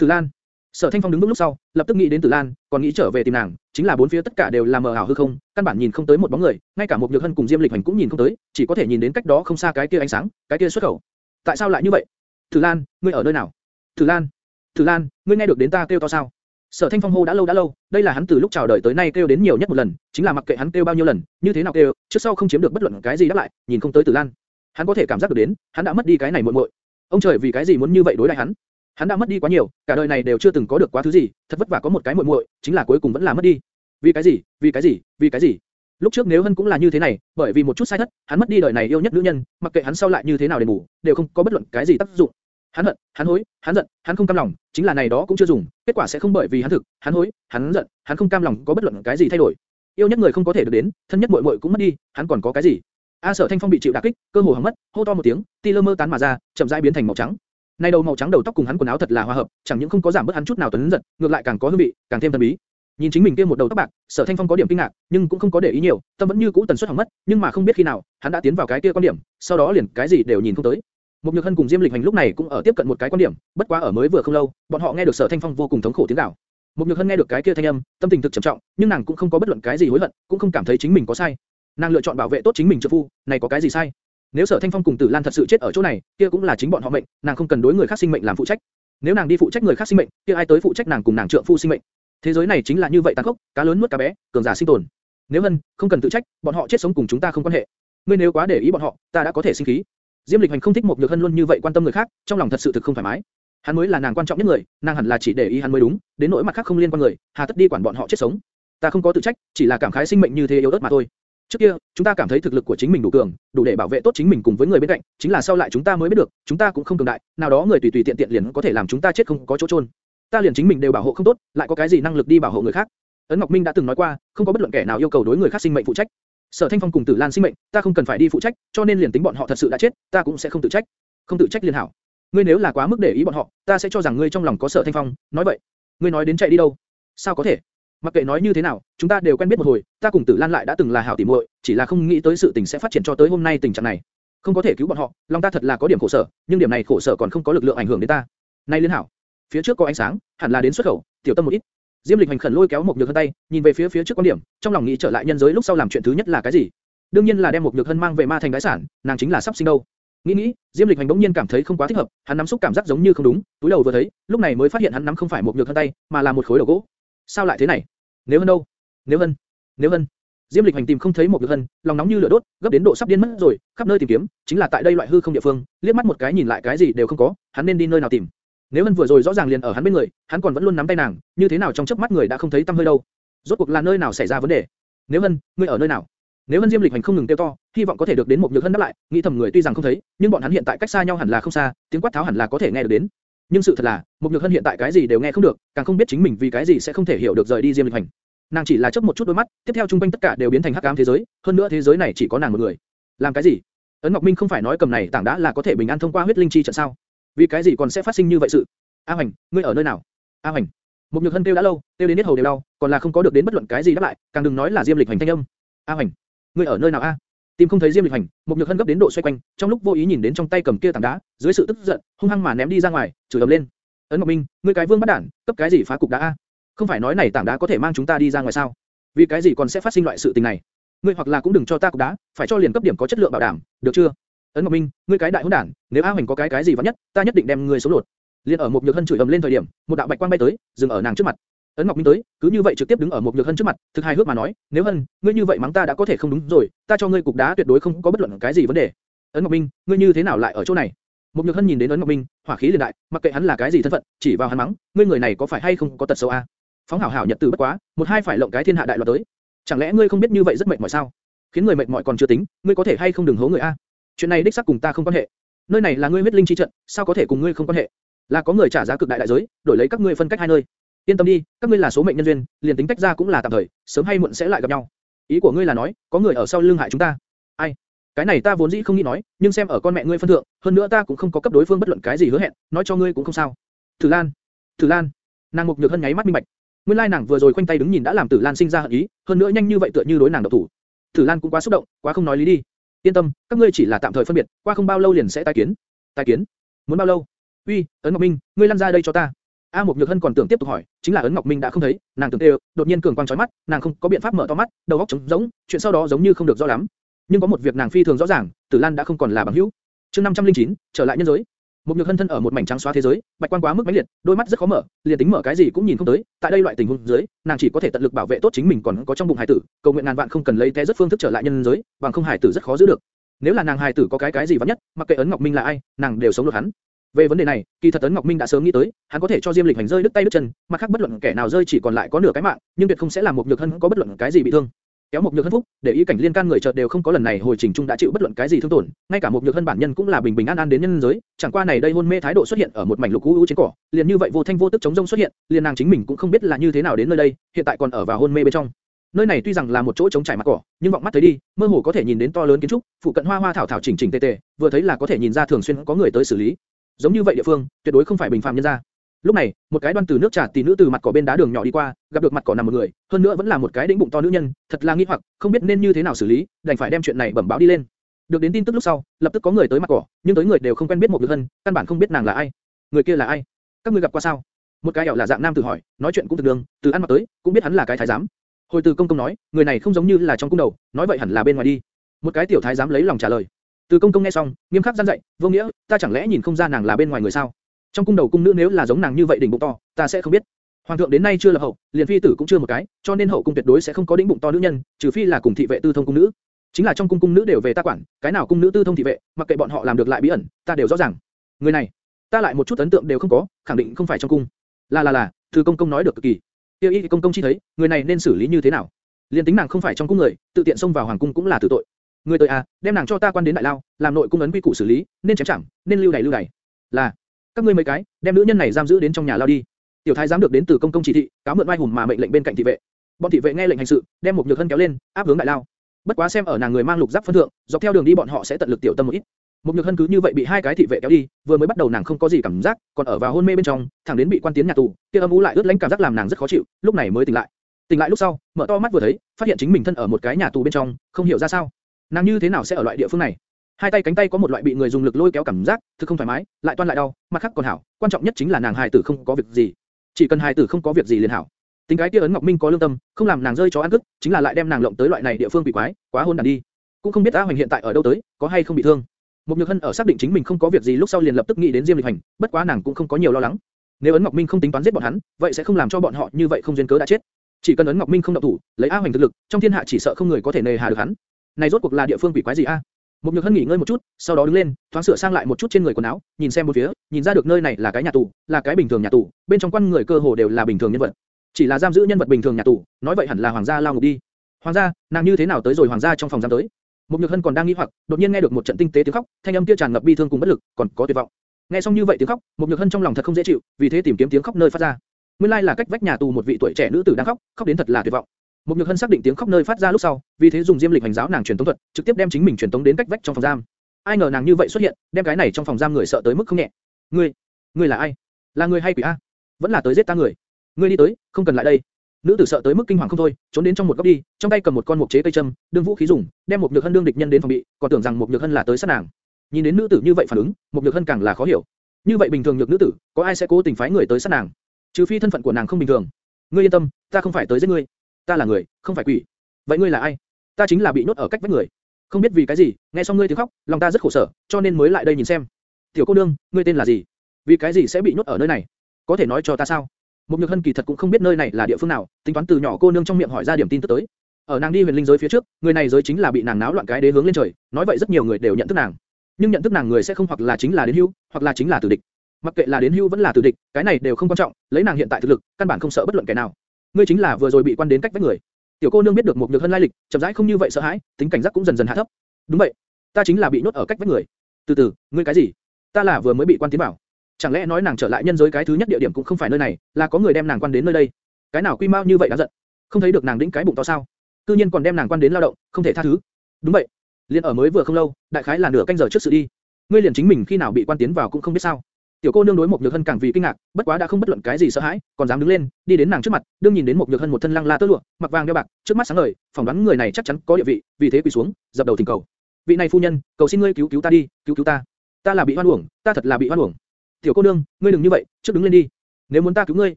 Tử Lan, Sở Thanh Phong đứng bước lúc sau, lập tức nghĩ đến Tử Lan, còn nghĩ trở về tìm nàng, chính là bốn phía tất cả đều là mờ ảo hư không, căn bản nhìn không tới một bóng người, ngay cả một nhược hân cùng Diêm Lịch Hành cũng nhìn không tới, chỉ có thể nhìn đến cách đó không xa cái kia ánh sáng, cái kia xuất khẩu. Tại sao lại như vậy? Tử Lan, ngươi ở nơi nào? Tử Lan, Tử Lan, ngươi nghe được đến ta kêu to sao? Sở Thanh Phong hô đã lâu đã lâu, đây là hắn từ lúc chào đời tới nay kêu đến nhiều nhất một lần, chính là mặc kệ hắn kêu bao nhiêu lần, như thế nào kêu, trước sau không chiếm được bất luận cái gì đáp lại, nhìn không tới Tử Lan. Hắn có thể cảm giác được đến, hắn đã mất đi cái này muội muội. Ông trời vì cái gì muốn như vậy đối đãi hắn? Hắn đã mất đi quá nhiều, cả đời này đều chưa từng có được quá thứ gì, thật vất vả có một cái muội muội, chính là cuối cùng vẫn là mất đi. Vì cái gì? Vì cái gì? Vì cái gì? Lúc trước nếu Hân cũng là như thế này, bởi vì một chút sai thất, hắn mất đi đời này yêu nhất nữ nhân, mặc kệ hắn sau lại như thế nào để ngủ, đều không có bất luận cái gì tác dụng. Hắn hận, hắn hối, hắn giận, hắn không cam lòng, chính là này đó cũng chưa dùng, kết quả sẽ không bởi vì hắn thực, hắn hối, hắn giận, hắn không cam lòng có bất luận cái gì thay đổi. Yêu nhất người không có thể được đến, thân nhất muội muội cũng mất đi, hắn còn có cái gì? A Sở Thanh Phong bị chịu đả kích, cơ hồ hỏng mất, hô to một tiếng, ti lơ mơ tán mà ra, chậm rãi biến thành màu trắng. Này đầu màu trắng đầu tóc cùng hắn quần áo thật là hòa hợp, chẳng những không có giảm bớt hắn chút nào tuấn giật, ngược lại càng có hương vị, càng thêm thần bí. Nhìn chính mình kia một đầu tóc bạc, Sở Thanh Phong có điểm kinh ngạc, nhưng cũng không có để ý nhiều, tâm vẫn như cũ tần suất hỏng mất, nhưng mà không biết khi nào, hắn đã tiến vào cái kia quan điểm, sau đó liền cái gì đều nhìn không tới. Một Nhược Hân cùng Diêm Lịch Hành lúc này cũng ở tiếp cận một cái quan điểm, bất quá ở mới vừa không lâu, bọn họ nghe được Sở Thanh Phong vô cùng thống khổ tiếng gào. Một Nhược Hân nghe được cái kia thanh âm, tâm tình thực trầm trọng, nhưng nàng cũng không có bất luận cái gì hối hận, cũng không cảm thấy chính mình có sai. Nàng lựa chọn bảo vệ tốt chính mình trợ phu, này có cái gì sai? Nếu Sở Thanh Phong cùng Tử Lan thật sự chết ở chỗ này, kia cũng là chính bọn họ mệnh, nàng không cần đối người khác sinh mệnh làm phụ trách. Nếu nàng đi phụ trách người khác sinh mệnh, kia ai tới phụ trách nàng cùng nàng trượng phu sinh mệnh? Thế giới này chính là như vậy tàn khốc, cá lớn nuốt cá bé, cường giả sinh tồn. Nếu Hân, không cần tự trách, bọn họ chết sống cùng chúng ta không quan hệ. Ngươi nếu quá để ý bọn họ, ta đã có thể sinh khí. Diêm Lịch Hành không thích một Nhược Hân luôn như vậy quan tâm người khác, trong lòng thật sự thực không thoải mái. Hắn mới là nàng quan trọng nhất người, nàng hẳn là chỉ để ý hắn mới đúng, đến nỗi mặt khác không liên quan người, hà tất đi quản bọn họ chết sống. Ta không có tự trách, chỉ là cảm khái sinh mệnh như thế yếu ớt mà thôi. Trước kia, chúng ta cảm thấy thực lực của chính mình đủ cường, đủ để bảo vệ tốt chính mình cùng với người bên cạnh, chính là sau lại chúng ta mới biết được, chúng ta cũng không cường đại, nào đó người tùy tùy tiện tiện liền có thể làm chúng ta chết không có chỗ trôn. Ta liền chính mình đều bảo hộ không tốt, lại có cái gì năng lực đi bảo hộ người khác? Ấn Ngọc Minh đã từng nói qua, không có bất luận kẻ nào yêu cầu đối người khác sinh mệnh phụ trách. Sở Thanh Phong cùng Tử Lan sinh mệnh, ta không cần phải đi phụ trách, cho nên liền tính bọn họ thật sự đã chết, ta cũng sẽ không tự trách. Không tự trách liên hảo. Ngươi nếu là quá mức để ý bọn họ, ta sẽ cho rằng ngươi trong lòng có Sở Thanh Phong, nói vậy. Ngươi nói đến chạy đi đâu? Sao có thể? Mặc kệ nói như thế nào, chúng ta đều quen biết một hồi, ta cùng Tử Lan lại đã từng là hảo tỉ muội, chỉ là không nghĩ tới sự tình sẽ phát triển cho tới hôm nay tình trạng này. Không có thể cứu bọn họ, lòng ta thật là có điểm khổ sở, nhưng điểm này khổ sở còn không có lực lượng ảnh hưởng đến ta. Nay liên hảo, phía trước có ánh sáng, hẳn là đến xuất khẩu, tiểu tâm một ít. Diêm Lịch hành khẩn lôi kéo một nhược hân tay, nhìn về phía phía trước quan điểm, trong lòng nghĩ trở lại nhân giới lúc sau làm chuyện thứ nhất là cái gì? đương nhiên là đem một nhược hân mang về ma thành đái sản, nàng chính là sắp sinh đâu. Nghĩ nghĩ, Diêm Lịch hành bỗng nhiên cảm thấy không quá thích hợp, hắn nắm xúc cảm giác giống như không đúng, túi đầu vừa thấy, lúc này mới phát hiện hắn nắm không phải một nhược hân tay, mà là một khối đầu gỗ. Sao lại thế này? Nếu hân đâu? Nếu hân? Nếu hân? Diêm Lịch Hành tìm không thấy một Nhược Hân, lòng nóng như lửa đốt, gấp đến độ sắp điên mất rồi, khắp nơi tìm kiếm, chính là tại đây loại hư không địa phương, liếc mắt một cái nhìn lại cái gì đều không có, hắn nên đi nơi nào tìm? Nếu Hân vừa rồi rõ ràng liền ở hắn bên người, hắn còn vẫn luôn nắm tay nàng, như thế nào trong chớp mắt người đã không thấy tâm hơi đâu? Rốt cuộc là nơi nào xảy ra vấn đề? Nếu Hân, ngươi ở nơi nào? Nếu Hân Diêm Lịch Hành không ngừng kêu to, hy vọng có thể được đến một Nhược Hân đáp lại, nghĩ thầm người tuy rằng không thấy, nhưng bọn hắn hiện tại cách xa nhau hẳn là không xa, tiếng quát tháo hẳn là có thể nghe được đến. Nhưng sự thật là, mục Nhược Hân hiện tại cái gì đều nghe không được, càng không biết chính mình vì cái gì sẽ không thể hiểu được rời đi Diêm Lịch Hành. Nàng chỉ là chớp một chút đôi mắt, tiếp theo trung quanh tất cả đều biến thành hắc ám thế giới, hơn nữa thế giới này chỉ có nàng một người. Làm cái gì? Ấn Ngọc Minh không phải nói cầm này tảng đá là có thể bình an thông qua huyết linh chi trận sao? Vì cái gì còn sẽ phát sinh như vậy sự? A Hoành, ngươi ở nơi nào? A Hoành. mục Nhược Hân kêu đã lâu, kêu đến hết hầu đều đau, còn là không có được đến bất luận cái gì đáp lại, càng đừng nói là Diêm Lịch Hành thanh âm. A Hoành, ngươi ở nơi nào a? Tìm không thấy Diêm Lịch Hành, một Nhược Hân gấp đến độ xoay quanh, trong lúc vô ý nhìn đến trong tay cầm kia tảng đá, dưới sự tức giận, hung hăng mà ném đi ra ngoài, chửi ầm lên. Ấn Ngọc Minh, ngươi cái vương bắt đản, cấp cái gì phá cục đá a? Không phải nói này tảng đá có thể mang chúng ta đi ra ngoài sao? Vì cái gì còn sẽ phát sinh loại sự tình này? Ngươi hoặc là cũng đừng cho ta cục đá, phải cho liền cấp điểm có chất lượng bảo đảm, được chưa? Ấn Ngọc Minh, ngươi cái đại hỗn đản, nếu A Hoành có cái cái gì vất nhất, ta nhất định đem ngươi số lột. Liên ở một nhược hân chửi ầm lên thời điểm, một đạo bạch quang bay tới, dừng ở nàng trước mặt. Ấn Ngọc Minh tới, cứ như vậy trực tiếp đứng ở một nhược hân trước mặt, thực hài hước mà nói, nếu hân, ngươi như vậy mắng ta đã có thể không đúng rồi, ta cho ngươi cục đá tuyệt đối không có bất luận cái gì vấn đề. Ấn Ngọc Minh, ngươi như thế nào lại ở chỗ này? Một nhược hân nhìn đến Ấn Ngọc Minh, hỏa khí liền đại, mặc kệ hắn là cái gì thân phận, chỉ vào hắn mắng, ngươi người này có phải hay không có tật xấu a? Phóng hảo hảo nhật tử bất quá, một hai phải lộng cái thiên hạ đại loạn tới. Chẳng lẽ ngươi không biết như vậy rất mệt mỏi sao? Khiến người mệt mỏi còn chưa tính, ngươi có thể hay không đừng hố người a? Chuyện này đích xác cùng ta không quan hệ. Nơi này là ngươi huyết linh chi trận, sao có thể cùng ngươi không quan hệ? Là có người trả giá cực đại đại giới, đổi lấy các ngươi phân cách hai nơi. Yên tâm đi, các ngươi là số mệnh nhân duyên, liền tính tách ra cũng là tạm thời, sớm hay muộn sẽ lại gặp nhau. Ý của ngươi là nói, có người ở sau lưng hại chúng ta? Ai? Cái này ta vốn dĩ không nghĩ nói, nhưng xem ở con mẹ ngươi phân thượng, hơn nữa ta cũng không có cấp đối phương bất luận cái gì hứa hẹn, nói cho ngươi cũng không sao. Thử Lan, Thử Lan, nàng mục nhược hân nháy mắt minh bạch. Nguyên lai nàng vừa rồi khoanh tay đứng nhìn đã làm Tử Lan sinh ra hận ý, hơn nữa nhanh như vậy tựa như đối nàng độc thủ. Tử Lan cũng quá xúc động, quá không nói lý đi. Yên tâm, các ngươi chỉ là tạm thời phân biệt, qua không bao lâu liền sẽ tái kiến. Tái kiến? Muốn bao lâu? Uy, Ấn Ngọc Minh, ngươi lăn ra đây cho ta. A Mộc Nhược Hân còn tưởng tiếp tục hỏi, chính là Ấn Ngọc Minh đã không thấy, nàng tưởng tê, đột nhiên cường quang chói mắt, nàng không có biện pháp mở to mắt, đầu óc trống rỗng, chuyện sau đó giống như không được rõ lắm. Nhưng có một việc nàng phi thường rõ ràng, Tử Lan đã không còn là bằng hữu. Chương 509, trở lại nhân giới. Một nhược hân thân ở một mảnh trắng xóa thế giới, bạch quang quá mức mãnh liệt, đôi mắt rất khó mở, liền tính mở cái gì cũng nhìn không tới. Tại đây loại tình huống dưới, nàng chỉ có thể tận lực bảo vệ tốt chính mình còn có trong bụng hải tử, cầu nguyện ngàn vạn không cần lấy té rất phương thức trở lại nhân giới, bằng không hải tử rất khó giữ được. Nếu là nàng hải tử có cái cái gì vất nhất, mặc kệ ấn ngọc minh là ai, nàng đều sống được hắn. Về vấn đề này, kỳ thật Tấn ngọc minh đã sớm nghĩ tới, hắn có thể cho diêm lịch hành rơi đứt tay đứt chân, mặt khác bất luận kẻ nào rơi chỉ còn lại có nửa cái mạng, nhưng tuyệt không sẽ làm một nhược hân có bất luận cái gì bị thương kéo một nhược hân phúc, để ý cảnh liên can người chợt đều không có lần này hồi trình trung đã chịu bất luận cái gì thương tổn, ngay cả một nhược hân bản nhân cũng là bình bình an an đến nhân giới, chẳng qua này đây hôn mê thái độ xuất hiện ở một mảnh lục u u trên cỏ, liền như vậy vô thanh vô tức chống rông xuất hiện, liền nàng chính mình cũng không biết là như thế nào đến nơi đây, hiện tại còn ở vào hôn mê bên trong. Nơi này tuy rằng là một chỗ trống trải mặt cỏ, nhưng vọng mắt thấy đi, mơ hồ có thể nhìn đến to lớn kiến trúc, phụ cận hoa hoa thảo thảo chỉnh chỉnh tề tề, vừa thấy là có thể nhìn ra thường xuyên có người tới xử lý. Giống như vậy địa phương, tuyệt đối không phải bình phàm nhân gia. Lúc này, một cái đoan từ nước trà tỷ nữ từ mặt cỏ bên đá đường nhỏ đi qua, gặp được mặt cỏ nằm một người, hơn nữa vẫn là một cái đĩnh bụng to nữ nhân, thật là nghi hoặc, không biết nên như thế nào xử lý, đành phải đem chuyện này bẩm báo đi lên. Được đến tin tức lúc sau, lập tức có người tới mặt cỏ, nhưng tới người đều không quen biết một người hân, căn bản không biết nàng là ai. Người kia là ai? Các ngươi gặp qua sao? Một cái ẻo là dạng nam tử hỏi, nói chuyện cũng thực đường, từ ăn mặc tới, cũng biết hắn là cái thái giám. Hồi từ công công nói, người này không giống như là trong cung đầu, nói vậy hẳn là bên ngoài đi. Một cái tiểu thái giám lấy lòng trả lời. Từ công công nghe xong, nghiêm khắc gian dạy, vô nghĩa, ta chẳng lẽ nhìn không ra nàng là bên ngoài người sao? Trong cung đầu cung nữ nếu là giống nàng như vậy đỉnh bụng to, ta sẽ không biết. Hoàng thượng đến nay chưa lập hậu, liền phi tử cũng chưa một cái, cho nên hậu cung tuyệt đối sẽ không có đỉnh bụng to nữ nhân, trừ phi là cùng thị vệ tư thông cung nữ. Chính là trong cung cung nữ đều về ta quản, cái nào cung nữ tư thông thị vệ, mặc kệ bọn họ làm được lại bí ẩn, ta đều rõ ràng. Người này, ta lại một chút ấn tượng đều không có, khẳng định không phải trong cung. Là là là, thư công công nói được cực kỳ. Tiêu y công công chi thấy, người này nên xử lý như thế nào? Liên tính nàng không phải trong cung người, tự tiện xông vào hoàng cung cũng là tử tội. Ngươi tới à, đem nàng cho ta quan đến đại lao, làm nội cung ấn quy củ xử lý, nên chém chẳng, nên lưu đày lưu đày. Là, các ngươi mấy cái, đem nữ nhân này giam giữ đến trong nhà lao đi. Tiểu thái giám được đến từ công công chỉ thị, cáo mượn vai hùng mà mệnh lệnh bên cạnh thị vệ. Bọn thị vệ nghe lệnh hành sự, đem một nhược thân kéo lên, áp hướng đại lao. Bất quá xem ở nàng người mang lục giáp phân thượng, dọc theo đường đi bọn họ sẽ tận lực tiểu tâm một ít. Một nhược hân cứ như vậy bị hai cái thị vệ kéo đi, vừa mới bắt đầu nàng không có gì cảm giác, còn ở vào hôn mê bên trong, thẳng đến bị quan tiến nhà tù, kia âm u lại ướt lãnh cảm giác làm nàng rất khó chịu, lúc này mới tỉnh lại. Tỉnh lại lúc sau, mở to mắt vừa thấy, phát hiện chính mình thân ở một cái nhà tù bên trong, không hiểu ra sao, nàng như thế nào sẽ ở loại địa phương này. Hai tay cánh tay có một loại bị người dùng lực lôi kéo cảm giác, thực không thoải mái, lại toan lại đau, mặt khác còn hảo, quan trọng nhất chính là nàng hài tử không có việc gì. Chỉ cần hài tử không có việc gì liền hảo. Tính cái kia ấn Ngọc Minh có lương tâm, không làm nàng rơi chó ăn cướp, chính là lại đem nàng lộng tới loại này địa phương bị quái, quá hôn đàn đi. Cũng không biết A Hoành hiện tại ở đâu tới, có hay không bị thương. Một Nhược Hân ở xác định chính mình không có việc gì lúc sau liền lập tức nghĩ đến Diêm Lịch Hành, bất quá nàng cũng không có nhiều lo lắng. Nếu ấn Ngọc Minh không tính toán giết bọn hắn, vậy sẽ không làm cho bọn họ như vậy không duyên cớ đã chết. Chỉ cần ấn Ngọc Minh không động thủ, lấy A Hoành thực lực, trong thiên hạ chỉ sợ không người có thể nề hà được hắn. Này rốt cuộc là địa phương quỷ quái gì a? Mục Nhược Hân nghỉ ngơi một chút, sau đó đứng lên, thoáng sửa sang lại một chút trên người quần áo, nhìn xem bốn phía, nhìn ra được nơi này là cái nhà tù, là cái bình thường nhà tù, bên trong quan người cơ hồ đều là bình thường nhân vật. Chỉ là giam giữ nhân vật bình thường nhà tù, nói vậy hẳn là hoàng gia lao ngục đi. Hoàng gia, nàng như thế nào tới rồi hoàng gia trong phòng giam tới? Mục Nhược Hân còn đang nghi hoặc, đột nhiên nghe được một trận tinh tế tiếng khóc, thanh âm kia tràn ngập bi thương cùng bất lực, còn có tuyệt vọng. Nghe xong như vậy tiếng khóc, Mục Nhược Hân trong lòng thật không dễ chịu, vì thế tìm kiếm tiếng khóc nơi phát ra. Nguyên lai là cách vách nhà tù một vị tuổi trẻ nữ tử đang khóc, khóc đến thật là tuyệt vọng. Một Nhược Hân xác định tiếng khóc nơi phát ra lúc sau, vì thế dùng diêm lịch hành giáo nàng truyền tống thuật, trực tiếp đem chính mình truyền tống đến cách vách trong phòng giam. Ai ngờ nàng như vậy xuất hiện, đem cái này trong phòng giam người sợ tới mức không nhẹ. Ngươi, ngươi là ai? Là người hay quỷ a? Vẫn là tới giết ta người? Ngươi đi tới, không cần lại đây. Nữ tử sợ tới mức kinh hoàng không thôi, trốn đến trong một góc đi, trong tay cầm một con mục chế cây châm, đương vũ khí dùng, đem một nhược hân đương địch nhân đến phòng bị, còn tưởng rằng một nhược hân là tới sát nàng. Nhìn đến nữ tử như vậy phản ứng, một nhược hân càng là khó hiểu. Như vậy bình thường nhược nữ tử, có ai sẽ cố tình phái người tới sát nàng? Trừ phi thân phận của nàng không bình thường. Ngươi yên tâm, ta không phải tới giết ngươi, ta là người, không phải quỷ. Vậy ngươi là ai? Ta chính là bị nhốt ở cách vách người. Không biết vì cái gì, nghe xong ngươi tiếng khóc, lòng ta rất khổ sở, cho nên mới lại đây nhìn xem. Tiểu cô nương, ngươi tên là gì? Vì cái gì sẽ bị nhốt ở nơi này? Có thể nói cho ta sao? Một Nhược Hân kỳ thật cũng không biết nơi này là địa phương nào, tính toán từ nhỏ cô nương trong miệng hỏi ra điểm tin tức tới. Ở nàng đi huyền linh giới phía trước, người này giới chính là bị nàng náo loạn cái đế hướng lên trời, nói vậy rất nhiều người đều nhận thức nàng. Nhưng nhận thức nàng người sẽ không hoặc là chính là đến hưu, hoặc là chính là tử địch. Mặc kệ là đến hưu vẫn là tử địch, cái này đều không quan trọng, lấy nàng hiện tại thực lực, căn bản không sợ bất luận kẻ nào. Ngươi chính là vừa rồi bị quan đến cách vách người. Tiểu cô nương biết được một nhược hân lai lịch, chậm rãi không như vậy sợ hãi, tính cảnh giác cũng dần dần hạ thấp. Đúng vậy, ta chính là bị nhốt ở cách vách người. Từ từ, ngươi cái gì? Ta là vừa mới bị quan tiến bảo. Chẳng lẽ nói nàng trở lại nhân giới cái thứ nhất địa điểm cũng không phải nơi này, là có người đem nàng quan đến nơi đây? Cái nào quy mau như vậy đã giận? Không thấy được nàng đĩnh cái bụng to sao? Cư nhiên còn đem nàng quan đến lao động, không thể tha thứ. Đúng vậy, liên ở mới vừa không lâu, đại khái là nửa canh giờ trước sự đi. Ngươi liền chính mình khi nào bị quan tiến vào cũng không biết sao? Tiểu cô nương đối một nhược hân càng vì kinh ngạc, bất quá đã không bất luận cái gì sợ hãi, còn dám đứng lên, đi đến nàng trước mặt, đương nhìn đến một nhược hân một thân lăng la tơ lụa, mặc vàng đeo bạc, trước mắt sáng ngời, phỏng đoán người này chắc chắn có địa vị, vì thế quỳ xuống, dập đầu thỉnh cầu. vị này phu nhân, cầu xin ngươi cứu cứu ta đi, cứu cứu ta, ta là bị hoan uổng, ta thật là bị hoan uổng. tiểu cô nương, ngươi đừng như vậy, trước đứng lên đi. nếu muốn ta cứu ngươi,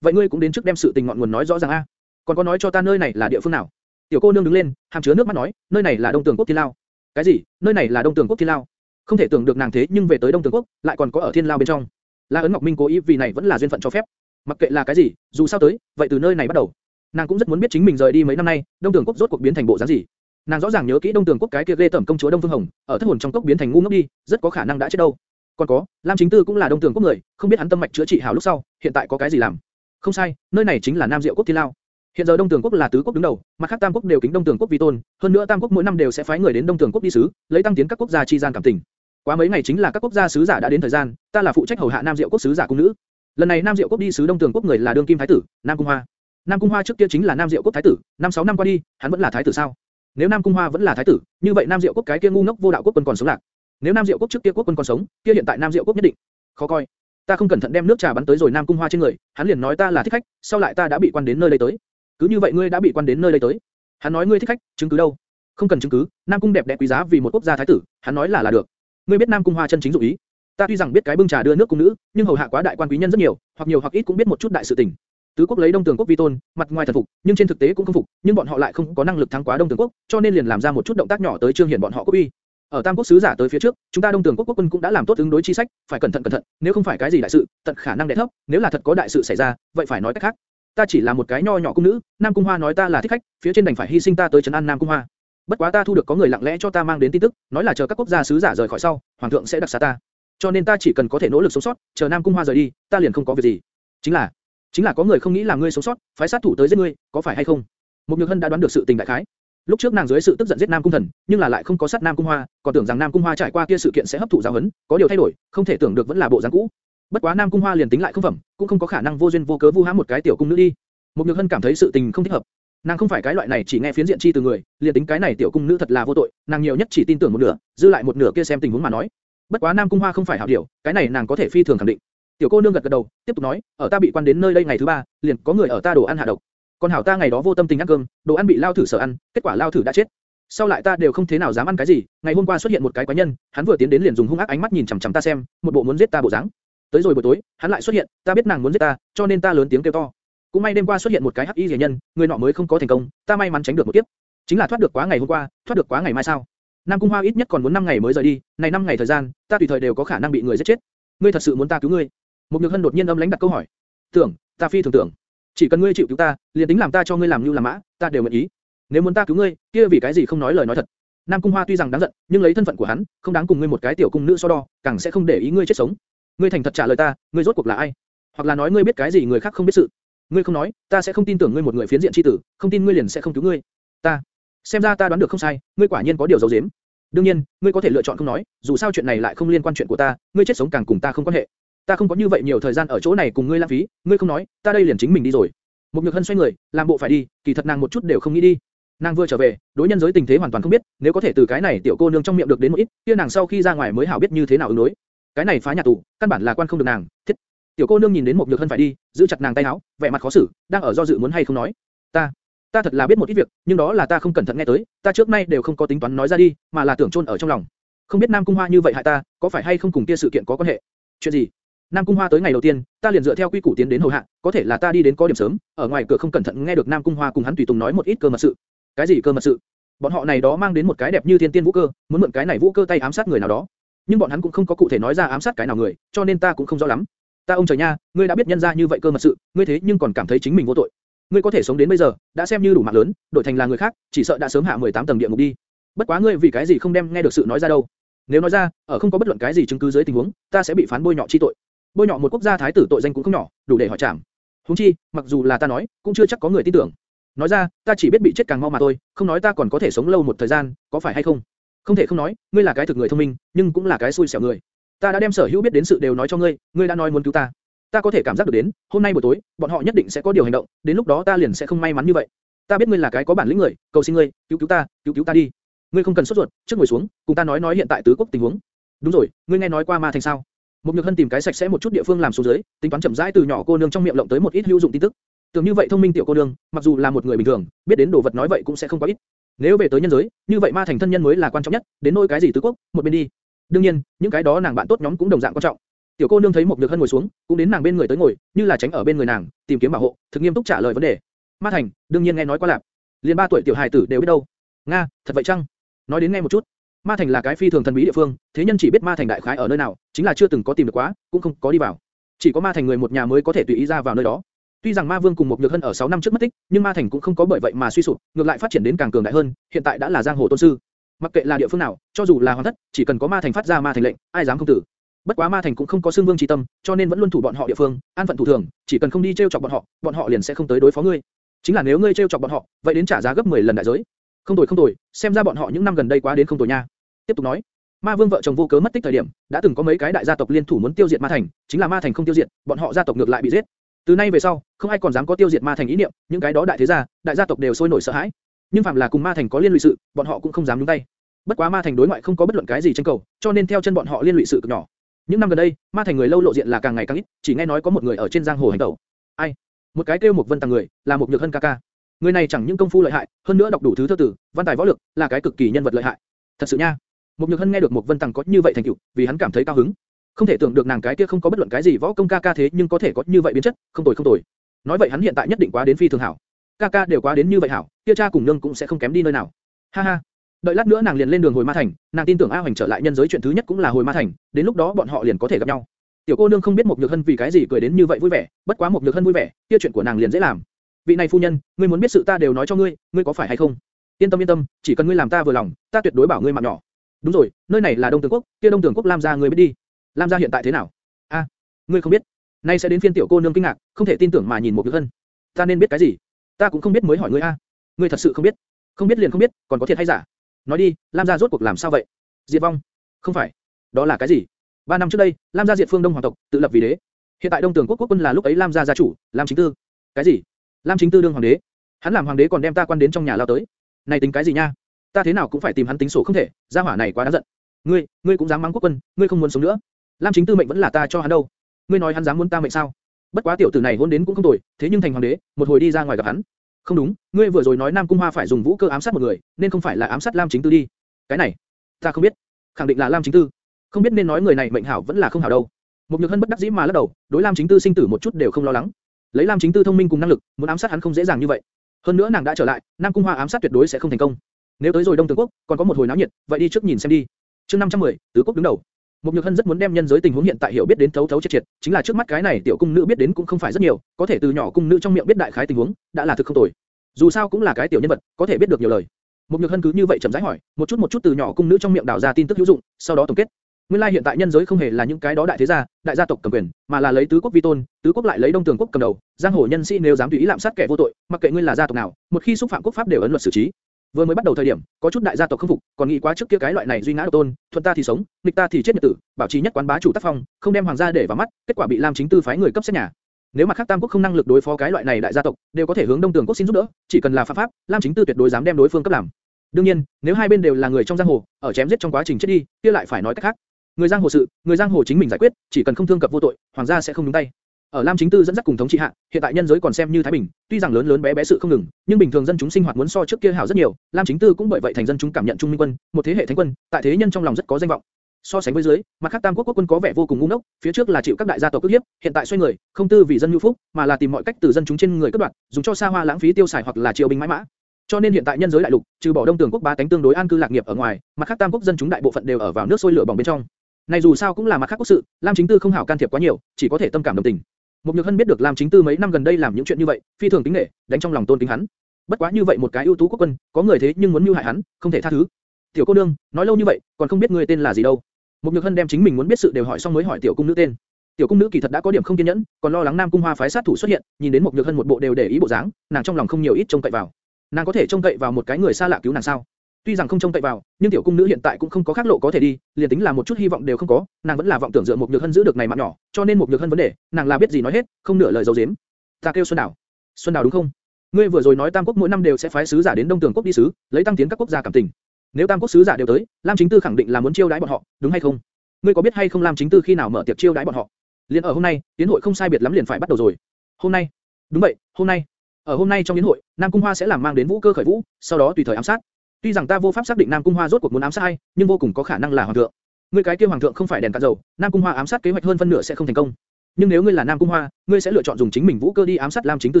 vậy ngươi cũng đến trước đem sự tình ngọn nguồn nói rõ ràng a. còn có nói cho ta nơi này là địa phương nào? tiểu cô nương đứng lên, hàm chứa nước mắt nói, nơi này là đông tường quốc thiên lao. cái gì? nơi này là đông tường quốc thiên lao? không thể tưởng được nàng thế nhưng về tới đông tường quốc, lại còn có ở thiên lao bên trong. La ấn Ngọc Minh cố ý vì này vẫn là duyên phận cho phép. Mặc kệ là cái gì, dù sao tới, vậy từ nơi này bắt đầu. Nàng cũng rất muốn biết chính mình rời đi mấy năm nay, Đông Tường Quốc rốt cuộc biến thành bộ dáng gì. Nàng rõ ràng nhớ kỹ Đông Tường Quốc cái kia ghê tởm công chúa Đông Phương Hồng, ở thất hồn trong cốc biến thành ngu ngốc đi, rất có khả năng đã chết đâu. Còn có, Lam Chính Tư cũng là Đông Tường Quốc người, không biết hắn tâm mạch chữa trị hảo lúc sau, hiện tại có cái gì làm? Không sai, nơi này chính là Nam Diệu Quốc Thiên Lao. Hiện giờ Đông Tường Quốc là tứ quốc đứng đầu, mặt khác Tam Quốc đều kính Đông Tường Quốc vi tôn, hơn nữa Tam Quốc mỗi năm đều sẽ phái người đến Đông Tường Quốc đi sứ, lấy tăng tiến các quốc gia chi gian cảm tình. Quá mấy ngày chính là các quốc gia sứ giả đã đến thời gian, ta là phụ trách hầu hạ Nam Diệu quốc sứ giả cung nữ. Lần này Nam Diệu quốc đi sứ Đông Tường quốc người là đương kim thái tử, Nam Cung Hoa. Nam Cung Hoa trước kia chính là Nam Diệu quốc thái tử, năm sáu năm qua đi, hắn vẫn là thái tử sao? Nếu Nam Cung Hoa vẫn là thái tử, như vậy Nam Diệu quốc cái kia ngu ngốc vô đạo quốc quân còn sống lạc. Nếu Nam Diệu quốc trước kia quốc quân còn sống, kia hiện tại Nam Diệu quốc nhất định khó coi. Ta không cẩn thận đem nước trà bắn tới rồi Nam Cung Hoa trên người, hắn liền nói ta là thích khách, sau lại ta đã bị quan đến nơi đây tới. Cứ như vậy ngươi đã bị quan đến nơi đây tới. Hắn nói ngươi thích khách, chứng cứ đâu? Không cần chứng cứ, Nam Cung đẹp đẽ quý giá vì một quốc gia thái tử, hắn nói là là được. Ngươi biết Nam Cung Hoa chân chính dụng ý. Ta tuy rằng biết cái bưng trà đưa nước cung nữ, nhưng hầu hạ quá đại quan quý nhân rất nhiều, hoặc nhiều hoặc ít cũng biết một chút đại sự tình. Tứ quốc lấy Đông Tường quốc vi tôn, mặt ngoài thần phục, nhưng trên thực tế cũng không phục, nhưng bọn họ lại không có năng lực thắng quá Đông Tường quốc, cho nên liền làm ra một chút động tác nhỏ tới trương hiển bọn họ quốc uy. Ở Tam quốc sứ giả tới phía trước, chúng ta Đông Tường quốc quốc quân cũng đã làm tốt ứng đối chi sách, phải cẩn thận cẩn thận, nếu không phải cái gì đại sự, tận khả năng đè thấp, nếu là thật có đại sự xảy ra, vậy phải nói cách khác. Ta chỉ là một cái nho nhỏ cung nữ, Nam Cung Hoa nói ta là thích khách, phía trên đành phải hy sinh ta tới trấn an Nam Cung Hoa. Bất quá ta thu được có người lặng lẽ cho ta mang đến tin tức, nói là chờ các quốc gia sứ giả rời khỏi sau, hoàng thượng sẽ đặc xá ta. Cho nên ta chỉ cần có thể nỗ lực sống sót, chờ Nam Cung Hoa rời đi, ta liền không có việc gì. Chính là, chính là có người không nghĩ là ngươi sống sót, phái sát thủ tới giết ngươi, có phải hay không? Một Nhược Hân đã đoán được sự tình đại khái. Lúc trước nàng dưới sự tức giận giết Nam Cung Thần, nhưng là lại không có sát Nam Cung Hoa, còn tưởng rằng Nam Cung Hoa trải qua kia sự kiện sẽ hấp thụ giáo huấn, có điều thay đổi, không thể tưởng được vẫn là bộ dáng cũ. Bất quá Nam Cung Hoa liền tính lại không phẩm, cũng không có khả năng vô duyên vô cớ vu hãm một cái tiểu cung nữ đi. Một Nhược Hân cảm thấy sự tình không thích hợp. Nàng không phải cái loại này chỉ nghe phiến diện chi từ người, liền tính cái này tiểu cung nữ thật là vô tội, nàng nhiều nhất chỉ tin tưởng một nửa, dư lại một nửa kia xem tình huống mà nói. Bất quá Nam Cung Hoa không phải hảo điều, cái này nàng có thể phi thường khẳng định. Tiểu cô nương gật gật đầu, tiếp tục nói, ở ta bị quan đến nơi đây ngày thứ ba, liền có người ở ta đồ ăn hạ độc. Còn hảo ta ngày đó vô tâm tình ăn cơm, đồ ăn bị lao thử sở ăn, kết quả lao thử đã chết. Sau lại ta đều không thế nào dám ăn cái gì, ngày hôm qua xuất hiện một cái quái nhân, hắn vừa tiến đến liền dùng hung ác ánh mắt nhìn chằm chằm ta xem, một bộ muốn giết ta bộ dáng. Tới rồi buổi tối, hắn lại xuất hiện, ta biết nàng muốn giết ta, cho nên ta lớn tiếng kêu to. Cũng may đêm qua xuất hiện một cái hắc y rìa nhân, người nọ mới không có thành công, ta may mắn tránh được một kiếp. Chính là thoát được quá ngày hôm qua, thoát được quá ngày mai sao? Nam Cung Hoa ít nhất còn muốn 5 ngày mới rời đi, này 5 ngày thời gian, ta tùy thời đều có khả năng bị người giết chết. Ngươi thật sự muốn ta cứu ngươi? Một Nhược Hân đột nhiên âm lãnh đặt câu hỏi. Tưởng, ta phi thường tưởng. Chỉ cần ngươi chịu cứu ta, liền tính làm ta cho ngươi làm như làm mã, ta đều nguyện ý. Nếu muốn ta cứu ngươi, kia vì cái gì không nói lời nói thật? Nam Cung Hoa tuy rằng đáng giận, nhưng lấy thân phận của hắn, không đáng cùng ngươi một cái tiểu cung nữ so đo, càng sẽ không để ý ngươi chết sống. Ngươi thành thật trả lời ta, ngươi rốt cuộc là ai? Hoặc là nói ngươi biết cái gì người khác không biết sự? Ngươi không nói, ta sẽ không tin tưởng ngươi một người phiến diện chi tử, không tin ngươi liền sẽ không cứu ngươi. Ta, xem ra ta đoán được không sai, ngươi quả nhiên có điều giấu giếm. đương nhiên, ngươi có thể lựa chọn không nói, dù sao chuyện này lại không liên quan chuyện của ta, ngươi chết sống càng cùng ta không quan hệ. Ta không có như vậy nhiều thời gian ở chỗ này cùng ngươi lãng phí, ngươi không nói, ta đây liền chính mình đi rồi. Một nhược hân xoay người, làm bộ phải đi, kỳ thật nàng một chút đều không nghĩ đi. Nàng vừa trở về, đối nhân giới tình thế hoàn toàn không biết, nếu có thể từ cái này tiểu cô nương trong miệng được đến một ít, kia nàng sau khi ra ngoài mới hảo biết như thế nào ứng đối. Cái này phá nhà tù, căn bản là quan không được nàng, thiết. Tiểu cô nương nhìn đến một nhược hân phải đi, giữ chặt nàng tay áo, vẻ mặt khó xử, đang ở do dự muốn hay không nói. Ta, ta thật là biết một ít việc, nhưng đó là ta không cẩn thận nghe tới, ta trước nay đều không có tính toán nói ra đi, mà là tưởng chôn ở trong lòng. Không biết Nam Cung Hoa như vậy hại ta, có phải hay không cùng kia sự kiện có quan hệ? Chuyện gì? Nam Cung Hoa tới ngày đầu tiên, ta liền dựa theo quy củ tiến đến hầu hạ, có thể là ta đi đến có điểm sớm, ở ngoài cửa không cẩn thận nghe được Nam Cung Hoa cùng hắn tùy tùng nói một ít cơ mật sự. Cái gì cơ mật sự? Bọn họ này đó mang đến một cái đẹp như thiên tiên vũ cơ, muốn mượn cái này vũ cơ tay ám sát người nào đó. Nhưng bọn hắn cũng không có cụ thể nói ra ám sát cái nào người, cho nên ta cũng không rõ lắm. Ta ông trời nha, ngươi đã biết nhân ra như vậy cơ mật sự, ngươi thế nhưng còn cảm thấy chính mình vô tội. Ngươi có thể sống đến bây giờ, đã xem như đủ mạng lớn, đổi thành là người khác, chỉ sợ đã sớm hạ 18 tầng địa ngục đi. Bất quá ngươi vì cái gì không đem nghe được sự nói ra đâu? Nếu nói ra, ở không có bất luận cái gì chứng cứ dưới tình huống, ta sẽ bị phán bôi nhọ chi tội. Bôi nhọ một quốc gia thái tử tội danh cũng không nhỏ, đủ để hỏi trảm. Huống chi, mặc dù là ta nói, cũng chưa chắc có người tin tưởng. Nói ra, ta chỉ biết bị chết càng mau mà thôi, không nói ta còn có thể sống lâu một thời gian, có phải hay không? Không thể không nói, ngươi là cái thực người thông minh, nhưng cũng là cái xui xẻo người. Ta đã đem sở hữu biết đến sự đều nói cho ngươi, ngươi đã nói muốn cứu ta. Ta có thể cảm giác được đến, hôm nay buổi tối, bọn họ nhất định sẽ có điều hành động, đến lúc đó ta liền sẽ không may mắn như vậy. Ta biết ngươi là cái có bản lĩnh người, cầu xin ngươi, cứu cứu ta, cứu cứu ta đi. Ngươi không cần sốt ruột, trước ngồi xuống, cùng ta nói nói hiện tại tứ quốc tình huống. Đúng rồi, ngươi nghe nói qua ma thành sao? Một nhược hân tìm cái sạch sẽ một chút địa phương làm xuống dưới, tính toán chậm rãi từ nhỏ cô nương trong miệng lộng tới một ít hữu dụng tin tức. Tưởng như vậy thông minh tiểu cô nương, mặc dù là một người bình thường, biết đến đồ vật nói vậy cũng sẽ không có ít. Nếu về tới nhân giới, như vậy ma thành thân nhân mới là quan trọng nhất, đến nỗi cái gì tứ quốc, một bên đi đương nhiên, những cái đó nàng bạn tốt nhóm cũng đồng dạng quan trọng. Tiểu cô nương thấy một nhược hân ngồi xuống, cũng đến nàng bên người tới ngồi, như là tránh ở bên người nàng, tìm kiếm bảo hộ, thực nghiêm túc trả lời vấn đề. Ma thành, đương nhiên nghe nói qua lạc. liền ba tuổi tiểu hài tử đều biết đâu. Nga, thật vậy chăng? Nói đến nghe một chút. Ma thành là cái phi thường thần bí địa phương, thế nhân chỉ biết ma thành đại khái ở nơi nào, chính là chưa từng có tìm được quá, cũng không có đi vào. Chỉ có ma thành người một nhà mới có thể tùy ý ra vào nơi đó. Tuy rằng Ma Vương cùng một Nhược Hân ở 6 năm trước mất tích, nhưng Ma Thành cũng không có bởi vậy mà suy sụp, ngược lại phát triển đến càng cường đại hơn, hiện tại đã là giang hồ tôn sư. Mặc kệ là địa phương nào, cho dù là hoàng thất, chỉ cần có Ma Thành phát ra Ma Thành lệnh, ai dám không tử. Bất quá Ma Thành cũng không có xương vương chi tâm, cho nên vẫn luôn thủ bọn họ địa phương, an phận thủ thường, chỉ cần không đi treo chọc bọn họ, bọn họ liền sẽ không tới đối phó ngươi. Chính là nếu ngươi treo chọc bọn họ, vậy đến trả giá gấp 10 lần đại giới. Không tồi không tồi, xem ra bọn họ những năm gần đây quá đến không tồi nha. Tiếp tục nói, Ma Vương vợ chồng vô cớ mất tích thời điểm, đã từng có mấy cái đại gia tộc liên thủ muốn tiêu diệt Ma Thành, chính là Ma Thành không tiêu diệt, bọn họ gia tộc ngược lại bị giết. Từ nay về sau, không ai còn dám có tiêu diệt Ma Thành ý niệm, những cái đó đại thế gia, đại gia tộc đều sôi nổi sợ hãi. Nhưng phạm là cùng Ma Thành có liên lụy sự, bọn họ cũng không dám nhúng tay. Bất quá Ma Thành đối ngoại không có bất luận cái gì tranh cầu, cho nên theo chân bọn họ liên lụy sự cực nhỏ. Những năm gần đây, Ma Thành người lâu lộ diện là càng ngày càng ít, chỉ nghe nói có một người ở trên giang hồ hành tẩu. Ai? Một cái kêu một vân tàng người, là một nhược hân ca ca. Người này chẳng những công phu lợi hại, hơn nữa đọc đủ thứ thơ tử, văn tài võ lược, là cái cực kỳ nhân vật lợi hại. Thật sự nha. Một Nhược Hân nghe được một Vân tàng có như vậy thành tựu, vì hắn cảm thấy cao hứng. Không thể tưởng được nàng cái kia không có bất luận cái gì võ công ca ca thế nhưng có thể có như vậy biến chất, không tồi không tồi. Nói vậy hắn hiện tại nhất định quá đến phi thường hảo. Ca ca đều quá đến như vậy hảo, kia cha cùng nương cũng sẽ không kém đi nơi nào. Ha ha. Đợi lát nữa nàng liền lên đường hồi Ma Thành, nàng tin tưởng A Hoành trở lại nhân giới chuyện thứ nhất cũng là hồi Ma Thành, đến lúc đó bọn họ liền có thể gặp nhau. Tiểu cô nương không biết một Nhược Hân vì cái gì cười đến như vậy vui vẻ, bất quá một Nhược Hân vui vẻ, kia chuyện của nàng liền dễ làm. Vị này phu nhân, ngươi muốn biết sự ta đều nói cho ngươi, ngươi có phải hay không? Yên tâm yên tâm, chỉ cần ngươi làm ta vừa lòng, ta tuyệt đối bảo ngươi mạng nhỏ. Đúng rồi, nơi này là Đông Tường Quốc, kia Đông Tường Quốc Lam gia ngươi biết đi. Lam gia hiện tại thế nào? A, ngươi không biết. Nay sẽ đến phiên tiểu cô nương kinh ngạc, không thể tin tưởng mà nhìn một Nhược Hân. Ta nên biết cái gì? Ta cũng không biết mới hỏi ngươi a. À. Ngươi thật sự không biết? Không biết liền không biết, còn có thiệt hay giả? Nói đi, Lam gia rốt cuộc làm sao vậy? Diệt vong? Không phải. Đó là cái gì? Ba năm trước đây, Lam gia diệt phương Đông hoàng tộc, tự lập vì đế. Hiện tại Đông Tường Quốc quốc quân là lúc ấy Lam gia gia chủ, Lam Chính Tư. Cái gì? Lam Chính Tư đương hoàng đế? Hắn làm hoàng đế còn đem ta quan đến trong nhà lao tới. Này tính cái gì nha? Ta thế nào cũng phải tìm hắn tính sổ không thể, gia hỏa này quá đáng giận. Ngươi, ngươi cũng dám mắng quốc quân, ngươi không muốn sống nữa. Lam Chính Tư mệnh vẫn là ta cho hắn đâu. Ngươi nói hắn dám muốn ta mệnh sao? Bất quá tiểu tử này hôn đến cũng không tồi, thế nhưng thành hoàng đế, một hồi đi ra ngoài gặp hắn. Không đúng, ngươi vừa rồi nói Nam Cung Hoa phải dùng vũ cơ ám sát một người, nên không phải là ám sát Lam Chính Tư đi. Cái này, ta không biết, khẳng định là Lam Chính Tư. Không biết nên nói người này mệnh hảo vẫn là không hảo đâu. Một nhược hân bất đắc dĩ mà lắc đầu, đối Lam Chính Tư sinh tử một chút đều không lo lắng. Lấy Lam Chính Tư thông minh cùng năng lực, muốn ám sát hắn không dễ dàng như vậy. Hơn nữa nàng đã trở lại, Nam Cung Hoa ám sát tuyệt đối sẽ không thành công. Nếu tới rồi Đông Tường Quốc, còn có một hồi náo nhiệt, vậy đi trước nhìn xem đi. Chương 510, tứ quốc đứng đầu. Mục Nhược Hân rất muốn đem nhân giới tình huống hiện tại hiểu biết đến thấu thấu triệt triệt, chính là trước mắt cái này tiểu cung nữ biết đến cũng không phải rất nhiều, có thể từ nhỏ cung nữ trong miệng biết đại khái tình huống, đã là thực không tồi. Dù sao cũng là cái tiểu nhân vật, có thể biết được nhiều lời. Mục Nhược Hân cứ như vậy chậm rãi hỏi, một chút một chút từ nhỏ cung nữ trong miệng đào ra tin tức hữu dụng, sau đó tổng kết. Nguyên lai hiện tại nhân giới không hề là những cái đó đại thế gia, đại gia tộc cầm quyền, mà là lấy tứ quốc vi tôn, tứ quốc lại lấy đông tường quốc cầm đầu, giang hồ nhân sĩ nếu dám tùy ý lạm sát kẻ vô tội, mặc kệ ngươi là gia tộc nào, một khi xúc phạm quốc pháp đều ấn luật xử trí. Vừa mới bắt đầu thời điểm, có chút đại gia tộc không phục, còn nghĩ quá trước kia cái loại này duy ngã độc tôn, thuận ta thì sống, nghịch ta thì chết nhật tử, bảo trì nhất quán bá chủ tác phong, không đem hoàng gia để vào mắt, kết quả bị Lam Chính Tư phái người cấp xét nhà. Nếu mà khác Tam quốc không năng lực đối phó cái loại này đại gia tộc, đều có thể hướng Đông Tường quốc xin giúp đỡ, chỉ cần là pháp pháp, Lam Chính Tư tuyệt đối dám đem đối phương cấp làm. đương nhiên, nếu hai bên đều là người trong giang hồ, ở chém giết trong quá trình chết đi, kia lại phải nói cách khác. Người giang hồ sự, người giang hồ chính mình giải quyết, chỉ cần không thương cập vô tội, hoàng gia sẽ không nhúng tay. Ở Lam Chính Tư dẫn dắt cùng thống trị hạ, hiện tại nhân giới còn xem như thái bình, tuy rằng lớn lớn bé bé sự không ngừng, nhưng bình thường dân chúng sinh hoạt muốn so trước kia hảo rất nhiều. Lam Chính Tư cũng bởi vậy thành dân chúng cảm nhận trung minh quân, một thế hệ thánh quân, tại thế nhân trong lòng rất có danh vọng. So sánh với dưới, mặt khác Tam Quốc quốc quân có vẻ vô cùng ngu ngốc, phía trước là chịu các đại gia tộc cướp hiếp, hiện tại xoay người, không tư vì dân nhu phúc, mà là tìm mọi cách từ dân chúng trên người cướp đoạt, dùng cho xa hoa lãng phí tiêu xài hoặc là triều binh mãi mã. Cho nên hiện tại nhân giới đại lục, trừ bỏ Đông Tường quốc ba tánh tương đối an cư lạc nghiệp ở ngoài, mặt khác Tam Quốc dân chúng đại bộ phận đều ở vào nước sôi lửa bỏng bên trong. Này dù sao cũng là mặt khác quốc sự, Lam Chính Tư không hảo can thiệp quá nhiều, chỉ có thể tâm cảm đồng tình. Một Nhược Hân biết được Lam Chính Tư mấy năm gần đây làm những chuyện như vậy, phi thường kính nể, đánh trong lòng tôn kính hắn. Bất quá như vậy một cái ưu tú quốc quân, có người thế nhưng muốn mưu hại hắn, không thể tha thứ. Tiểu cô nương, nói lâu như vậy, còn không biết người tên là gì đâu? Một Nhược Hân đem chính mình muốn biết sự đều hỏi xong mới hỏi tiểu cung nữ tên. Tiểu cung nữ kỳ thật đã có điểm không kiên nhẫn, còn lo lắng Nam Cung Hoa phái sát thủ xuất hiện, nhìn đến một Nhược Hân một bộ đều để ý bộ dáng, nàng trong lòng không nhiều ít trông cậy vào. Nàng có thể trông cậy vào một cái người xa lạ cứu nàng sao? Tuy rằng không trông cậy vào, nhưng tiểu cung nữ hiện tại cũng không có khác lộ có thể đi, liền tính là một chút hy vọng đều không có, nàng vẫn là vọng tưởng dựa một nhược hân giữ được này mạng nhỏ, cho nên một nhược hân vấn đề, nàng là biết gì nói hết, không nửa lời giấu giếm. Ta kêu Xuân Đào. Xuân Đào đúng không? Ngươi vừa rồi nói Tam Quốc mỗi năm đều sẽ phái sứ giả đến Đông Tường quốc đi sứ, lấy tăng tiến các quốc gia cảm tình. Nếu Tam Quốc sứ giả đều tới, Lam Chính Tư khẳng định là muốn chiêu đãi bọn họ, đúng hay không? Ngươi có biết hay không Lam Chính Tư khi nào mở tiệc chiêu đãi bọn họ? Liên ở hôm nay, tiến hội không sai biệt lắm liền phải bắt đầu rồi. Hôm nay? Đúng vậy, hôm nay. Ở hôm nay trong yến hội, Nam Cung Hoa sẽ làm mang đến vũ cơ khởi vũ, sau đó tùy thời ám sát. Tuy rằng ta vô pháp xác định Nam Cung Hoa rốt cuộc muốn ám sát ai, nhưng vô cùng có khả năng là hoàng thượng. Ngươi cái kia hoàng thượng không phải đèn cạn dầu, Nam Cung Hoa ám sát kế hoạch hơn phân nửa sẽ không thành công. Nhưng nếu ngươi là Nam Cung Hoa, ngươi sẽ lựa chọn dùng chính mình vũ cơ đi ám sát Lam Chính Tư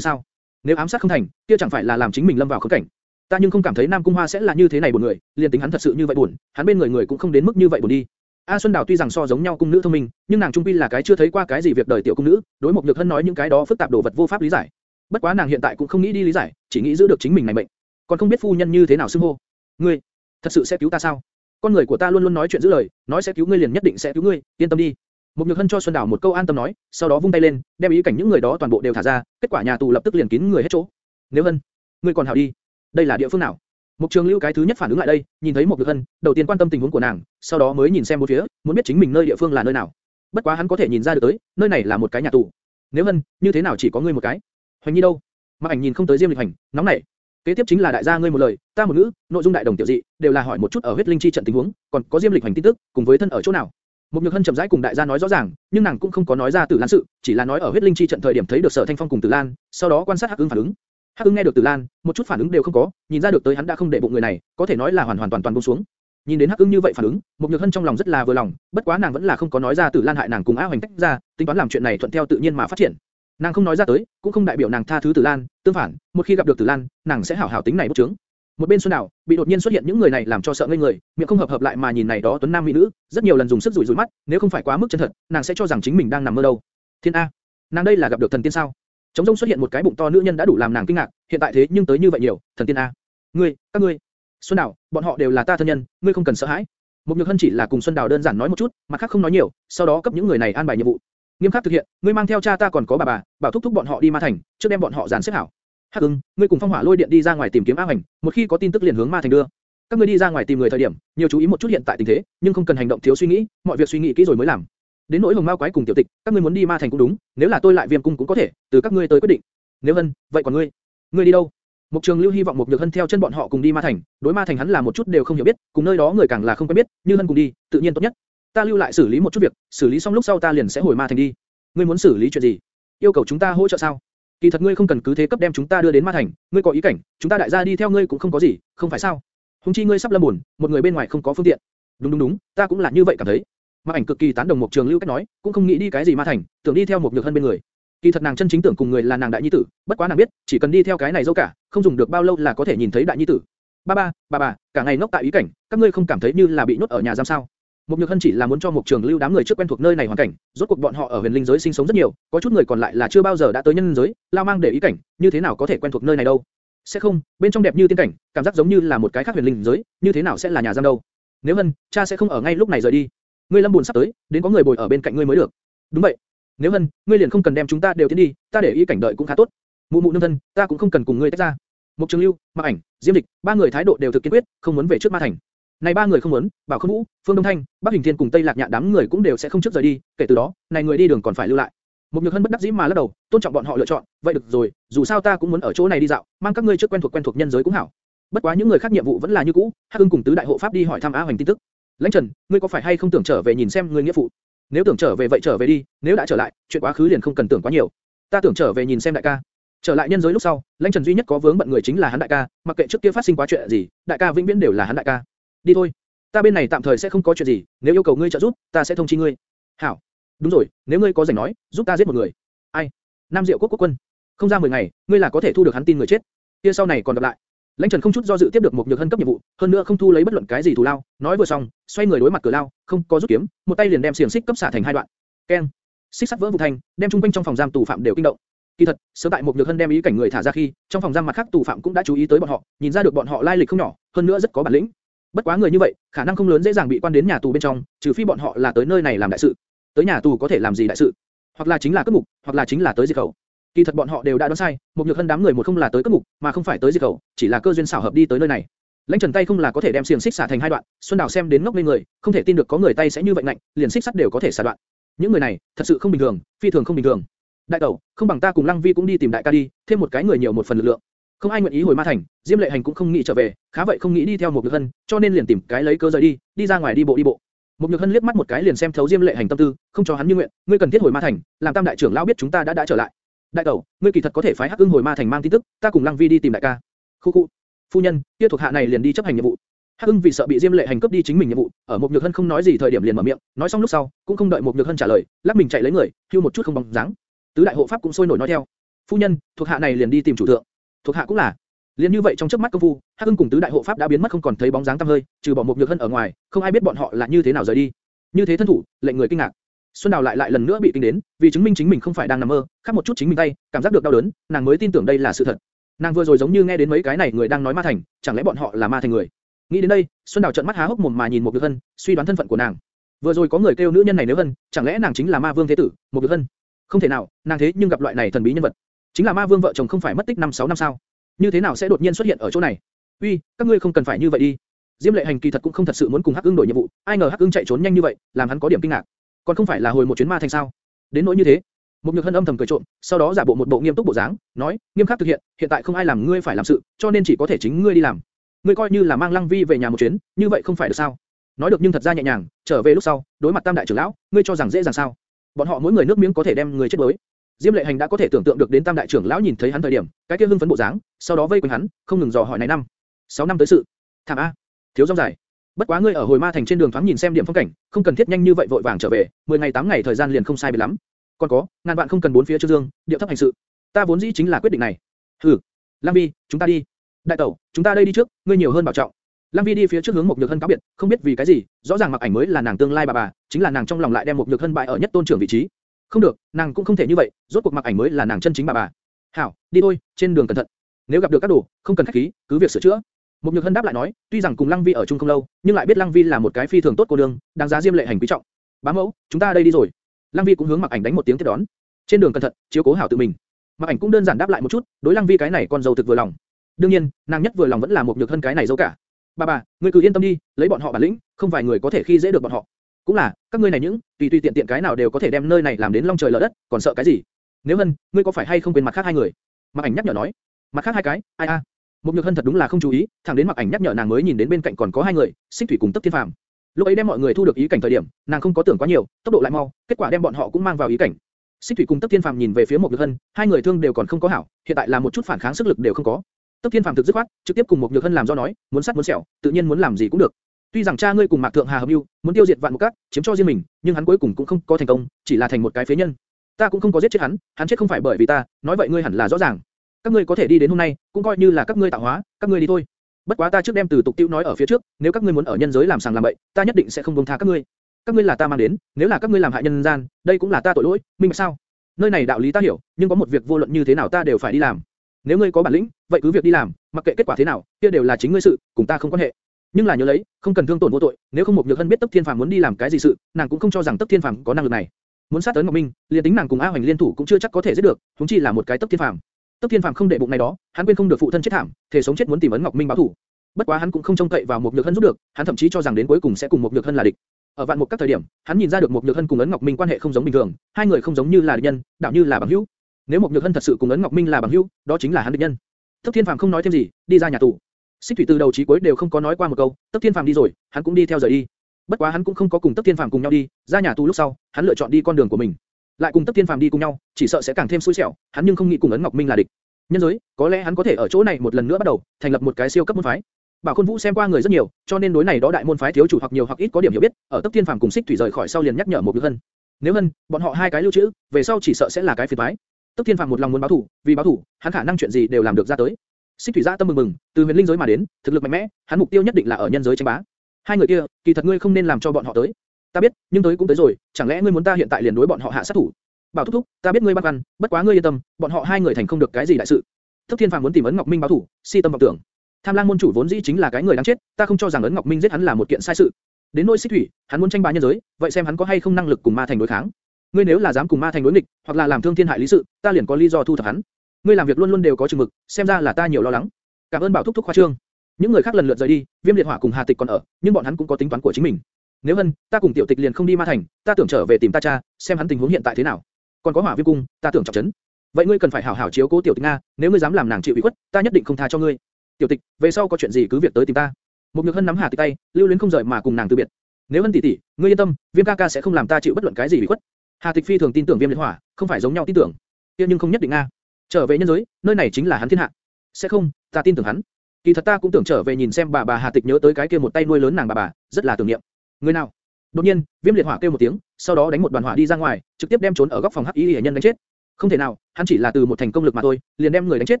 sao? Nếu ám sát không thành, kia chẳng phải là làm chính mình lâm vào khốn cảnh. Ta nhưng không cảm thấy Nam Cung Hoa sẽ là như thế này buồn người, liền tính hắn thật sự như vậy buồn, hắn bên người người cũng không đến mức như vậy buồn đi. A Xuân Đào tuy rằng so giống nhau cung nữ thông minh, nhưng nàng trung quy là cái chưa thấy qua cái gì việc đời tiểu cung nữ, đối một nhược hân nói những cái đó phức tạp đồ vật vô pháp lý giải. Bất quá nàng hiện tại cũng không nghĩ đi lý giải, chỉ nghĩ giữ được chính mình này mệnh. Còn không biết phu nhân như thế nào xưng hô. Ngươi, thật sự sẽ cứu ta sao? Con người của ta luôn luôn nói chuyện giữ lời, nói sẽ cứu ngươi liền nhất định sẽ cứu ngươi, yên tâm đi. Một Nhược Hân cho Xuân Đào một câu an tâm nói, sau đó vung tay lên, đem ý cảnh những người đó toàn bộ đều thả ra, kết quả nhà tù lập tức liền kín người hết chỗ. Nếu Hân, ngươi còn hảo đi. Đây là địa phương nào? Mục Trường Lưu cái thứ nhất phản ứng lại đây, nhìn thấy một Nhược Hân, đầu tiên quan tâm tình huống của nàng, sau đó mới nhìn xem bốn phía, muốn biết chính mình nơi địa phương là nơi nào. Bất quá hắn có thể nhìn ra được tới, nơi này là một cái nhà tù. Nếu Hân, như thế nào chỉ có ngươi một cái? Hoành Nhi đâu? Mặc Ảnh nhìn không tới Diêm Lịch Hành, nóng nảy. Kế tiếp chính là đại gia ngươi một lời, ta một ngữ, nội dung đại đồng tiểu dị, đều là hỏi một chút ở huyết linh chi trận tình huống, còn có Diêm Lịch Hành tin tức, cùng với thân ở chỗ nào. Mục Nhược Hân chậm rãi cùng đại gia nói rõ ràng, nhưng nàng cũng không có nói ra Tử Lan sự, chỉ là nói ở huyết linh chi trận thời điểm thấy được Sở Thanh Phong cùng Tử Lan, sau đó quan sát Hắc Ưng phản ứng. Hắc Ưng nghe được Tử Lan, một chút phản ứng đều không có, nhìn ra được tới hắn đã không để bụng người này, có thể nói là hoàn hoàn toàn toàn buông xuống. Nhìn đến Hắc Ưng như vậy phản ứng, Mục Nhược Hân trong lòng rất là vừa lòng, bất quá nàng vẫn là không có nói ra Tử Lan hại nàng cùng A Hoành tách ra, tính toán làm chuyện này thuận theo tự nhiên mà phát triển. Nàng không nói ra tới, cũng không đại biểu nàng tha thứ Tử Lan, tương phản, một khi gặp được Tử Lan, nàng sẽ hảo hảo tính này bút chứng. Một bên Xuân Đào, bị đột nhiên xuất hiện những người này làm cho sợ ngây người, miệng không hợp hợp lại mà nhìn này đó tuấn nam mỹ nữ, rất nhiều lần dùng sức rủi rủi mắt, nếu không phải quá mức chân thật, nàng sẽ cho rằng chính mình đang nằm mơ đâu. Thiên A, nàng đây là gặp được thần tiên sao? Trống rông xuất hiện một cái bụng to nữ nhân đã đủ làm nàng kinh ngạc, hiện tại thế nhưng tới như vậy nhiều, thần tiên A. Ngươi, các ngươi, Xuân Đào, bọn họ đều là ta thân nhân, ngươi không cần sợ hãi. Một Nhược Hân chỉ là cùng Xuân Đào đơn giản nói một chút, mặt khác không nói nhiều, sau đó cấp những người này an bài nhiệm vụ. Nghiêm khắc thực hiện, ngươi mang theo cha ta còn có bà bà, bảo thúc thúc bọn họ đi ma thành, trước đem bọn họ dàn xếp hảo. Hắc Ưng, ngươi cùng Phong Hỏa Lôi Điện đi ra ngoài tìm kiếm A Hoành, một khi có tin tức liền hướng Ma Thành đưa. Các ngươi đi ra ngoài tìm người thời điểm, nhiều chú ý một chút hiện tại tình thế, nhưng không cần hành động thiếu suy nghĩ, mọi việc suy nghĩ kỹ rồi mới làm. Đến nỗi Hồng Mao quái cùng Tiểu Tịch, các ngươi muốn đi Ma Thành cũng đúng, nếu là tôi lại Viêm cung cũng có thể, từ các ngươi tới quyết định. Nếu Hân, vậy còn ngươi, ngươi đi đâu? Mục Trường Lưu hy vọng Mục Nhược Hân theo chân bọn họ cùng đi Ma Thành, đối Ma Thành hắn là một chút đều không hiểu biết, cùng nơi đó người càng là không quen biết, như Hân cùng đi, tự nhiên tốt nhất. Ta lưu lại xử lý một chút việc, xử lý xong lúc sau ta liền sẽ hồi Ma Thành đi. Ngươi muốn xử lý chuyện gì? Yêu cầu chúng ta hỗ trợ sao? Kỳ thật ngươi không cần cứ thế cấp đem chúng ta đưa đến Ma Thành, ngươi có ý cảnh, chúng ta đại gia đi theo ngươi cũng không có gì, không phải sao? Hùng chi ngươi sắp lâm buồn, một người bên ngoài không có phương tiện. Đúng đúng đúng, ta cũng là như vậy cảm thấy. Ma Ảnh cực kỳ tán đồng một trường lưu cách nói, cũng không nghĩ đi cái gì Ma Thành, tưởng đi theo một nhược thân bên người. Kỳ thật nàng chân chính tưởng cùng người là nàng đại nhi tử, bất quá nàng biết, chỉ cần đi theo cái này dâu cả, không dùng được bao lâu là có thể nhìn thấy đại nhi tử. Ba ba, bà bà, cả ngày ngốc tại ý cảnh, các ngươi không cảm thấy như là bị nhốt ở nhà giam sao? Mục Nhược Hân chỉ là muốn cho Mục Trường Lưu đám người trước quen thuộc nơi này hoàn cảnh, rốt cuộc bọn họ ở huyền linh giới sinh sống rất nhiều, có chút người còn lại là chưa bao giờ đã tới nhân giới, lao mang để ý cảnh, như thế nào có thể quen thuộc nơi này đâu? Sẽ không, bên trong đẹp như tiên cảnh, cảm giác giống như là một cái khác huyền linh giới, như thế nào sẽ là nhà giam đâu? Nếu Hân, cha sẽ không ở ngay lúc này rời đi. Ngươi Lâm buồn sắp tới, đến có người bồi ở bên cạnh ngươi mới được. Đúng vậy. Nếu Hân, ngươi liền không cần đem chúng ta đều tiến đi, ta để ý cảnh đợi cũng khá tốt. Mụ mụ nương thân, ta cũng không cần cùng ngươi tách ra. Mục Trường Lưu, Mạc Ảnh, Diêm Lịch, ba người thái độ đều thực kiên quyết, không muốn về trước Ma Thành. Này ba người không muốn, Bảo Khôn Vũ, Phương Đông Thanh, Bắc Hình Thiên cùng Tây Lạc Nhạn đám người cũng đều sẽ không trước rời đi, kể từ đó, này người đi đường còn phải lưu lại. Một nhược hân bất đắc dĩ mà lắc đầu, tôn trọng bọn họ lựa chọn, vậy được rồi, dù sao ta cũng muốn ở chỗ này đi dạo, mang các ngươi trước quen thuộc quen thuộc nhân giới cũng hảo. Bất quá những người khác nhiệm vụ vẫn là như cũ, Hắc Ưng cùng tứ đại hộ pháp đi hỏi thăm Á Hoành tin tức. Lãnh Trần, ngươi có phải hay không tưởng trở về nhìn xem ngươi nghĩa phụ? Nếu tưởng trở về vậy trở về đi, nếu đã trở lại, chuyện quá khứ liền không cần tưởng quá nhiều. Ta tưởng trở về nhìn xem đại ca. Trở lại nhân giới lúc sau, Lãnh Trần duy nhất có vướng bận người chính là hắn đại ca, mặc kệ trước kia phát sinh quá chuyện gì, đại ca vĩnh viễn đều là hắn đại ca. Đi thôi, ta bên này tạm thời sẽ không có chuyện gì, nếu yêu cầu ngươi trợ giúp, ta sẽ thông chi ngươi. Hảo. Đúng rồi, nếu ngươi có rảnh nói, giúp ta giết một người. Ai? Nam Diệu Quốc quốc quân. Không ra 10 ngày, ngươi là có thể thu được hắn tin người chết. Kia sau này còn gặp lại. Lãnh Trần không chút do dự tiếp được một nhược hân cấp nhiệm vụ, hơn nữa không thu lấy bất luận cái gì thù lao, nói vừa xong, xoay người đối mặt cửa lao, không có rút kiếm, một tay liền đem xiềng xích cấp xả thành hai đoạn. Keng. Xích sắt vỡ vụn thành, đem trung quanh trong phòng giam tù phạm đều kinh động. Kỳ thật, sớm tại một nhược hân đem ý cảnh người thả ra khi, trong phòng giam mặt khác tù phạm cũng đã chú ý tới bọn họ, nhìn ra được bọn họ lai lịch không nhỏ, hơn nữa rất có bản lĩnh. Bất quá người như vậy, khả năng không lớn dễ dàng bị quan đến nhà tù bên trong, trừ phi bọn họ là tới nơi này làm đại sự. Tới nhà tù có thể làm gì đại sự? Hoặc là chính là cướp mục, hoặc là chính là tới diệt khẩu. Kỳ thật bọn họ đều đã đoán sai, một nhược hân đám người một không là tới cướp mục, mà không phải tới diệt khẩu, chỉ là cơ duyên xảo hợp đi tới nơi này. Lãnh Trần tay không là có thể đem xiềng xích xả thành hai đoạn, Xuân Đào xem đến ngốc lên người, không thể tin được có người tay sẽ như vậy lạnh, liền xích sắt đều có thể xả đoạn. Những người này, thật sự không bình thường, phi thường không bình thường. Đại tẩu, không bằng ta cùng Lăng Vi cũng đi tìm đại ca đi, thêm một cái người nhiều một phần lực lượng. Không ai nguyện ý hồi Ma Thành, Diêm Lệ Hành cũng không nghĩ trở về, khá vậy không nghĩ đi theo một Nhược Hân, cho nên liền tìm cái lấy cơ rời đi, đi ra ngoài đi bộ đi bộ. Một Nhược Hân liếc mắt một cái liền xem thấu Diêm Lệ Hành tâm tư, không cho hắn như nguyện, ngươi cần thiết hồi Ma Thành, làm Tam đại trưởng lão biết chúng ta đã đã trở lại. Đại tẩu, ngươi kỳ thật có thể phái Hắc Ưng hồi Ma Thành mang tin tức, ta cùng Lăng Vi đi tìm đại ca. Khu khu. Phu nhân, kia thuộc hạ này liền đi chấp hành nhiệm vụ. Hắc Ưng vì sợ bị Diêm Lệ Hành cướp đi chính mình nhiệm vụ, ở một Nhược Hân không nói gì thời điểm liền mở miệng, nói xong lúc sau, cũng không đợi một Nhược Hân trả lời, lắc mình chạy lấy người, hưu một chút không bóng dáng. Tứ đại hộ pháp cũng sôi nổi nói theo. Phu nhân, thuộc hạ này liền đi tìm chủ thượng. Thuộc hạ cũng là. Liên như vậy trong chớp mắt công phu, Hắc Ưng cùng tứ đại hộ pháp đã biến mất không còn thấy bóng dáng tăm hơi, trừ bỏ một Nhược Hân ở ngoài, không ai biết bọn họ là như thế nào rời đi. Như thế thân thủ, lệnh người kinh ngạc. Xuân Đào lại lại lần nữa bị kinh đến, vì chứng minh chính mình không phải đang nằm mơ, khắp một chút chính mình tay, cảm giác được đau đớn, nàng mới tin tưởng đây là sự thật. Nàng vừa rồi giống như nghe đến mấy cái này người đang nói ma thành, chẳng lẽ bọn họ là ma thành người? Nghĩ đến đây, Xuân Đào trợn mắt há hốc mồm mà nhìn một Nhược Hân, suy đoán thân phận của nàng. Vừa rồi có người kêu nữ nhân này nếu Hân, chẳng lẽ nàng chính là ma vương thế tử, một Nhược Hân? Không thể nào, nàng thế nhưng gặp loại này thần bí nhân vật. Chính là ma vương vợ chồng không phải mất tích 5 6 năm sao? Như thế nào sẽ đột nhiên xuất hiện ở chỗ này? Uy, các ngươi không cần phải như vậy đi. Diêm Lệ Hành kỳ thật cũng không thật sự muốn cùng Hắc Ưng đổi nhiệm vụ, ai ngờ Hắc Ưng chạy trốn nhanh như vậy, làm hắn có điểm kinh ngạc. Còn không phải là hồi một chuyến ma thành sao? Đến nỗi như thế. Một Nhược Hân âm thầm cười trộm, sau đó giả bộ một bộ nghiêm túc bộ dáng, nói, nghiêm khắc thực hiện, hiện tại không ai làm ngươi phải làm sự, cho nên chỉ có thể chính ngươi đi làm. Ngươi coi như là mang Lăng Vi về nhà một chuyến, như vậy không phải được sao? Nói được nhưng thật ra nhẹ nhàng, trở về lúc sau, đối mặt Tam đại trưởng lão, ngươi cho rằng dễ dàng sao? Bọn họ mỗi người nước miếng có thể đem người chết đuối. Diêm Lệ Hành đã có thể tưởng tượng được đến Tam đại trưởng lão nhìn thấy hắn thời điểm, cái kia hưng phấn bộ dáng, sau đó vây quanh hắn, không ngừng dò hỏi này năm, sáu năm tới sự. Thảm a, thiếu rong dài. Bất quá ngươi ở hồi ma thành trên đường thoáng nhìn xem điểm phong cảnh, không cần thiết nhanh như vậy vội vàng trở về, 10 ngày 8 ngày thời gian liền không sai biệt lắm. Còn có, ngàn vạn không cần bốn phía Trương Dương, điệu thấp hành sự. Ta vốn dĩ chính là quyết định này. Hừ, Lam Vi, chúng ta đi. Đại tẩu, chúng ta đây đi trước, ngươi nhiều hơn bảo trọng. Lam Vi đi phía trước hướng một nhược hân cáo biệt, không biết vì cái gì, rõ ràng mặc ảnh mới là nàng tương lai bà bà, chính là nàng trong lòng lại đem một nhược hân bại ở nhất tôn trưởng vị trí. Không được, nàng cũng không thể như vậy, rốt cuộc mặc ảnh mới là nàng chân chính bà bà. Hảo, đi thôi, trên đường cẩn thận. Nếu gặp được các đồ, không cần khách khí, cứ việc sửa chữa. Một nhược hân đáp lại nói, tuy rằng cùng Lăng Vi ở chung không lâu, nhưng lại biết Lăng Vi là một cái phi thường tốt cô đường, đáng giá diêm lệ hành quý trọng. Bá mẫu, chúng ta đây đi rồi. Lăng Vi cũng hướng mặc ảnh đánh một tiếng tiếp đón. Trên đường cẩn thận, chiếu cố hảo tự mình. Mặc ảnh cũng đơn giản đáp lại một chút, đối Lăng Vi cái này con dâu thực vừa lòng. đương nhiên, nàng nhất vừa lòng vẫn là một nhược hân cái này dâu cả. Bà bà, ngươi cứ yên tâm đi, lấy bọn họ bản lĩnh, không vài người có thể khi dễ được bọn họ. Cũng là, các ngươi này những, tùy tùy tiện tiện cái nào đều có thể đem nơi này làm đến long trời lở đất, còn sợ cái gì? Nếu hân, ngươi có phải hay không quên mặt khác hai người? Mặc ảnh nhắc nhở nói. Mặt khác hai cái, ai a? Một nhược hân thật đúng là không chú ý, thẳng đến mặc ảnh nhắc nhở nàng mới nhìn đến bên cạnh còn có hai người, xích thủy cùng tấp thiên phàm. Lúc ấy đem mọi người thu được ý cảnh thời điểm, nàng không có tưởng quá nhiều, tốc độ lại mau, kết quả đem bọn họ cũng mang vào ý cảnh. Xích thủy cùng tấp thiên phàm nhìn về phía một nhược hân, hai người thương đều còn không có hảo, hiện tại là một chút phản kháng sức lực đều không có. Tấp thiên phàm thực dứt khoát, trực tiếp cùng một nhược hân làm do nói, muốn sát muốn sẹo, tự nhiên muốn làm gì cũng được. Tuy rằng cha ngươi cùng Mạc Thượng Hà hợp mưu, muốn tiêu diệt vạn một cát, chiếm cho riêng mình, nhưng hắn cuối cùng cũng không có thành công, chỉ là thành một cái phế nhân. Ta cũng không có giết chết hắn, hắn chết không phải bởi vì ta, nói vậy ngươi hẳn là rõ ràng. Các ngươi có thể đi đến hôm nay, cũng coi như là các ngươi tạo hóa, các ngươi đi thôi. Bất quá ta trước đem từ tục tiêu nói ở phía trước, nếu các ngươi muốn ở nhân giới làm sàng làm bậy, ta nhất định sẽ không buông tha các ngươi. các ngươi là ta mang đến, nếu là các ngươi làm hại nhân gian, đây cũng là ta tội lỗi, minh bạch sao? Nơi này đạo lý ta hiểu, nhưng có một việc vô luận như thế nào ta đều phải đi làm. Nếu ngươi có bản lĩnh, vậy cứ việc đi làm, mặc kệ kết quả thế nào, kia đều là chính ngươi sự, cùng ta không quan hệ. Nhưng là nhớ lấy, không cần thương tổn vô tội, nếu không một nhược hân biết Tấp Thiên Phàm muốn đi làm cái gì sự, nàng cũng không cho rằng Tấp Thiên Phàm có năng lực này. Muốn sát tới Ngọc Minh, liền tính nàng cùng A Hoành liên thủ cũng chưa chắc có thể giết được, huống chi là một cái Tấp Thiên Phàm. Tấp Thiên Phàm không để bụng này đó, hắn quên không được phụ thân chết thảm, thể sống chết muốn tìm ấn Ngọc Minh báo thù. Bất quá hắn cũng không trông cậy vào một nhược hân giúp được, hắn thậm chí cho rằng đến cuối cùng sẽ cùng một nhược hân là địch. Ở vạn một các thời điểm, hắn nhìn ra được một nhược hân cùng ấn Ngọc Minh quan hệ không giống bình thường, hai người không giống như là địch nhân, đạo như là bằng hữu. Nếu một nhược hân thật sự cùng ấn Ngọc Minh là bằng hữu, đó chính là hắn địch nhân. Tấp Thiên Phàm không nói thêm gì, đi ra nhà tù. Xích Thủy từ đầu chí cuối đều không có nói qua một câu, Tấp Thiên Phàm đi rồi, hắn cũng đi theo rời đi. Bất quá hắn cũng không có cùng Tấp Thiên Phàm cùng nhau đi, ra nhà tù lúc sau, hắn lựa chọn đi con đường của mình. Lại cùng Tấp Thiên Phàm đi cùng nhau, chỉ sợ sẽ càng thêm xui xẻo, hắn nhưng không nghĩ cùng ấn Ngọc Minh là địch. Nhân giới, có lẽ hắn có thể ở chỗ này một lần nữa bắt đầu, thành lập một cái siêu cấp môn phái. Bảo Khôn Vũ xem qua người rất nhiều, cho nên đối này đó đại môn phái thiếu chủ hoặc nhiều hoặc ít có điểm hiểu biết, ở Tấp Thiên Phàm cùng Xích Thủy rời khỏi sau liền nhắc nhở một Nhược Hân. Nếu Hân, bọn họ hai cái lưu trữ, về sau chỉ sợ sẽ là cái phiền toái. Tấp Thiên Phàm một lòng muốn báo thù, vì báo thù, hắn khả năng chuyện gì đều làm được ra tới. Xích Thủy Giã tâm mừng mừng, từ huyền linh giới mà đến, thực lực mạnh mẽ, hắn mục tiêu nhất định là ở nhân giới tranh bá. Hai người kia, kỳ thật ngươi không nên làm cho bọn họ tới. Ta biết, nhưng tới cũng tới rồi, chẳng lẽ ngươi muốn ta hiện tại liền đối bọn họ hạ sát thủ? Bảo thúc thúc, ta biết ngươi băn khoăn, bất quá ngươi yên tâm, bọn họ hai người thành không được cái gì đại sự. Thất Thiên Phàm muốn tìm ấn Ngọc Minh báo thủ, si tâm vọng tưởng. Tham Lang môn chủ vốn dĩ chính là cái người đáng chết, ta không cho rằng ấn Ngọc Minh giết hắn là một kiện sai sự. Đến nỗi Xích Thủy, hắn muốn tranh bá nhân giới, vậy xem hắn có hay không năng lực cùng ma thành đối kháng. Ngươi nếu là dám cùng ma thành đối nghịch, hoặc là làm thương thiên hại lý sự, ta liền có lý do thu thập hắn. Ngươi làm việc luôn luôn đều có chừng mực, xem ra là ta nhiều lo lắng. Cảm ơn Bảo thúc thúc khoa trương. Những người khác lần lượt rời đi, Viêm Liệt Hỏa cùng Hà Tịch còn ở, nhưng bọn hắn cũng có tính toán của chính mình. Nếu hân, ta cùng Tiểu Tịch liền không đi ma thành, ta tưởng trở về tìm ta cha, xem hắn tình huống hiện tại thế nào. Còn có Hỏa Viêm cung, ta tưởng trọng trấn. Vậy ngươi cần phải hảo hảo chiếu cố Tiểu Tịch Nga, nếu ngươi dám làm nàng chịu ủy khuất, ta nhất định không tha cho ngươi. Tiểu Tịch, về sau có chuyện gì cứ việc tới tìm ta. Một Nhược Hân nắm Hà Tịch tay, lưu luyến không rời mà cùng nàng từ biệt. Nếu Hân tỷ tỷ, ngươi yên tâm, Viêm ca ca sẽ không làm ta chịu bất luận cái gì ủy khuất. Hà Tịch phi thường tin tưởng Viêm Liệt Hỏa, không phải giống nhau tin tưởng. Kia nhưng không nhất định a. Trở về nhân giới, nơi này chính là hắn thiên hạ. Sẽ không, ta tin tưởng hắn. Kỳ thật ta cũng tưởng trở về nhìn xem bà bà Hà Tịch nhớ tới cái kia một tay nuôi lớn nàng bà bà, rất là tưởng niệm. Người nào? Đột nhiên, Viêm Liệt Hỏa kêu một tiếng, sau đó đánh một đoàn hỏa đi ra ngoài, trực tiếp đem trốn ở góc phòng hắc y hệ nhân đánh chết. Không thể nào, hắn chỉ là từ một thành công lực mà thôi, liền đem người đánh chết,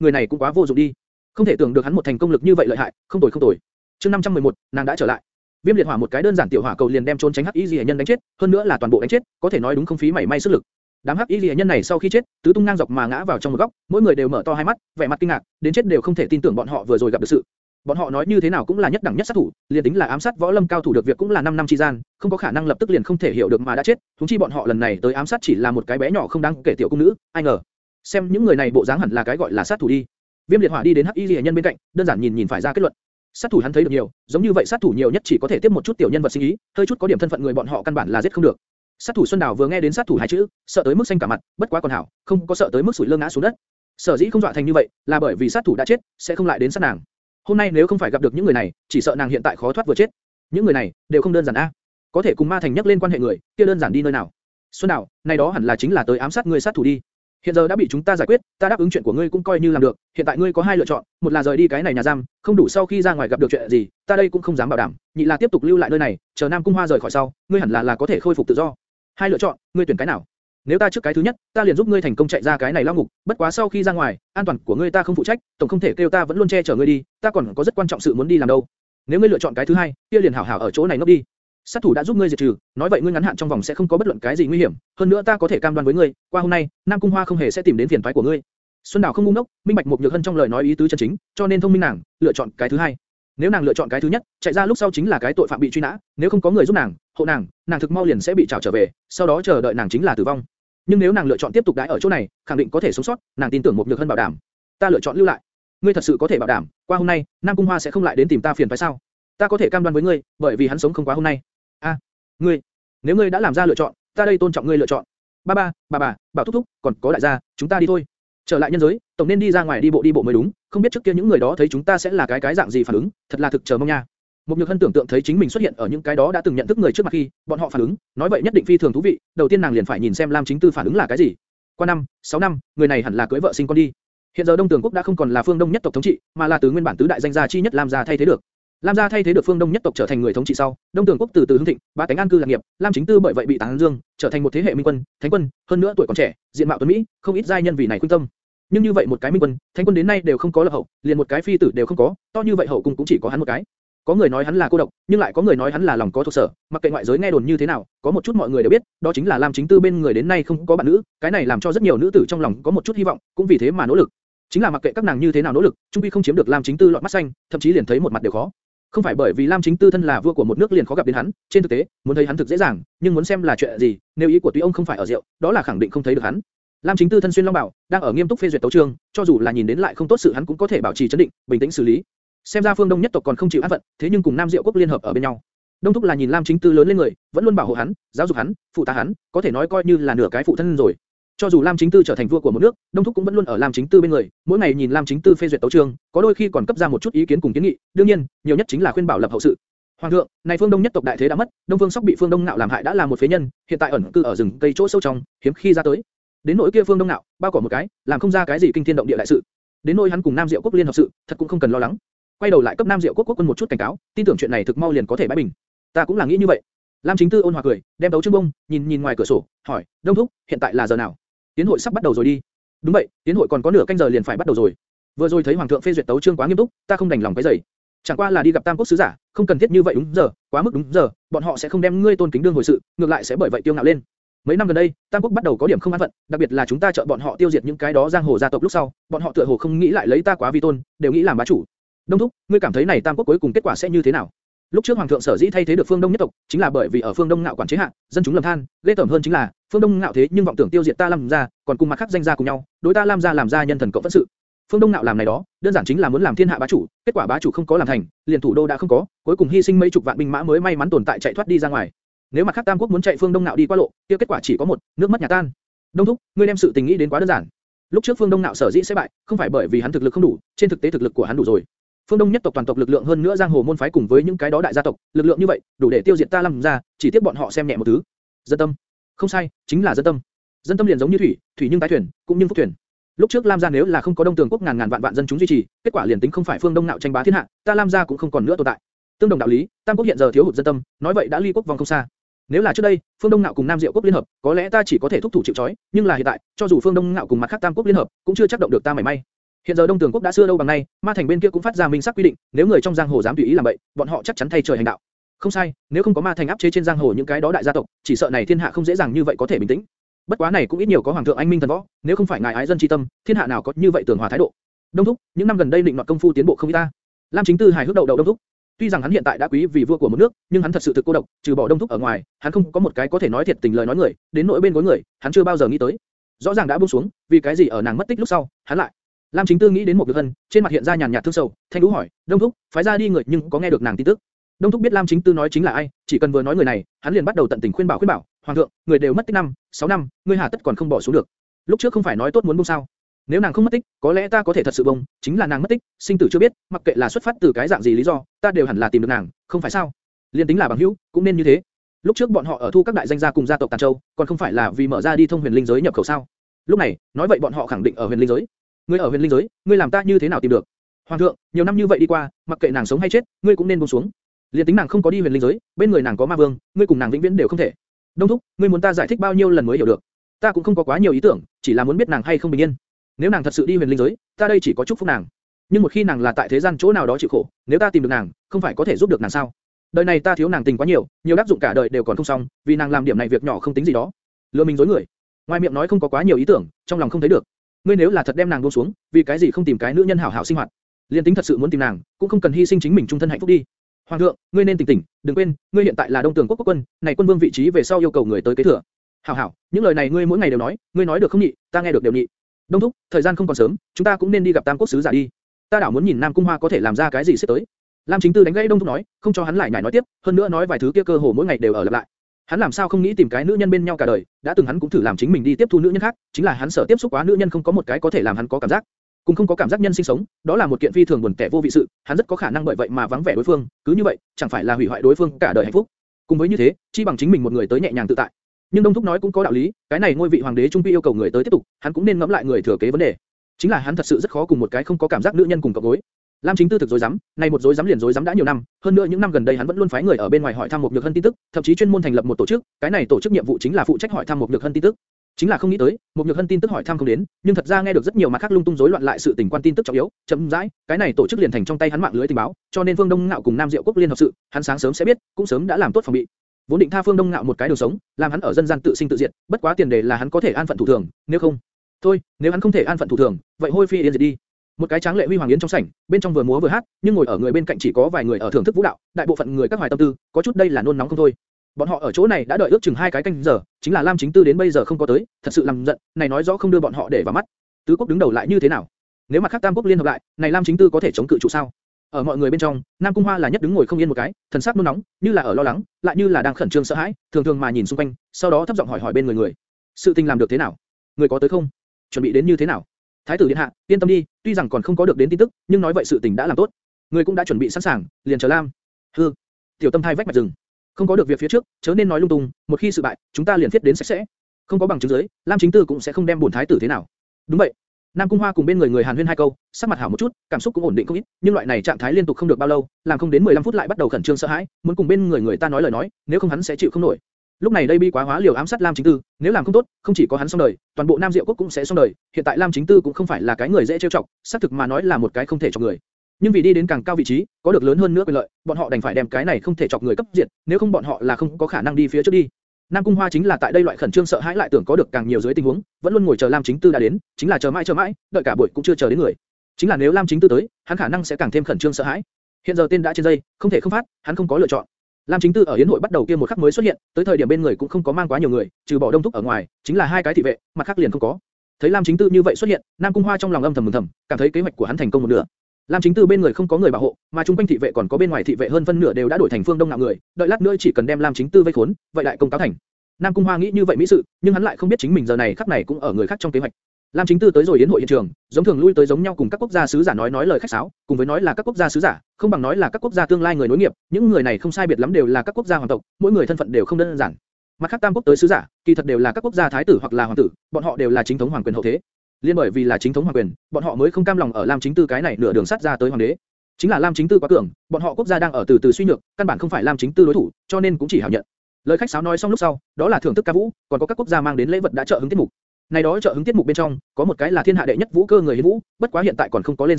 người này cũng quá vô dụng đi. Không thể tưởng được hắn một thành công lực như vậy lợi hại, không tồi không tồi. Chương 511, nàng đã trở lại. Viêm liệt hỏa một cái đơn giản tiểu hỏa cầu liền đem trốn tránh hắc y dị nhân đánh chết, hơn nữa là toàn bộ đánh chết, có thể nói đúng không phí mảy may sức lực. Đám hắc y liễu nhân này sau khi chết, tứ tung ngang dọc mà ngã vào trong một góc, mỗi người đều mở to hai mắt, vẻ mặt kinh ngạc, đến chết đều không thể tin tưởng bọn họ vừa rồi gặp được sự. Bọn họ nói như thế nào cũng là nhất đẳng nhất sát thủ, liền tính là ám sát võ lâm cao thủ được việc cũng là 5 năm chi gian, không có khả năng lập tức liền không thể hiểu được mà đã chết, chúng chi bọn họ lần này tới ám sát chỉ là một cái bé nhỏ không đáng kể tiểu cung nữ, ai ngờ. Xem những người này bộ dáng hẳn là cái gọi là sát thủ đi. Viêm liệt hỏa đi đến hắc y liễu nhân bên cạnh, đơn giản nhìn nhìn phải ra kết luận. Sát thủ hắn thấy được nhiều, giống như vậy sát thủ nhiều nhất chỉ có thể tiếp một chút tiểu nhân vật sinh ý, hơi chút có điểm thân phận người bọn họ căn bản là giết không được. Sát thủ Xuân Đào vừa nghe đến sát thủ hai chữ, sợ tới mức xanh cả mặt, bất quá còn hảo, không có sợ tới mức sủi lơ ngã xuống đất. Sở dĩ không dọa thành như vậy, là bởi vì sát thủ đã chết, sẽ không lại đến sát nàng. Hôm nay nếu không phải gặp được những người này, chỉ sợ nàng hiện tại khó thoát vừa chết. Những người này đều không đơn giản a, có thể cùng ma thành nhắc lên quan hệ người, kia đơn giản đi nơi nào? Xuân Đào, này đó hẳn là chính là tới ám sát người sát thủ đi. Hiện giờ đã bị chúng ta giải quyết, ta đáp ứng chuyện của ngươi cũng coi như làm được. Hiện tại ngươi có hai lựa chọn, một là rời đi cái này nhà giam, không đủ sau khi ra ngoài gặp được chuyện gì, ta đây cũng không dám bảo đảm. Nhị là tiếp tục lưu lại nơi này, chờ Nam Cung Hoa rời khỏi sau, ngươi hẳn là là có thể khôi phục tự do. Hai lựa chọn, ngươi tuyển cái nào? Nếu ta trước cái thứ nhất, ta liền giúp ngươi thành công chạy ra cái này lao ngục, bất quá sau khi ra ngoài, an toàn của ngươi ta không phụ trách, tổng không thể kêu ta vẫn luôn che chở ngươi đi, ta còn có rất quan trọng sự muốn đi làm đâu. Nếu ngươi lựa chọn cái thứ hai, kia liền hảo hảo ở chỗ này ngốc đi. Sát thủ đã giúp ngươi diệt trừ, nói vậy ngươi ngắn hạn trong vòng sẽ không có bất luận cái gì nguy hiểm, hơn nữa ta có thể cam đoan với ngươi, qua hôm nay, Nam Cung Hoa không hề sẽ tìm đến phiền toái của ngươi. Xuân Đào không ngu ngốc, minh bạch một nhược hân trong lời nói ý tứ chân chính, cho nên thông minh nàng, lựa chọn cái thứ hai. Nếu nàng lựa chọn cái thứ nhất, chạy ra lúc sau chính là cái tội phạm bị truy nã, nếu không có người giúp nàng, hộ nàng, nàng thực mau liền sẽ bị trảo trở về, sau đó chờ đợi nàng chính là tử vong. Nhưng nếu nàng lựa chọn tiếp tục đãi ở chỗ này, khẳng định có thể sống sót, nàng tin tưởng một nhược hân bảo đảm. Ta lựa chọn lưu lại. Ngươi thật sự có thể bảo đảm, qua hôm nay, Nam Cung Hoa sẽ không lại đến tìm ta phiền phải sao? Ta có thể cam đoan với ngươi, bởi vì hắn sống không quá hôm nay. A, ngươi, nếu ngươi đã làm ra lựa chọn, ta đây tôn trọng ngươi lựa chọn. Ba ba, bà bà, bảo thúc thúc, còn có đại gia, chúng ta đi thôi. Trở lại nhân giới, tổng nên đi ra ngoài đi bộ đi bộ mới đúng, không biết trước kia những người đó thấy chúng ta sẽ là cái cái dạng gì phản ứng, thật là thực chờ mong nha. Một nhược hân tưởng tượng thấy chính mình xuất hiện ở những cái đó đã từng nhận thức người trước mặt khi, bọn họ phản ứng, nói vậy nhất định phi thường thú vị. Đầu tiên nàng liền phải nhìn xem Lam Chính Tư phản ứng là cái gì. Qua năm, 6 năm, người này hẳn là cưới vợ sinh con đi. Hiện giờ Đông Tường quốc đã không còn là phương Đông nhất tộc thống trị, mà là từ nguyên bản tứ đại danh gia chi nhất Lam gia thay thế được. Lam gia thay thế được phương Đông nhất tộc trở thành người thống trị sau, Đông Tường quốc từ từ hưng thịnh, ba cánh an cư lạc nghiệp, Lam chính tư bởi vậy bị tán dương, trở thành một thế hệ minh quân, thánh quân, hơn nữa tuổi còn trẻ, diện mạo tuấn mỹ, không ít giai nhân vì này khuyên tâm. Nhưng như vậy một cái minh quân, thánh quân đến nay đều không có lập hậu, liền một cái phi tử đều không có, to như vậy hậu cung cũng chỉ có hắn một cái. Có người nói hắn là cô độc, nhưng lại có người nói hắn là lòng có thuộc sở, mặc kệ ngoại giới nghe đồn như thế nào, có một chút mọi người đều biết, đó chính là Lam Chính Tư bên người đến nay không có bạn nữ, cái này làm cho rất nhiều nữ tử trong lòng có một chút hy vọng, cũng vì thế mà nỗ lực. Chính là mặc kệ các nàng như thế nào nỗ lực, trung quy không chiếm được Lam Chính Tư lọt mắt xanh, thậm chí liền thấy một mặt đều khó. Không phải bởi vì Lam Chính Tư thân là vua của một nước liền khó gặp đến hắn, trên thực tế, muốn thấy hắn thực dễ dàng, nhưng muốn xem là chuyện gì, nếu ý của tuy ông không phải ở rượu, đó là khẳng định không thấy được hắn. Lam Chính Tư thân xuyên long bảo, đang ở nghiêm túc phê duyệt tấu chương, cho dù là nhìn đến lại không tốt sự hắn cũng có thể bảo trì trấn định, bình tĩnh xử lý. Xem ra phương Đông nhất tộc còn không chịu an phận, thế nhưng cùng Nam Diệu quốc liên hợp ở bên nhau. Đông thúc là nhìn Lam Chính Tư lớn lên người, vẫn luôn bảo hộ hắn, giáo dục hắn, phụ tá hắn, có thể nói coi như là nửa cái phụ thân rồi. Cho dù Lam Chính Tư trở thành vua của một nước, Đông thúc cũng vẫn luôn ở Lam Chính Tư bên người, mỗi ngày nhìn Lam Chính Tư phê duyệt tấu chương, có đôi khi còn cấp ra một chút ý kiến cùng kiến nghị, đương nhiên, nhiều nhất chính là khuyên bảo lập hậu sự. Hoàng thượng, này phương Đông nhất tộc đại thế đã mất, Đông Phương Sóc bị phương Đông Nạo làm hại đã là một phế nhân, hiện tại ẩn cư ở rừng cây chỗ sâu trong, hiếm khi ra tới. Đến nỗi kia phương Đông Nạo, bao cỏ một cái, làm không ra cái gì kinh thiên động địa đại sự. Đến nỗi hắn cùng Nam Diệu quốc liên hợp sự, thật cũng không cần lo lắng. Quay đầu lại cấp Nam Diệu quốc quốc quân một chút cảnh cáo, tin tưởng chuyện này thực mau liền có thể bãi bình. Ta cũng là nghĩ như vậy. Lam Chính Tư ôn hòa cười, đem đấu chương bông, nhìn nhìn ngoài cửa sổ, hỏi, Đông thúc, hiện tại là giờ nào? Tiến hội sắp bắt đầu rồi đi. Đúng vậy, tiến hội còn có nửa canh giờ liền phải bắt đầu rồi. Vừa rồi thấy hoàng thượng phê duyệt tấu chương quá nghiêm túc, ta không đành lòng cái dậy. Chẳng qua là đi gặp Tam Quốc sứ giả, không cần thiết như vậy đúng giờ, quá mức đúng giờ, bọn họ sẽ không đem ngươi tôn kính đương hồi sự, ngược lại sẽ bởi vậy tiêu ngạo lên. Mấy năm gần đây, Tam Quốc bắt đầu có điểm không an phận, đặc biệt là chúng ta trợ bọn họ tiêu diệt những cái đó giang hồ gia tộc lúc sau, bọn họ tựa hồ không nghĩ lại lấy ta quá vi tôn, đều nghĩ làm bá chủ. Đông thúc, ngươi cảm thấy này Tam Quốc cuối cùng kết quả sẽ như thế nào? Lúc trước hoàng thượng sở dĩ thay thế được phương Đông nhất tộc, chính là bởi vì ở phương Đông ngạo quản chế hạ, dân chúng lầm than, lê tởm hơn chính là phương Đông ngạo thế nhưng vọng tưởng tiêu diệt ta Lam gia, còn cùng mặt khác danh gia cùng nhau, đối ta Lam gia làm gia nhân thần cộng phẫn sự. Phương Đông ngạo làm này đó, đơn giản chính là muốn làm thiên hạ bá chủ, kết quả bá chủ không có làm thành, liền thủ đô đã không có, cuối cùng hy sinh mấy chục vạn binh mã mới may mắn tồn tại chạy thoát đi ra ngoài. Nếu mặt khác Tam quốc muốn chạy Phương Đông ngạo đi qua lộ, kia kết quả chỉ có một, nước mất nhà tan. Đông thúc, ngươi đem sự tình nghĩ đến quá đơn giản. Lúc trước Phương Đông ngạo sở dĩ sẽ bại, không phải bởi vì hắn thực lực không đủ, trên thực tế thực lực của hắn đủ rồi. Phương Đông nhất tộc toàn tộc lực lượng hơn nữa giang hồ môn phái cùng với những cái đó đại gia tộc, lực lượng như vậy, đủ để tiêu diệt ta Lam gia, chỉ tiếc bọn họ xem nhẹ một thứ. Dân tâm. Không sai, chính là dân tâm. Dân tâm liền giống như thủy, thủy nhưng tái thuyền, cũng như phúc thuyền. Lúc trước Lam gia nếu là không có Đông Tường quốc ngàn ngàn vạn vạn dân chúng duy trì, kết quả liền tính không phải Phương Đông nạo tranh bá thiên hạ, ta Lam gia cũng không còn nữa tồn tại. Tương đồng đạo lý, Tam quốc hiện giờ thiếu hụt dân tâm, nói vậy đã ly quốc vòng không xa. Nếu là trước đây, Phương Đông nạo cùng Nam Diệu quốc liên hợp, có lẽ ta chỉ có thể thúc thủ chịu trói, nhưng là hiện tại, cho dù Phương Đông nạo cùng mặt khác Tam quốc liên hợp, cũng chưa chắc động được ta mảy may. Hiện giờ Đông Tường quốc đã xưa đâu bằng nay, Ma Thành bên kia cũng phát ra minh sắc quy định, nếu người trong giang hồ dám tùy ý làm vậy, bọn họ chắc chắn thay trời hành đạo. Không sai, nếu không có Ma Thành áp chế trên giang hồ những cái đó đại gia tộc, chỉ sợ này thiên hạ không dễ dàng như vậy có thể bình tĩnh. Bất quá này cũng ít nhiều có hoàng thượng anh minh thần võ, nếu không phải ngài ái dân chi tâm, thiên hạ nào có như vậy tường hòa thái độ. Đông thúc, những năm gần đây định nọt công phu tiến bộ không ít ta. Lam Chính Tư hài hước đầu đầu Đông thúc. Tuy rằng hắn hiện tại đã quý vì vua của một nước, nhưng hắn thật sự thực cô độc, trừ bỏ Đông thúc ở ngoài, hắn không có một cái có thể nói thiệt tình lời nói người, đến nỗi bên gối người, hắn chưa bao giờ nghĩ tới. Rõ ràng đã buông xuống, vì cái gì ở nàng mất tích lúc sau, hắn lại Lam Chính Tư nghĩ đến một việc hân, trên mặt hiện ra nhàn nhạt thương sầu, thanh đũ hỏi, Đông Thúc, phái ra đi người nhưng có nghe được nàng tin tức. Đông Thúc biết Lam Chính Tư nói chính là ai, chỉ cần vừa nói người này, hắn liền bắt đầu tận tình khuyên bảo khuyên bảo, Hoàng thượng, người đều mất tích năm, sáu năm, ngươi hà tất còn không bỏ xuống được. Lúc trước không phải nói tốt muốn buông sao? Nếu nàng không mất tích, có lẽ ta có thể thật sự bông, chính là nàng mất tích, sinh tử chưa biết, mặc kệ là xuất phát từ cái dạng gì lý do, ta đều hẳn là tìm được nàng, không phải sao? Liên tính là bằng hữu, cũng nên như thế. Lúc trước bọn họ ở thu các đại danh gia cùng gia tộc Tàn Châu, còn không phải là vì mở ra đi thông huyền linh giới nhập khẩu sao? Lúc này, nói vậy bọn họ khẳng định ở huyền linh giới. Ngươi ở huyền linh giới, ngươi làm ta như thế nào tìm được? Hoàng thượng, nhiều năm như vậy đi qua, mặc kệ nàng sống hay chết, ngươi cũng nên buông xuống. Liên tính nàng không có đi huyền linh giới, bên người nàng có ma vương, ngươi cùng nàng vĩnh viễn đều không thể. Đông thúc, ngươi muốn ta giải thích bao nhiêu lần mới hiểu được? Ta cũng không có quá nhiều ý tưởng, chỉ là muốn biết nàng hay không bình yên. Nếu nàng thật sự đi huyền linh giới, ta đây chỉ có chúc phúc nàng. Nhưng một khi nàng là tại thế gian chỗ nào đó chịu khổ, nếu ta tìm được nàng, không phải có thể giúp được nàng sao? Đời này ta thiếu nàng tình quá nhiều, nhiều đáp dụng cả đời đều còn không xong, vì nàng làm điểm này việc nhỏ không tính gì đó. Lừa mình dối người. Ngoài miệng nói không có quá nhiều ý tưởng, trong lòng không thấy được. Ngươi nếu là thật đem nàng buông xuống, vì cái gì không tìm cái nữ nhân hảo hảo sinh hoạt? Liên tính thật sự muốn tìm nàng, cũng không cần hy sinh chính mình trung thân hạnh phúc đi. Hoàng thượng, ngươi nên tỉnh tỉnh, đừng quên, ngươi hiện tại là Đông Tường quốc quốc quân, này quân vương vị trí về sau yêu cầu người tới kế thừa. Hảo hảo, những lời này ngươi mỗi ngày đều nói, ngươi nói được không nhị, ta nghe được đều nhị. Đông thúc, thời gian không còn sớm, chúng ta cũng nên đi gặp Tam quốc sứ giả đi. Ta đảo muốn nhìn Nam Cung Hoa có thể làm ra cái gì sẽ tới. Lam Chính Tư đánh gãy Đông thúc nói, không cho hắn lại nhảy nói tiếp, hơn nữa nói vài thứ kia cơ hồ mỗi ngày đều ở lặp lại. Hắn làm sao không nghĩ tìm cái nữ nhân bên nhau cả đời, đã từng hắn cũng thử làm chính mình đi tiếp thu nữ nhân khác, chính là hắn sợ tiếp xúc quá nữ nhân không có một cái có thể làm hắn có cảm giác. Cùng không có cảm giác nhân sinh sống, đó là một kiện phi thường buồn tẻ vô vị sự, hắn rất có khả năng bởi vậy mà vắng vẻ đối phương, cứ như vậy, chẳng phải là hủy hoại đối phương cả đời hạnh phúc. Cùng với như thế, chi bằng chính mình một người tới nhẹ nhàng tự tại. Nhưng Đông Thúc nói cũng có đạo lý, cái này ngôi vị hoàng đế trung quy yêu cầu người tới tiếp tục, hắn cũng nên ngẫm lại người thừa kế vấn đề. Chính là hắn thật sự rất khó cùng một cái không có cảm giác nữ nhân cùng cộng gối. Lam Chính Tư thực rối dám, này một dối dám liền dối dám đã nhiều năm, hơn nữa những năm gần đây hắn vẫn luôn phái người ở bên ngoài hỏi thăm một nhược hân tin tức, thậm chí chuyên môn thành lập một tổ chức, cái này tổ chức nhiệm vụ chính là phụ trách hỏi thăm một nhược hân tin tức. Chính là không nghĩ tới, một nhược hân tin tức hỏi thăm không đến, nhưng thật ra nghe được rất nhiều mặt khác lung tung rối loạn lại sự tình quan tin tức trọng yếu, chậm rãi, cái này tổ chức liền thành trong tay hắn mạng lưới tình báo, cho nên Phương Đông Ngạo cùng Nam Diệu Quốc liên hợp sự, hắn sáng sớm sẽ biết, cũng sớm đã làm tốt phòng bị. Vốn định tha Phương Đông Ngạo một cái đường sống, làm hắn ở dân gian tự sinh tự diệt, bất quá tiền đề là hắn có thể an phận thủ thường, nếu không, thôi, nếu hắn không thể an phận thủ thường, vậy hôi phi yên diệt đi. Một cái tráng lệ huy hoàng yến trong sảnh, bên trong vừa múa vừa hát, nhưng ngồi ở người bên cạnh chỉ có vài người ở thưởng thức vũ đạo, đại bộ phận người các hoài tâm tư, có chút đây là nôn nóng không thôi. Bọn họ ở chỗ này đã đợi ước chừng hai cái canh giờ, chính là Lam Chính Tư đến bây giờ không có tới, thật sự làm giận, này nói rõ không đưa bọn họ để vào mắt. Tứ quốc đứng đầu lại như thế nào? Nếu mặt khác Tam quốc liên hợp lại, này Lam Chính Tư có thể chống cự trụ sao? Ở mọi người bên trong, Nam Cung Hoa là nhất đứng ngồi không yên một cái, thần sắc nôn nóng, như là ở lo lắng, lại như là đang khẩn trương sợ hãi, thường thường mà nhìn xung quanh, sau đó thấp giọng hỏi hỏi bên người người. Sự tình làm được thế nào? Người có tới không? Chuẩn bị đến như thế nào? Thái tử điện hạ, yên tâm đi, tuy rằng còn không có được đến tin tức, nhưng nói vậy sự tình đã làm tốt. Người cũng đã chuẩn bị sẵn sàng, liền chờ Lam. Hư. Tiểu Tâm thai vách mạch rừng. Không có được việc phía trước, chớ nên nói lung tung, một khi sự bại, chúng ta liền thiết đến sạch sẽ. Không có bằng chứng dưới, Lam chính tư cũng sẽ không đem bổn thái tử thế nào. Đúng vậy. Nam Cung Hoa cùng bên người người Hàn Huyên hai câu, sắc mặt hảo một chút, cảm xúc cũng ổn định không ít, nhưng loại này trạng thái liên tục không được bao lâu, làm không đến 15 phút lại bắt đầu khẩn trương sợ hãi, muốn cùng bên người người ta nói lời nói, nếu không hắn sẽ chịu không nổi. Lúc này đây bi quá hóa liều ám sát Lam Chính Tư, nếu làm không tốt, không chỉ có hắn xong đời, toàn bộ Nam Diệu quốc cũng sẽ xong đời. Hiện tại Lam Chính Tư cũng không phải là cái người dễ trêu chọc, xác thực mà nói là một cái không thể chọc người. Nhưng vì đi đến càng cao vị trí, có được lớn hơn nữa quyền lợi, bọn họ đành phải đem cái này không thể chọc người cấp diệt, nếu không bọn họ là không có khả năng đi phía trước đi. Nam Cung Hoa chính là tại đây loại khẩn trương sợ hãi lại tưởng có được càng nhiều dưới tình huống, vẫn luôn ngồi chờ Lam Chính Tư đã đến, chính là chờ mãi chờ mãi, đợi cả buổi cũng chưa chờ đến người. Chính là nếu Lam Chính Tư tới, hắn khả năng sẽ càng thêm khẩn trương sợ hãi. Hiện giờ tên đã trên dây, không thể không phát, hắn không có lựa chọn. Lam Chính Tư ở yến hội bắt đầu kia một khắc mới xuất hiện, tới thời điểm bên người cũng không có mang quá nhiều người, trừ bỏ đông thúc ở ngoài, chính là hai cái thị vệ, mặt khác liền không có. Thấy Lam Chính Tư như vậy xuất hiện, Nam Cung Hoa trong lòng âm thầm mừng thầm, cảm thấy kế hoạch của hắn thành công một nửa. Lam Chính Tư bên người không có người bảo hộ, mà trung quanh thị vệ còn có bên ngoài thị vệ hơn phân nửa đều đã đổi thành phương đông nạo người, đợi lát nữa chỉ cần đem Lam Chính Tư vây khốn, vậy đại công cáo thành. Nam Cung Hoa nghĩ như vậy mỹ sự, nhưng hắn lại không biết chính mình giờ này khắc này cũng ở người khác trong kế hoạch. Lam Chính Tư tới rồi yến hội hiện trường, giống thường lui tới giống nhau cùng các quốc gia sứ giả nói nói lời khách sáo, cùng với nói là các quốc gia sứ giả, không bằng nói là các quốc gia tương lai người nối nghiệp, những người này không sai biệt lắm đều là các quốc gia hoàng tộc, mỗi người thân phận đều không đơn giản. Mặt khác tam quốc tới sứ giả, kỳ thật đều là các quốc gia thái tử hoặc là hoàng tử, bọn họ đều là chính thống hoàng quyền hậu thế. Liên bởi vì là chính thống hoàng quyền, bọn họ mới không cam lòng ở Lam Chính Tư cái này nửa đường sát ra tới hoàng đế. Chính là Lam Chính Tư quá cường, bọn họ quốc gia đang ở từ từ suy nhược, căn bản không phải Lam Chính Tư đối thủ, cho nên cũng chỉ hảo nhận. Lời khách sáo nói xong lúc sau, đó là thưởng thức ca vũ, còn có các quốc gia mang đến lễ vật đã trợ hứng tiết mục. Này đó trợ hứng tiết mục bên trong, có một cái là thiên hạ đệ nhất vũ cơ người hiến vũ, bất quá hiện tại còn không có lên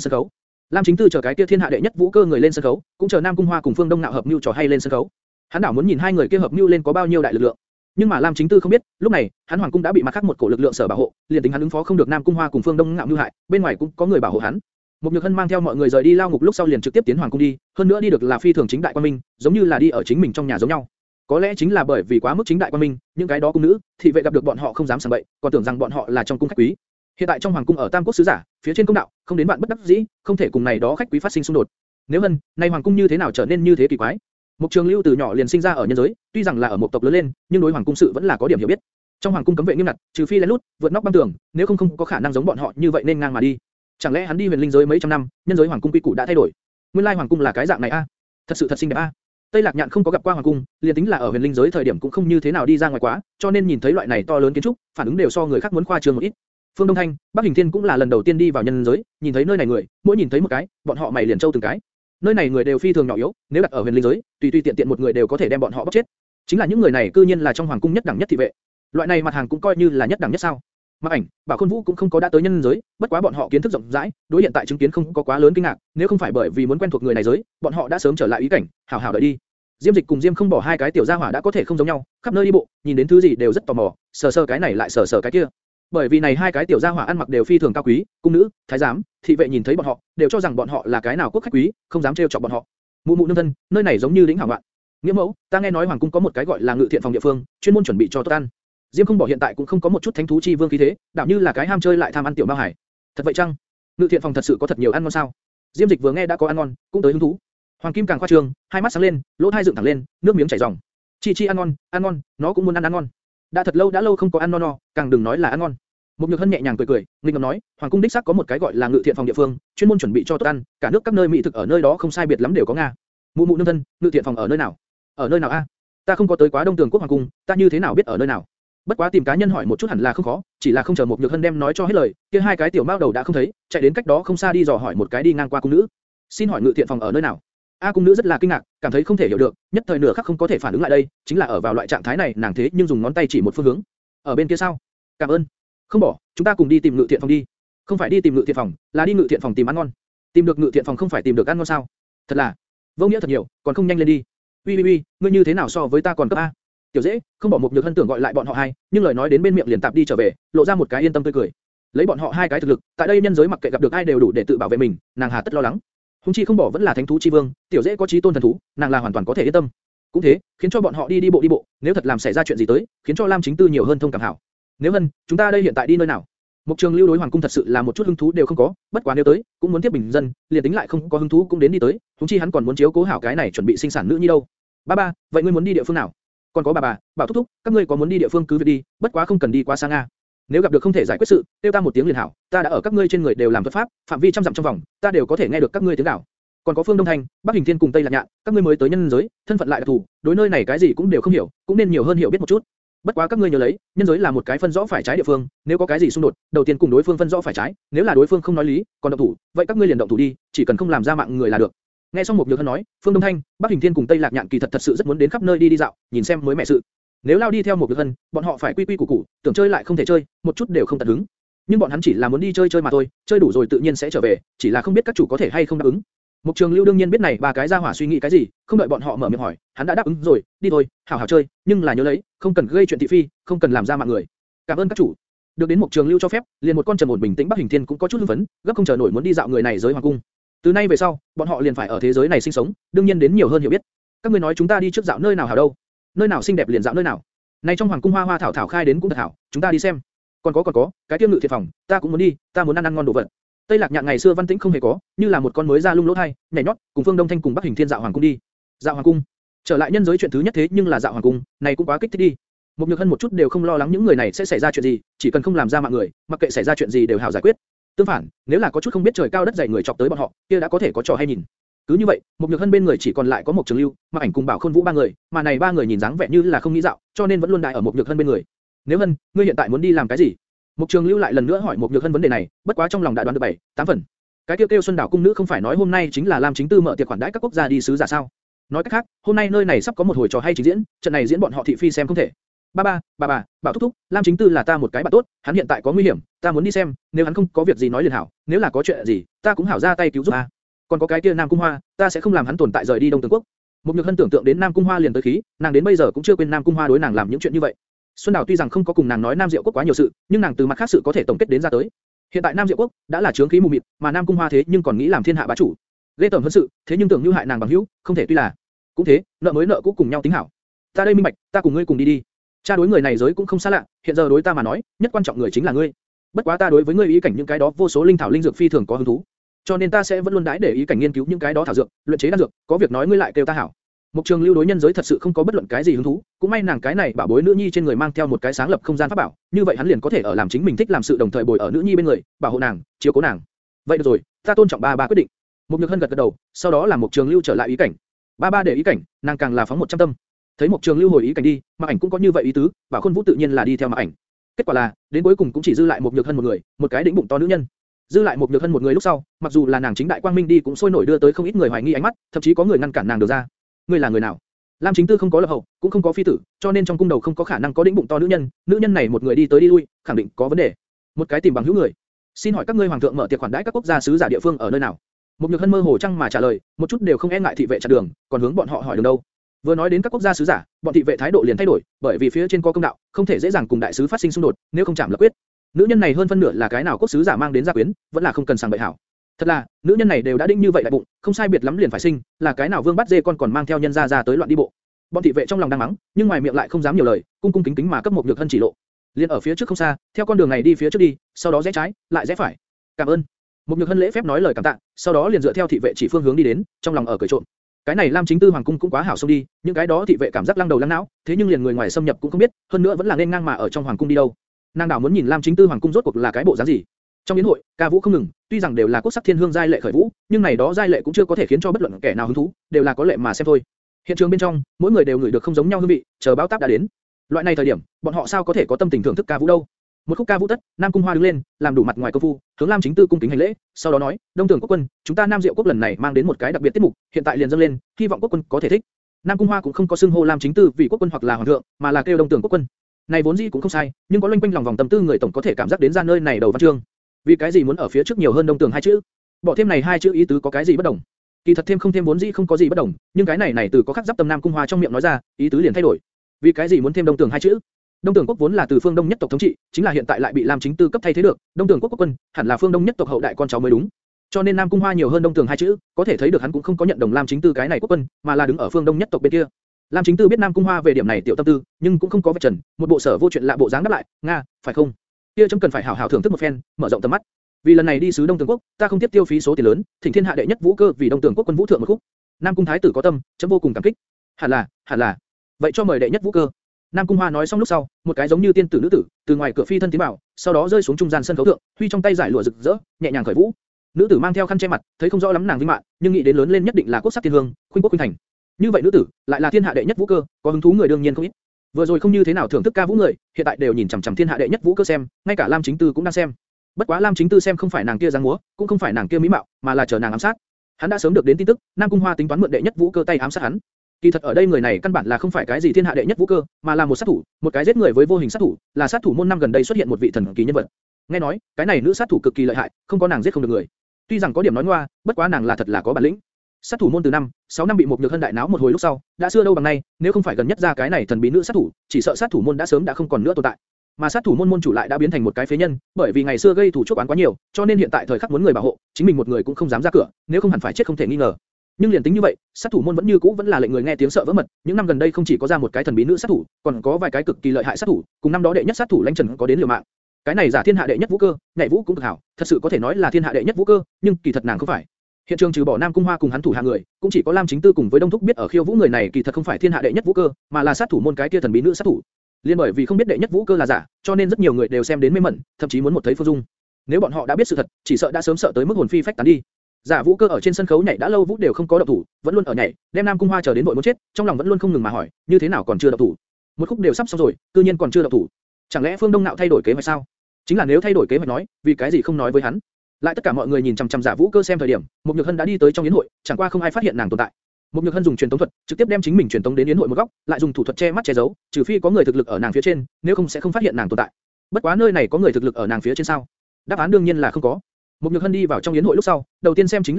sân khấu. Lam Chính Tư chờ cái kia thiên hạ đệ nhất vũ cơ người lên sân khấu, cũng chờ Nam Cung Hoa cùng Phương Đông Nạo hợp mưu trò hay lên sân khấu. Hắn đảo muốn nhìn hai người kia hợp mưu lên có bao nhiêu đại lực lượng. Nhưng mà Lam Chính Tư không biết, lúc này, hắn hoàng cung đã bị mặt khác một cổ lực lượng sở bảo hộ, liền tính hắn ứng phó không được Nam Cung Hoa cùng Phương Đông Ngạo mưu hại, bên ngoài cũng có người bảo hộ hắn. Một Nhược Hân mang theo mọi người rời đi lao ngục lúc sau liền trực tiếp tiến hoàng cung đi, hơn nữa đi được là phi thường chính đại quan minh, giống như là đi ở chính mình trong nhà giống nhau. Có lẽ chính là bởi vì quá mức chính đại quan minh, những cái đó cung nữ, thị vệ gặp được bọn họ không dám sảng bậy, còn tưởng rằng bọn họ là trong cung khách quý. Hiện tại trong hoàng cung ở Tam Quốc sứ giả, phía trên công đạo, không đến bạn bất đắc dĩ, không thể cùng này đó khách quý phát sinh xung đột. Nếu hơn, nay hoàng cung như thế nào trở nên như thế kỳ quái? Mục Trường Lưu từ nhỏ liền sinh ra ở nhân giới, tuy rằng là ở một tộc lớn lên, nhưng đối hoàng cung sự vẫn là có điểm hiểu biết. Trong hoàng cung cấm vệ nghiêm ngặt, trừ phi lén lút, vượt nóc băng tường, nếu không không có khả năng giống bọn họ như vậy nên ngang mà đi. Chẳng lẽ hắn đi huyền linh giới mấy trăm năm, nhân giới hoàng cung quy củ đã thay đổi? Nguyên lai hoàng cung là cái dạng này a? Thật sự thật xinh đẹp a. Tây Lạc Nhạn không có gặp qua hoàng cung, liền tính là ở huyền linh giới thời điểm cũng không như thế nào đi ra ngoài quá, cho nên nhìn thấy loại này to lớn kiến trúc, phản ứng đều so người khác muốn khoa trương một ít. Phương Đông Thanh, Bắc Hình Thiên cũng là lần đầu tiên đi vào nhân giới, nhìn thấy nơi này người, mỗi nhìn thấy một cái, bọn họ mày liền trâu từng cái. Nơi này người đều phi thường nhỏ yếu, nếu đặt ở huyền linh giới, tùy tùy tiện tiện một người đều có thể đem bọn họ bóc chết. Chính là những người này cư nhiên là trong hoàng cung nhất đẳng nhất thị vệ. Loại này mặt hàng cũng coi như là nhất đẳng nhất sao? Mặc ảnh, Bảo Khôn Vũ cũng không có đã tới nhân giới, bất quá bọn họ kiến thức rộng rãi, đối hiện tại chứng kiến không có quá lớn kinh ngạc, nếu không phải bởi vì muốn quen thuộc người này giới, bọn họ đã sớm trở lại ý cảnh, hảo hảo đợi đi. Diêm Dịch cùng Diêm không bỏ hai cái tiểu gia hỏa đã có thể không giống nhau, khắp nơi đi bộ, nhìn đến thứ gì đều rất tò mò, sờ sờ cái này lại sờ sờ cái kia. Bởi vì này hai cái tiểu gia hỏa ăn mặc đều phi thường cao quý, cung nữ, thái giám, thị vệ nhìn thấy bọn họ, đều cho rằng bọn họ là cái nào quốc khách quý, không dám trêu chọc bọn họ. Mụ mụ nương thân, nơi này giống như lĩnh hảo ngoạn. Nghĩa mẫu, ta nghe nói hoàng cung có một cái gọi là ngự thiện phòng địa phương, chuyên môn chuẩn bị cho tốt ăn. Diêm không bỏ hiện tại cũng không có một chút thánh thú chi vương khí thế, đạo như là cái ham chơi lại tham ăn tiểu bao hải. Thật vậy chăng? Ngự thiện phòng thật sự có thật nhiều ăn ngon sao? Diêm Dịch vừa nghe đã có ăn ngon, cũng tới hứng thú. Hoàng Kim càng khoa trương, hai mắt sáng lên, lỗ tai dựng thẳng lên, nước miếng chảy ròng. Chi chi ăn ngon, ăn ngon, nó cũng muốn ăn ăn ngon. Đã thật lâu đã lâu không có ăn no no, càng đừng nói là ăn ngon. Một Nhược Hân nhẹ nhàng cười cười, linh ngầm nói, Hoàng cung đích xác có một cái gọi là ngự thiện phòng địa phương, chuyên môn chuẩn bị cho tốt ăn, cả nước các nơi mỹ thực ở nơi đó không sai biệt lắm đều có nga. Mụ mụ nương thân, ngự thiện phòng ở nơi nào? Ở nơi nào a? Ta không có tới quá Đông Tường quốc hoàng cung, ta như thế nào biết ở nơi nào? Bất quá tìm cá nhân hỏi một chút hẳn là không khó, chỉ là không chờ một nhược hân đem nói cho hết lời, kia hai cái tiểu mao đầu đã không thấy, chạy đến cách đó không xa đi dò hỏi một cái đi ngang qua cung nữ. Xin hỏi ngự thiện phòng ở nơi nào? A cung nữ rất là kinh ngạc, cảm thấy không thể hiểu được, nhất thời nửa khắc không có thể phản ứng lại đây, chính là ở vào loại trạng thái này, nàng thế nhưng dùng ngón tay chỉ một phương hướng. Ở bên kia sao? Cảm ơn. Không bỏ, chúng ta cùng đi tìm ngự thiện phòng đi. Không phải đi tìm ngự thiện phòng, là đi ngự thiện phòng tìm ăn ngon. Tìm được ngự thiện phòng không phải tìm được ăn ngon sao? Thật là, vô nghĩa thật nhiều, còn không nhanh lên đi. Ui ui ui, ngươi như thế nào so với ta còn cấp a? Tiểu dễ, không bỏ một nhược hân tưởng gọi lại bọn họ hai, nhưng lời nói đến bên miệng liền tạm đi trở về, lộ ra một cái yên tâm tươi cười. Lấy bọn họ hai cái thực lực, tại đây nhân giới mặc kệ gặp được ai đều đủ để tự bảo vệ mình, nàng hà tất lo lắng. Hùng chi không bỏ vẫn là thánh thú chi vương, tiểu dễ có trí tôn thần thú, nàng là hoàn toàn có thể yên tâm. Cũng thế, khiến cho bọn họ đi đi bộ đi bộ, nếu thật làm xảy ra chuyện gì tới, khiến cho Lam Chính Tư nhiều hơn thông cảm hảo. Nếu hơn, chúng ta đây hiện tại đi nơi nào? Mục Trường Lưu đối hoàng cung thật sự là một chút hứng thú đều không có, bất quá nếu tới, cũng muốn tiếp bình dân, liền tính lại không có hứng thú cũng đến đi tới, chúng chi hắn còn muốn chiếu cố hảo cái này chuẩn bị sinh sản nữ nhi đâu. Ba ba, vậy ngươi muốn đi địa phương nào? Còn có bà bà, bảo thúc thúc, các ngươi có muốn đi địa phương cứ việc đi, bất quá không cần đi quá xa nga. Nếu gặp được không thể giải quyết sự, tiêu ta một tiếng liền hảo, ta đã ở các ngươi trên người đều làm thuật pháp, phạm vi trăm dặm trong vòng, ta đều có thể nghe được các ngươi tiếng gào. Còn có Phương Đông Thành, Bắc Hình Thiên cùng Tây Lạc Nhạn, các ngươi mới tới nhân giới, thân phận lại đặc thù, đối nơi này cái gì cũng đều không hiểu, cũng nên nhiều hơn hiểu biết một chút. Bất quá các ngươi nhớ lấy, nhân giới là một cái phân rõ phải trái địa phương, nếu có cái gì xung đột, đầu tiên cùng đối phương phân rõ phải trái, nếu là đối phương không nói lý, còn động thủ, vậy các ngươi liền động thủ đi, chỉ cần không làm ra mạng người là được. Nghe xong một nhược hân nói, Phương Đông Thanh, Bắc Hình Thiên cùng Tây Lạc Nhạn kỳ thật thật sự rất muốn đến khắp nơi đi đi dạo, nhìn xem mới mẹ sự. Nếu lao đi theo một người hân, bọn họ phải quy quy củ củ, tưởng chơi lại không thể chơi, một chút đều không tận hứng. Nhưng bọn hắn chỉ là muốn đi chơi chơi mà thôi, chơi đủ rồi tự nhiên sẽ trở về, chỉ là không biết các chủ có thể hay không đáp ứng. Mục Trường Lưu đương nhiên biết này ba cái gia hỏa suy nghĩ cái gì, không đợi bọn họ mở miệng hỏi, hắn đã đáp ứng rồi, đi thôi, hảo hảo chơi, nhưng là nhớ lấy, không cần gây chuyện thị phi, không cần làm ra mạng người. Cảm ơn các chủ. Được đến Mục Trường Lưu cho phép, liền một con trầm ổn bình tĩnh Bắc Hình Thiên cũng có chút hưng phấn, gấp không chờ nổi muốn đi dạo người này giới hoàng cung. Từ nay về sau, bọn họ liền phải ở thế giới này sinh sống, đương nhiên đến nhiều hơn hiểu biết. Các ngươi nói chúng ta đi trước dạo nơi nào hảo đâu? Nơi nào xinh đẹp liền dạo nơi nào. Này trong hoàng cung hoa hoa thảo thảo khai đến cũng thật hảo, chúng ta đi xem. Còn có còn có, cái tiêu ngự thiệt phòng, ta cũng muốn đi, ta muốn ăn ăn ngon đồ vật. Tây Lạc Nhạn ngày xưa văn tĩnh không hề có, như là một con mới ra lung lỗ thay, nhảy nhót, cùng Phương Đông Thanh cùng Bắc Hình Thiên dạo hoàng cung đi. Dạo hoàng cung. Trở lại nhân giới chuyện thứ nhất thế nhưng là dạo hoàng cung, này cũng quá kích thích đi. Một nhược hân một chút đều không lo lắng những người này sẽ xảy ra chuyện gì, chỉ cần không làm ra mạng người, mặc kệ xảy ra chuyện gì đều hảo giải quyết. Tương phản, nếu là có chút không biết trời cao đất dày người chọc tới bọn họ, kia đã có thể có trò hay nhìn. Cứ như vậy, một nhược hân bên người chỉ còn lại có một trường lưu, mà ảnh cùng bảo khôn vũ ba người, mà này ba người nhìn dáng vẻ như là không nghĩ dạo, cho nên vẫn luôn đại ở một nhược hân bên người. Nếu hân, ngươi hiện tại muốn đi làm cái gì? một Trường Lưu lại lần nữa hỏi một nhược hân vấn đề này, bất quá trong lòng đã đoán được bảy, tám phần. Cái kêu kêu Xuân Đảo cung nữ không phải nói hôm nay chính là Lam Chính Tư mở tiệc khoản đãi các quốc gia đi sứ giả sao? Nói cách khác, hôm nay nơi này sắp có một hồi trò hay trình diễn, trận này diễn bọn họ thị phi xem không thể. Ba ba, bà bà, bảo thúc thúc, Lam Chính Tư là ta một cái bạn tốt, hắn hiện tại có nguy hiểm, ta muốn đi xem, nếu hắn không có việc gì nói liền hảo, nếu là có chuyện gì, ta cũng hảo ra tay cứu giúp a. Còn có cái kia Nam Cung Hoa, ta sẽ không làm hắn tồn tại rời đi Đông Tường Quốc. Một nhược hân tưởng tượng đến Nam Cung Hoa liền tới khí, nàng đến bây giờ cũng chưa quên Nam Cung Hoa đối nàng làm những chuyện như vậy. Xuân Đào tuy rằng không có cùng nàng nói Nam Diệu Quốc quá nhiều sự, nhưng nàng từ mặt khác sự có thể tổng kết đến ra tới. Hiện tại Nam Diệu Quốc đã là chướng khí mù mịt, mà Nam Cung Hoa thế nhưng còn nghĩ làm thiên hạ bá chủ. Lê tởm hơn sự, thế nhưng tưởng như hại nàng bằng hữu, không thể tuy là. Cũng thế, nợ mới nợ cũ cùng nhau tính hảo. Ta đây minh bạch, ta cùng ngươi cùng đi đi. Cha đối người này giới cũng không xa lạ, hiện giờ đối ta mà nói, nhất quan trọng người chính là ngươi. Bất quá ta đối với ngươi ý cảnh những cái đó vô số linh thảo linh dược phi thường có hứng thú, cho nên ta sẽ vẫn luôn đãi để ý cảnh nghiên cứu những cái đó thảo dược, luyện chế đan dược, có việc nói ngươi lại kêu ta hảo. Mục Trường Lưu đối nhân giới thật sự không có bất luận cái gì hứng thú, cũng may nàng cái này bảo bối nữ nhi trên người mang theo một cái sáng lập không gian pháp bảo, như vậy hắn liền có thể ở làm chính mình thích làm sự đồng thời bồi ở nữ nhi bên người, bảo hộ nàng, chiếu cố nàng. Vậy được rồi, ta tôn trọng ba ba quyết định. Mục Nhược Hân gật gật đầu, sau đó là Mục Trường Lưu trở lại ý cảnh. Ba ba để ý cảnh, nàng càng là phóng một trăm tâm. Thấy Mục Trường Lưu hồi ý cảnh đi, mà ảnh cũng có như vậy ý tứ, Bảo Khôn Vũ tự nhiên là đi theo mà ảnh. Kết quả là, đến cuối cùng cũng chỉ dư lại Mục Nhược Hân một người, một cái đỉnh bụng to nữ nhân. Dư lại một Nhược thân một người lúc sau, mặc dù là nàng chính đại quang minh đi cũng sôi nổi đưa tới không ít người hoài nghi ánh mắt, thậm chí có người ngăn cản nàng được ra. Ngươi là người nào? Lam Chính Tư không có lập hậu, cũng không có phi tử, cho nên trong cung đầu không có khả năng có đỉnh bụng to nữ nhân, nữ nhân này một người đi tới đi lui, khẳng định có vấn đề. Một cái tìm bằng hữu người. Xin hỏi các ngươi hoàng thượng mở tiệc khoản đãi các quốc gia sứ giả địa phương ở nơi nào? Một nhược hân mơ hồ trăng mà trả lời, một chút đều không e ngại thị vệ chặn đường, còn hướng bọn họ hỏi đường đâu. Vừa nói đến các quốc gia sứ giả, bọn thị vệ thái độ liền thay đổi, bởi vì phía trên có công đạo, không thể dễ dàng cùng đại sứ phát sinh xung đột, nếu không chạm lập quyết. Nữ nhân này hơn phân nửa là cái nào quốc sứ giả mang đến gia quyến, vẫn là không cần sàng bậy hảo. Thật là, nữ nhân này đều đã định như vậy đại bụng, không sai biệt lắm liền phải sinh, là cái nào vương bắt dê con còn mang theo nhân gia ra tới loạn đi bộ. Bọn thị vệ trong lòng đang mắng, nhưng ngoài miệng lại không dám nhiều lời, cung cung kính kính mà cấp một nhược hân chỉ lộ. Liên ở phía trước không xa, theo con đường này đi phía trước đi, sau đó rẽ trái, lại rẽ phải. Cảm ơn. Một nhược hân lễ phép nói lời cảm tạ, sau đó liền dựa theo thị vệ chỉ phương hướng đi đến, trong lòng ở cười trộm. Cái này Lam Chính Tư hoàng cung cũng quá hảo xông đi, những cái đó thị vệ cảm giác lăng đầu lăng não, thế nhưng liền người ngoài xâm nhập cũng không biết, hơn nữa vẫn là nên ngang mà ở trong hoàng cung đi đâu. Nàng đảo muốn nhìn Lam Chính Tư hoàng cung rốt cuộc là cái bộ dáng gì. Trong yến hội, ca vũ không ngừng, tuy rằng đều là quốc sắc thiên hương giai lệ khởi vũ, nhưng này đó giai lệ cũng chưa có thể khiến cho bất luận kẻ nào hứng thú, đều là có lệ mà xem thôi. Hiện trường bên trong, mỗi người đều ngửi được không giống nhau hương vị, chờ báo táp đã đến. Loại này thời điểm, bọn họ sao có thể có tâm tình thưởng thức ca vũ đâu? Một khúc ca vũ tất, Nam Cung Hoa đứng lên, làm đủ mặt ngoài công phu, hướng Lam Chính Tư cung kính hành lễ, sau đó nói, Đông Tưởng Quốc quân, chúng ta Nam Diệu Quốc lần này mang đến một cái đặc biệt tiết mục, hiện tại liền dâng lên, hy vọng quốc quân có thể thích. Nam Cung Hoa cũng không có xưng hô Lam Chính Tư vì quốc quân hoặc là hoàng thượng, mà là kêu Đông Tưởng Quốc quân. Này vốn dĩ cũng không sai, nhưng có loanh quanh lòng vòng tâm tư người tổng có thể cảm giác đến ra nơi này đầu văn chương. Vì cái gì muốn ở phía trước nhiều hơn đông tường hai chữ? Bỏ thêm này hai chữ ý tứ có cái gì bất đồng? Kỳ thật thêm không thêm vốn dĩ không có gì bất đồng, nhưng cái này này từ có khắc giáp tâm nam cung hoa trong miệng nói ra, ý tứ liền thay đổi. Vì cái gì muốn thêm đông tường hai chữ? Đông Tường quốc vốn là từ phương Đông nhất tộc thống trị, chính là hiện tại lại bị Lam Chính Tư cấp thay thế được, Đông Tường quốc quốc quân, hẳn là phương Đông nhất tộc hậu đại con cháu mới đúng. Cho nên Nam Cung Hoa nhiều hơn Đông Tường hai chữ, có thể thấy được hắn cũng không có nhận đồng Lam Chính Tư cái này quốc quân, mà là đứng ở phương Đông nhất tộc bên kia. Lam Chính Tư biết Nam Cung Hoa về điểm này tiểu tâm tư, nhưng cũng không có vạch trần, một bộ sở vô chuyện lạ bộ dáng đáp lại, "Nga, phải không? Kia chấm cần phải hảo hảo thưởng thức một phen, mở rộng tầm mắt. Vì lần này đi sứ Đông Tường quốc, ta không tiếp tiêu phí số tiền lớn, thỉnh thiên hạ đệ nhất vũ cơ vì Đông Tường quốc quân vũ thượng một khúc. Nam Cung Thái tử có tâm, chấm vô cùng cảm kích. Hẳn là, hẳn là. Vậy cho mời đệ nhất vũ cơ." Nam Cung Hoa nói xong lúc sau, một cái giống như tiên tử nữ tử, từ ngoài cửa phi thân tiến vào, sau đó rơi xuống trung gian sân khấu thượng, huy trong tay giải lụa rực rỡ, nhẹ nhàng khởi vũ. Nữ tử mang theo khăn che mặt, thấy không rõ lắm nàng vinh mạn, nhưng nghĩ đến lớn lên nhất định là quốc sắc thiên hương, khuynh quốc khuynh thành. Như vậy nữ tử, lại là thiên hạ đệ nhất vũ cơ, có hứng thú người đương nhiên không ít. Vừa rồi không như thế nào thưởng thức ca vũ người, hiện tại đều nhìn chằm chằm thiên hạ đệ nhất vũ cơ xem, ngay cả Lam Chính Tư cũng đang xem. Bất quá Lam Chính Tư xem không phải nàng kia dáng múa, cũng không phải nàng kia mỹ mạo, mà là chờ nàng ám sát. Hắn đã sớm được đến tin tức, Nam Cung Hoa tính toán mượn đệ nhất vũ cơ tay ám sát hắn. Kỳ thật ở đây người này căn bản là không phải cái gì thiên hạ đệ nhất vũ cơ, mà là một sát thủ, một cái giết người với vô hình sát thủ, là sát thủ môn năm gần đây xuất hiện một vị thần kỳ nhân vật. Nghe nói, cái này nữ sát thủ cực kỳ lợi hại, không có nàng giết không được người. Tuy rằng có điểm nói ngoa, bất quá nàng là thật là có bản lĩnh. Sát thủ môn từ năm, 6 năm bị một nhược hân đại náo một hồi lúc sau, đã xưa đâu bằng nay, nếu không phải gần nhất ra cái này thần bí nữ sát thủ, chỉ sợ sát thủ môn đã sớm đã không còn nữa tồn tại. Mà sát thủ môn môn chủ lại đã biến thành một cái phế nhân, bởi vì ngày xưa gây thủ chuốc oán quá nhiều, cho nên hiện tại thời khắc muốn người bảo hộ, chính mình một người cũng không dám ra cửa, nếu không hẳn phải chết không thể nghi ngờ. Nhưng liền tính như vậy, sát thủ môn vẫn như cũ vẫn là lệnh người nghe tiếng sợ vỡ mật. Những năm gần đây không chỉ có ra một cái thần bí nữ sát thủ, còn có vài cái cực kỳ lợi hại sát thủ, cùng năm đó đệ nhất sát thủ lãnh trần có đến liều mạng. Cái này giả thiên hạ đệ nhất vũ cơ, nhảy vũ cũng cực hảo, thật sự có thể nói là thiên hạ đệ nhất vũ cơ, nhưng kỳ thật nàng không phải. Hiện trường trừ bỏ Nam Cung Hoa cùng hắn thủ hạ người, cũng chỉ có Lam Chính Tư cùng với Đông Thúc biết ở khiêu vũ người này kỳ thật không phải thiên hạ đệ nhất vũ cơ, mà là sát thủ môn cái kia thần bí nữ sát thủ. Liên bởi vì không biết đệ nhất vũ cơ là giả, cho nên rất nhiều người đều xem đến mê mẩn, thậm chí muốn một thấy Phương Dung. Nếu bọn họ đã biết sự thật, chỉ sợ đã sớm sợ tới mức hồn phi phách tán đi. Giả Vũ Cơ ở trên sân khấu nhảy đã lâu vũ đều không có động thủ, vẫn luôn ở nhảy, đem Nam Cung Hoa chờ đến vội muốn chết, trong lòng vẫn luôn không ngừng mà hỏi, như thế nào còn chưa động thủ? Một khúc đều sắp xong rồi, cư nhiên còn chưa động thủ. Chẳng lẽ Phương Đông Nạo thay đổi kế hoạch sao? Chính là nếu thay đổi kế hoạch nói, vì cái gì không nói với hắn? Lại tất cả mọi người nhìn chằm chằm Giả Vũ Cơ xem thời điểm, Mục Nhược Hân đã đi tới trong yến hội, chẳng qua không ai phát hiện nàng tồn tại. Mục Nhược Hân dùng truyền tống thuật, trực tiếp đem chính mình truyền tống đến yến hội một góc, lại dùng thủ thuật che mắt che giấu, trừ phi có người thực lực ở nàng phía trên, nếu không sẽ không phát hiện nàng tồn tại. Bất quá nơi này có người thực lực ở nàng phía trên sao? Đáp án đương nhiên là không có. Mục Nhược Hân đi vào trong yến hội lúc sau, đầu tiên xem chính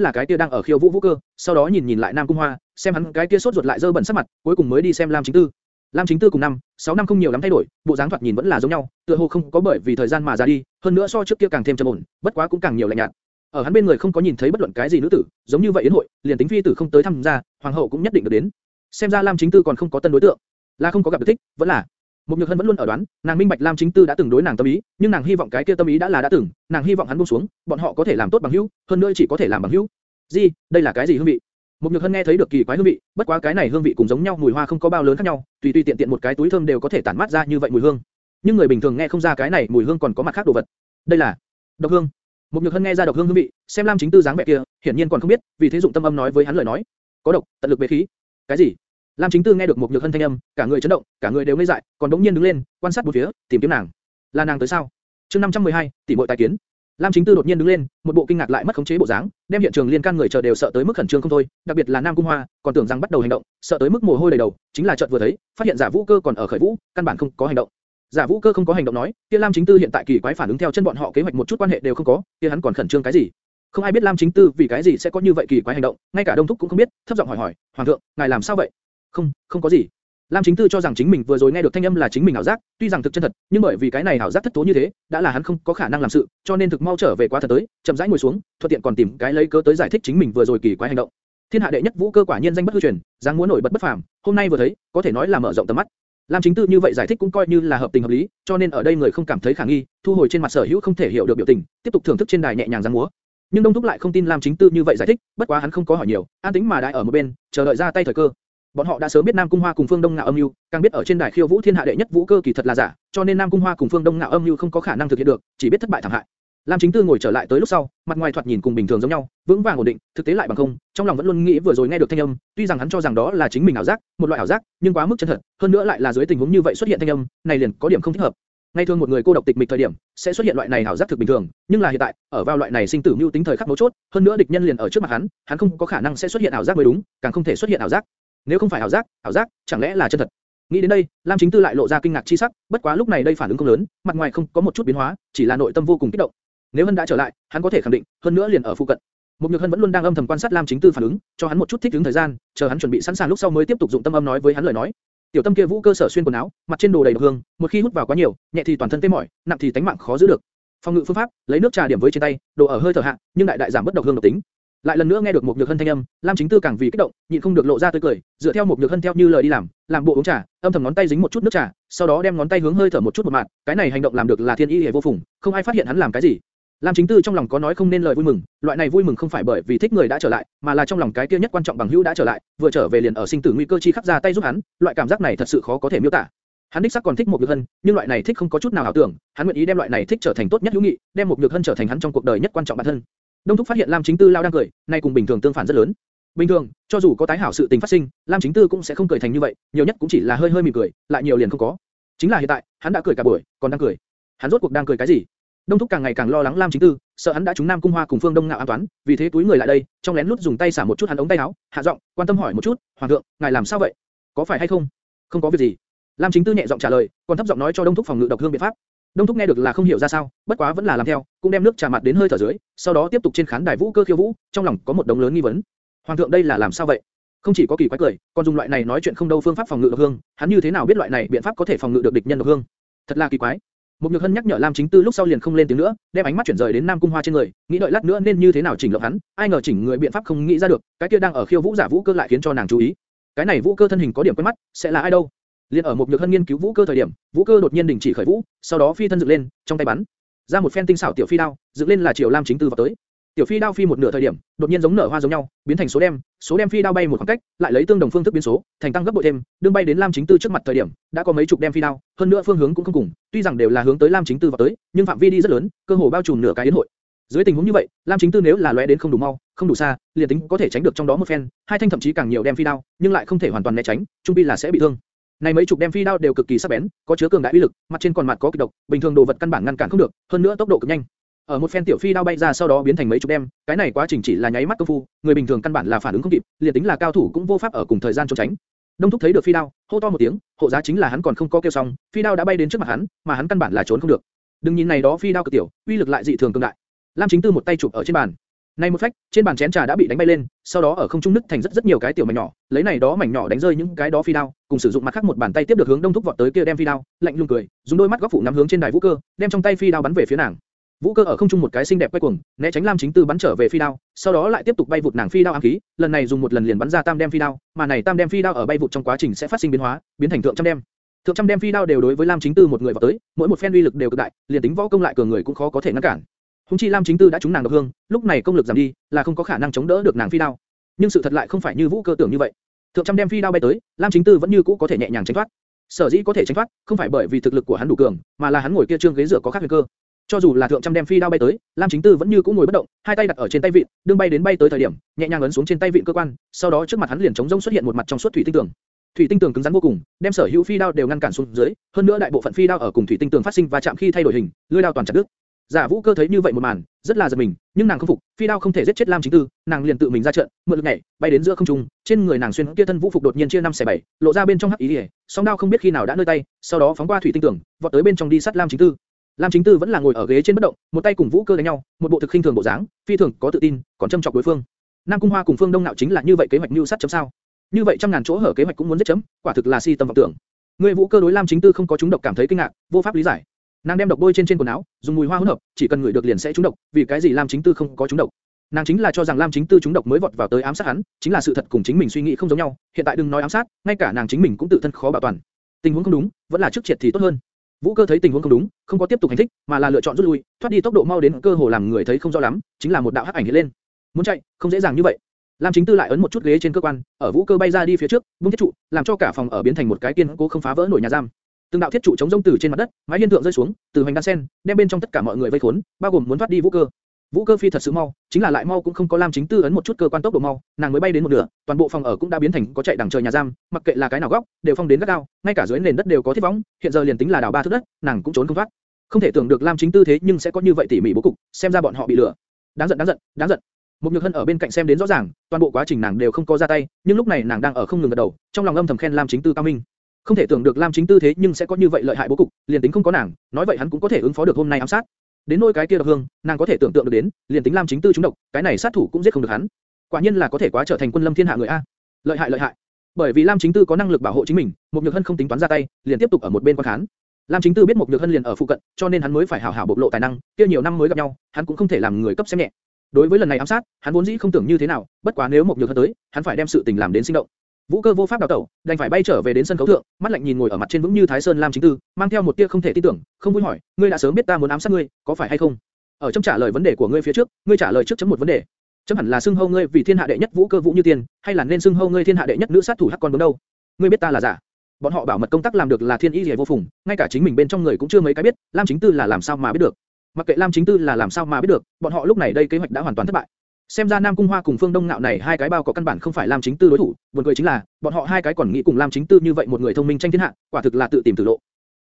là cái kia đang ở khiêu vũ vũ cơ, sau đó nhìn nhìn lại Nam Cung Hoa, xem hắn cái kia sốt ruột lại dơ bẩn sắc mặt, cuối cùng mới đi xem Lam Chính Tư. Lam Chính Tư cùng năm, 6 năm không nhiều lắm thay đổi, bộ dáng thoạt nhìn vẫn là giống nhau, tựa hồ không có bởi vì thời gian mà già đi, hơn nữa so trước kia càng thêm trầm ổn, bất quá cũng càng nhiều lạnh nhạt. Ở hắn bên người không có nhìn thấy bất luận cái gì nữ tử, giống như vậy yến hội, liền tính phi tử không tới tham gia, hoàng hậu cũng nhất định được đến. Xem ra Lam Chính Tư còn không có tân đối tượng, là không có gặp được thích, vẫn là Mục Nhược Hân vẫn luôn ở đoán, nàng minh bạch Lam Chính Tư đã từng đối nàng tâm ý, nhưng nàng hy vọng cái kia tâm ý đã là đã từng, nàng hy vọng hắn buông xuống, bọn họ có thể làm tốt bằng hữu, hơn nữa chỉ có thể làm bằng hữu. Gì? Đây là cái gì hương vị? Một Nhược Hân nghe thấy được kỳ quái hương vị, bất quá cái này hương vị cũng giống nhau, mùi hoa không có bao lớn khác nhau, tùy tùy tiện tiện một cái túi thơm đều có thể tản mát ra như vậy mùi hương. Nhưng người bình thường nghe không ra cái này mùi hương còn có mặt khác đồ vật. Đây là độc hương. Một Nhược Hân nghe ra độc hương hương vị, xem Lam Chính Tư dáng vẻ kia, hiển nhiên còn không biết, vì thế dụng tâm âm nói với hắn lời nói, có độc, tận lực bế khí. Cái gì? Lam Chính Tư nghe được một nhược hân thanh âm, cả người chấn động, cả người đều ngây dại, còn đống nhiên đứng lên, quan sát bốn phía, tìm kiếm nàng. Là nàng tới sao? Chương 512, tỷ muội tài kiến. Lam Chính Tư đột nhiên đứng lên, một bộ kinh ngạc lại mất khống chế bộ dáng, đem hiện trường liên can người chờ đều sợ tới mức khẩn trương không thôi, đặc biệt là Nam Cung Hoa, còn tưởng rằng bắt đầu hành động, sợ tới mức mồ hôi đầy đầu, chính là chợt vừa thấy, phát hiện Giả Vũ Cơ còn ở khởi vũ, căn bản không có hành động. Giả Vũ Cơ không có hành động nói, kia Lam Chính Tư hiện tại kỳ quái phản ứng theo chân bọn họ kế hoạch một chút quan hệ đều không có, kia hắn còn khẩn trương cái gì? Không ai biết Lam Chính Tư vì cái gì sẽ có như vậy kỳ quái hành động, ngay cả Đông Thúc cũng không biết, thấp giọng hỏi hỏi, "Hoàng thượng, ngài làm sao vậy?" Không, không có gì. Lam Chính Tư cho rằng chính mình vừa rồi nghe được thanh âm là chính mình ảo giác, tuy rằng thực chân thật, nhưng bởi vì cái này ảo giác thất thố như thế, đã là hắn không có khả năng làm sự, cho nên thực mau trở về quá thật tới, chậm rãi ngồi xuống, thuận tiện còn tìm cái lấy cớ tới giải thích chính mình vừa rồi kỳ quái hành động. Thiên hạ đệ nhất vũ cơ quả nhiên danh bất hư truyền, dáng muốn nổi bật bất phàm, hôm nay vừa thấy, có thể nói là mở rộng tầm mắt. Lam Chính Tư như vậy giải thích cũng coi như là hợp tình hợp lý, cho nên ở đây người không cảm thấy khả nghi, thu hồi trên mặt sở hữu không thể hiểu được biểu tình, tiếp tục thưởng thức trên đài nhẹ nhàng giang múa. Nhưng Đông Thúc lại không tin Lam Chính Tư như vậy giải thích, bất quá hắn không có hỏi nhiều, an tĩnh mà đại ở một bên, chờ đợi ra tay thời cơ. Bọn họ đã sớm biết Nam Cung Hoa cùng Phương Đông Ngạo âm mưu, càng biết ở trên đài khiêu vũ thiên hạ đệ nhất vũ cơ kỳ thật là giả, cho nên Nam Cung Hoa cùng Phương Đông Ngạo âm mưu không có khả năng thực hiện được, chỉ biết thất bại thảm hại. Lam Chính Tư ngồi trở lại tới lúc sau, mặt ngoài thoạt nhìn cùng bình thường giống nhau, vững vàng ổn định, thực tế lại bằng không, trong lòng vẫn luôn nghĩ vừa rồi nghe được thanh âm, tuy rằng hắn cho rằng đó là chính mình ảo giác, một loại ảo giác, nhưng quá mức chân thật, hơn nữa lại là dưới tình huống như vậy xuất hiện thanh âm, này liền có điểm không thích hợp. Ngay thường một người cô độc tịch mịch thời điểm, sẽ xuất hiện loại này ảo giác thực bình thường, nhưng là hiện tại, ở vào loại này sinh tử mưu tính thời khắc mấu chốt, hơn nữa địch nhân liền ở trước mặt hắn, hắn không có khả năng sẽ xuất hiện ảo giác mới đúng, càng không thể xuất hiện ảo giác. Nếu không phải ảo giác, ảo giác, chẳng lẽ là chân thật? Nghĩ đến đây, Lam Chính Tư lại lộ ra kinh ngạc chi sắc, bất quá lúc này đây phản ứng không lớn, mặt ngoài không có một chút biến hóa, chỉ là nội tâm vô cùng kích động. Nếu Hân đã trở lại, hắn có thể khẳng định, hơn nữa liền ở phụ cận. Một Nhược Hân vẫn luôn đang âm thầm quan sát Lam Chính Tư phản ứng, cho hắn một chút thích ứng thời gian, chờ hắn chuẩn bị sẵn sàng lúc sau mới tiếp tục dụng tâm âm nói với hắn lời nói. Tiểu Tâm kia vũ cơ sở xuyên quần áo, mặt trên đồ đầy độc hương, một khi hút vào quá nhiều, nhẹ thì toàn thân tê mỏi, nặng thì tánh mạng khó giữ được. Phòng ngự phương pháp, lấy nước trà điểm với trên tay, đồ ở hơi thở hạ, nhưng đại đại giảm bất độc hương độc tính. Lại lần nữa nghe được một nhược hân thanh âm, Lam Chính Tư càng vì kích động, nhịn không được lộ ra tươi cười, dựa theo một nhược hân theo như lời đi làm, làm bộ uống trà, âm thầm ngón tay dính một chút nước trà, sau đó đem ngón tay hướng hơi thở một chút một mạt, cái này hành động làm được là thiên ý hề vô phùng, không ai phát hiện hắn làm cái gì. Lam Chính Tư trong lòng có nói không nên lời vui mừng, loại này vui mừng không phải bởi vì thích người đã trở lại, mà là trong lòng cái kia nhất quan trọng bằng hữu đã trở lại, vừa trở về liền ở sinh tử nguy cơ chi khắc ra tay giúp hắn, loại cảm giác này thật sự khó có thể miêu tả. Hắn đích xác còn thích một nhược hân, nhưng loại này thích không có chút nào ảo tưởng, hắn nguyện ý đem loại này thích trở thành tốt nhất hữu nghị, đem một nhược hân trở thành hắn trong cuộc đời nhất quan trọng bản thân. Đông Thúc phát hiện Lam Chính Tư lao đang cười, nay cùng bình thường tương phản rất lớn. Bình thường, cho dù có tái hảo sự tình phát sinh, Lam Chính Tư cũng sẽ không cười thành như vậy, nhiều nhất cũng chỉ là hơi hơi mỉm cười, lại nhiều liền không có. Chính là hiện tại, hắn đã cười cả buổi, còn đang cười. Hắn rốt cuộc đang cười cái gì? Đông Thúc càng ngày càng lo lắng Lam Chính Tư, sợ hắn đã trúng Nam Cung Hoa cùng Phương Đông Ngạo an toán, vì thế túi người lại đây, trong lén lút dùng tay xả một chút hắn ống tay áo, hạ giọng, quan tâm hỏi một chút, hoàng thượng, ngài làm sao vậy? Có phải hay không? Không có việc gì. Lam Chính Tư nhẹ giọng trả lời, còn thấp giọng nói cho Đông Thúc phòng ngự độc hương biện pháp. Đông Thúc nghe được là không hiểu ra sao, bất quá vẫn là làm theo, cũng đem nước trà mặt đến hơi thở dưới, sau đó tiếp tục trên khán đài vũ cơ khiêu vũ, trong lòng có một đống lớn nghi vấn. Hoàng thượng đây là làm sao vậy? Không chỉ có kỳ quái cười, còn dùng loại này nói chuyện không đâu phương pháp phòng ngự độc hương, hắn như thế nào biết loại này biện pháp có thể phòng ngự được địch nhân độc hương? Thật là kỳ quái. Một Nhược Hân nhắc nhở Lam Chính Tư lúc sau liền không lên tiếng nữa, đem ánh mắt chuyển rời đến Nam Cung Hoa trên người, nghĩ đợi lát nữa nên như thế nào chỉnh lộng hắn, ai ngờ chỉnh người biện pháp không nghĩ ra được, cái kia đang ở khiêu vũ giả vũ cơ lại khiến cho nàng chú ý. Cái này vũ cơ thân hình có điểm quen mắt, sẽ là ai đâu? Liên ở một nhược hân nghiên cứu vũ cơ thời điểm, vũ cơ đột nhiên đình chỉ khởi vũ, sau đó phi thân dựng lên, trong tay bắn ra một phen tinh xảo tiểu phi đao, dựng lên là Triều Lam chính tư vào tới. Tiểu phi đao phi một nửa thời điểm, đột nhiên giống nở hoa giống nhau, biến thành số đem, số đem phi đao bay một khoảng cách, lại lấy tương đồng phương thức biến số, thành tăng gấp bội thêm, đương bay đến Lam chính tư trước mặt thời điểm, đã có mấy chục đem phi đao, hơn nữa phương hướng cũng không cùng, tuy rằng đều là hướng tới Lam chính tư vào tới, nhưng phạm vi đi rất lớn, cơ hồ bao trùm nửa cái yến hội. Dưới tình huống như vậy, Lam Chính Tư nếu là lóe đến không đủ mau, không đủ xa, liền tính có thể tránh được trong đó một phen, hai thanh thậm chí càng nhiều đem phi đao, nhưng lại không thể hoàn toàn né tránh, trung pi là sẽ bị thương. Này mấy chục đem phi đao đều cực kỳ sắc bén, có chứa cường đại uy lực, mặt trên còn mặt có kịch độc, bình thường đồ vật căn bản ngăn cản không được, hơn nữa tốc độ cực nhanh. Ở một phen tiểu phi đao bay ra sau đó biến thành mấy chục đem, cái này quá trình chỉ là nháy mắt công phu, người bình thường căn bản là phản ứng không kịp, liền tính là cao thủ cũng vô pháp ở cùng thời gian trốn tránh. Đông thúc thấy được phi đao, hô to một tiếng, hộ giá chính là hắn còn không có kêu xong, phi đao đã bay đến trước mặt hắn, mà hắn căn bản là trốn không được. Đừng nhìn này đó phi đao cực tiểu, uy lực lại dị thường cường đại. Lam Chính Tư một tay chụp ở trên bàn, này một phách, trên bàn chén trà đã bị đánh bay lên, sau đó ở không trung nứt thành rất rất nhiều cái tiểu mảnh nhỏ, lấy này đó mảnh nhỏ đánh rơi những cái đó phi đao, cùng sử dụng mặt khác một bàn tay tiếp được hướng đông thúc vọt tới kia đem phi đao, lạnh lùng cười, dùng đôi mắt góc phụ nắm hướng trên đài vũ cơ, đem trong tay phi đao bắn về phía nàng. Vũ cơ ở không trung một cái xinh đẹp quay cuồng, né tránh Lam Chính Tư bắn trở về phi đao, sau đó lại tiếp tục bay vụt nàng phi đao ám khí, lần này dùng một lần liền bắn ra tam đem phi đao, mà này tam đem phi đao ở bay vụt trong quá trình sẽ phát sinh biến hóa, biến thành thượng trăm đem. Thượng trăm đem phi đao đều đối với Lam Chính Tư một người vào tới, mỗi một phen uy lực đều cực đại, liền tính võ công lại cường người cũng khó có thể ngăn cản. Hùng chi Lam Chính Tư đã trúng nàng độc hương, lúc này công lực giảm đi, là không có khả năng chống đỡ được nàng phi đao. Nhưng sự thật lại không phải như Vũ Cơ tưởng như vậy. Thượng trăm đem phi đao bay tới, Lam Chính Tư vẫn như cũ có thể nhẹ nhàng tránh thoát. Sở dĩ có thể tránh thoát, không phải bởi vì thực lực của hắn đủ cường, mà là hắn ngồi kia trương ghế dựa có khác huyền cơ. Cho dù là thượng trăm đem phi đao bay tới, Lam Chính Tư vẫn như cũ ngồi bất động, hai tay đặt ở trên tay vịn, đương bay đến bay tới thời điểm, nhẹ nhàng ấn xuống trên tay vịn cơ quan, sau đó trước mặt hắn liền chống rỗng xuất hiện một mặt trong suốt thủy tinh tường. Thủy tinh tường cứng rắn vô cùng, đem sở hữu phi đao đều ngăn cản xuống dưới, hơn nữa đại bộ phận phi đao ở cùng thủy tinh tường phát sinh và chạm khi thay đổi hình, lưỡi đao toàn chặt đứt. Giả Vũ Cơ thấy như vậy một màn, rất là giật mình, nhưng nàng không phục, phi đao không thể giết chết Lam Chính Tư, nàng liền tự mình ra trận, mượn lực nhảy, bay đến giữa không trung, trên người nàng xuyên kia thân vũ phục đột nhiên chia năm xẻ bảy, lộ ra bên trong hắc ý liễu, song đao không biết khi nào đã nơi tay, sau đó phóng qua thủy tinh tường, vọt tới bên trong đi sát Lam Chính Tư. Lam Chính Tư vẫn là ngồi ở ghế trên bất động, một tay cùng Vũ Cơ đánh nhau, một bộ thực khinh thường bộ dáng, phi thường có tự tin, còn châm chọc đối phương. Nam Cung Hoa cùng Phương Đông Nạo chính là như vậy kế hoạch mưu sát chấm sao? Như vậy trăm ngàn chỗ hở kế hoạch cũng muốn giết chấm, quả thực là si tâm vọng tưởng. Người Vũ Cơ đối Lam Chính Tư không có chúng độc cảm thấy kinh ngạc, vô pháp lý giải. Nàng đem độc bôi trên trên quần áo, dùng mùi hoa hỗn hợp, chỉ cần ngửi được liền sẽ trúng độc, vì cái gì Lam Chính Tư không có trúng độc? Nàng chính là cho rằng Lam Chính Tư trúng độc mới vọt vào tới ám sát hắn, chính là sự thật cùng chính mình suy nghĩ không giống nhau, hiện tại đừng nói ám sát, ngay cả nàng chính mình cũng tự thân khó bảo toàn. Tình huống không đúng, vẫn là trước triệt thì tốt hơn. Vũ Cơ thấy tình huống không đúng, không có tiếp tục hành thích, mà là lựa chọn rút lui, thoát đi tốc độ mau đến cơ hồ làm người thấy không rõ lắm, chính là một đạo hắc ảnh hiện lên. Muốn chạy, không dễ dàng như vậy. Lam Chính Tư lại ấn một chút ghế trên cơ quan, ở Vũ Cơ bay ra đi phía trước, buông thiết trụ, làm cho cả phòng ở biến thành một cái kiên cố không phá vỡ nổi nhà giam. Từng đạo thiết trụ chống rông từ trên mặt đất, mái hiên thượng rơi xuống, từ hoành đan sen, đem bên trong tất cả mọi người vây khốn, bao gồm muốn thoát đi Vũ Cơ. Vũ Cơ phi thật sự mau, chính là lại mau cũng không có Lam Chính Tư ấn một chút cơ quan tốc độ mau, nàng mới bay đến một nửa, toàn bộ phòng ở cũng đã biến thành có chạy đằng trời nhà giam, mặc kệ là cái nào góc, đều phong đến gắt gao, ngay cả dưới nền đất đều có thiết võng, hiện giờ liền tính là đào ba thước đất, nàng cũng trốn không thoát. Không thể tưởng được Lam Chính Tư thế nhưng sẽ có như vậy tỉ mỉ bố cục, xem ra bọn họ bị lừa. Đáng giận đáng giận, đáng giận. Một Nhược Hân ở bên cạnh xem đến rõ ràng, toàn bộ quá trình nàng đều không có ra tay, nhưng lúc này nàng đang ở không ngừng gật đầu, trong lòng âm thầm khen Lam Chính Tư cao minh. Không thể tưởng được Lam Chính Tư thế nhưng sẽ có như vậy lợi hại bố cục, liền tính không có nàng, nói vậy hắn cũng có thể ứng phó được hôm nay ám sát. Đến nỗi cái kia độc hương, nàng có thể tưởng tượng được đến, liền tính Lam Chính Tư trúng độc, cái này sát thủ cũng giết không được hắn. Quả nhiên là có thể quá trở thành quân lâm thiên hạ người a. Lợi hại lợi hại. Bởi vì Lam Chính Tư có năng lực bảo hộ chính mình, một Nhược Hân không tính toán ra tay, liền tiếp tục ở một bên quan khán. Lam Chính Tư biết một Nhược Hân liền ở phụ cận, cho nên hắn mới phải hảo hảo bộc lộ tài năng, kia nhiều năm mới gặp nhau, hắn cũng không thể làm người cấp xem nhẹ. Đối với lần này ám sát, hắn vốn dĩ không tưởng như thế nào, bất quá nếu một Nhược Hân tới, hắn phải đem sự tình làm đến sinh động. Vũ Cơ vô pháp đào tẩu, đành phải bay trở về đến sân khấu thượng, mắt lạnh nhìn ngồi ở mặt trên vững như Thái Sơn Lam Chính Tư, mang theo một tia không thể tin tưởng, không vui hỏi, ngươi đã sớm biết ta muốn ám sát ngươi, có phải hay không? Ở trong trả lời vấn đề của ngươi phía trước, ngươi trả lời trước chấm một vấn đề. Chấm hẳn là xưng hô ngươi vì thiên hạ đệ nhất Vũ Cơ Vũ Như Tiên, hay là nên xưng hô ngươi thiên hạ đệ nhất nữ sát thủ hắc con bướm đâu? Ngươi biết ta là giả. Bọn họ bảo mật công tác làm được là thiên ý liễu vô phùng, ngay cả chính mình bên trong người cũng chưa mấy cái biết, Lam Chính Tư là làm sao mà biết được? Mặc kệ Lam Chính Tư là làm sao mà biết được, bọn họ lúc này đây kế hoạch đã hoàn toàn thất bại. Xem ra Nam Cung Hoa cùng Phương Đông Ngạo này hai cái bao có căn bản không phải Lam Chính Tư đối thủ, buồn cười chính là, bọn họ hai cái còn nghĩ cùng Lam Chính Tư như vậy một người thông minh tranh thiên hạ, quả thực là tự tìm tử lộ.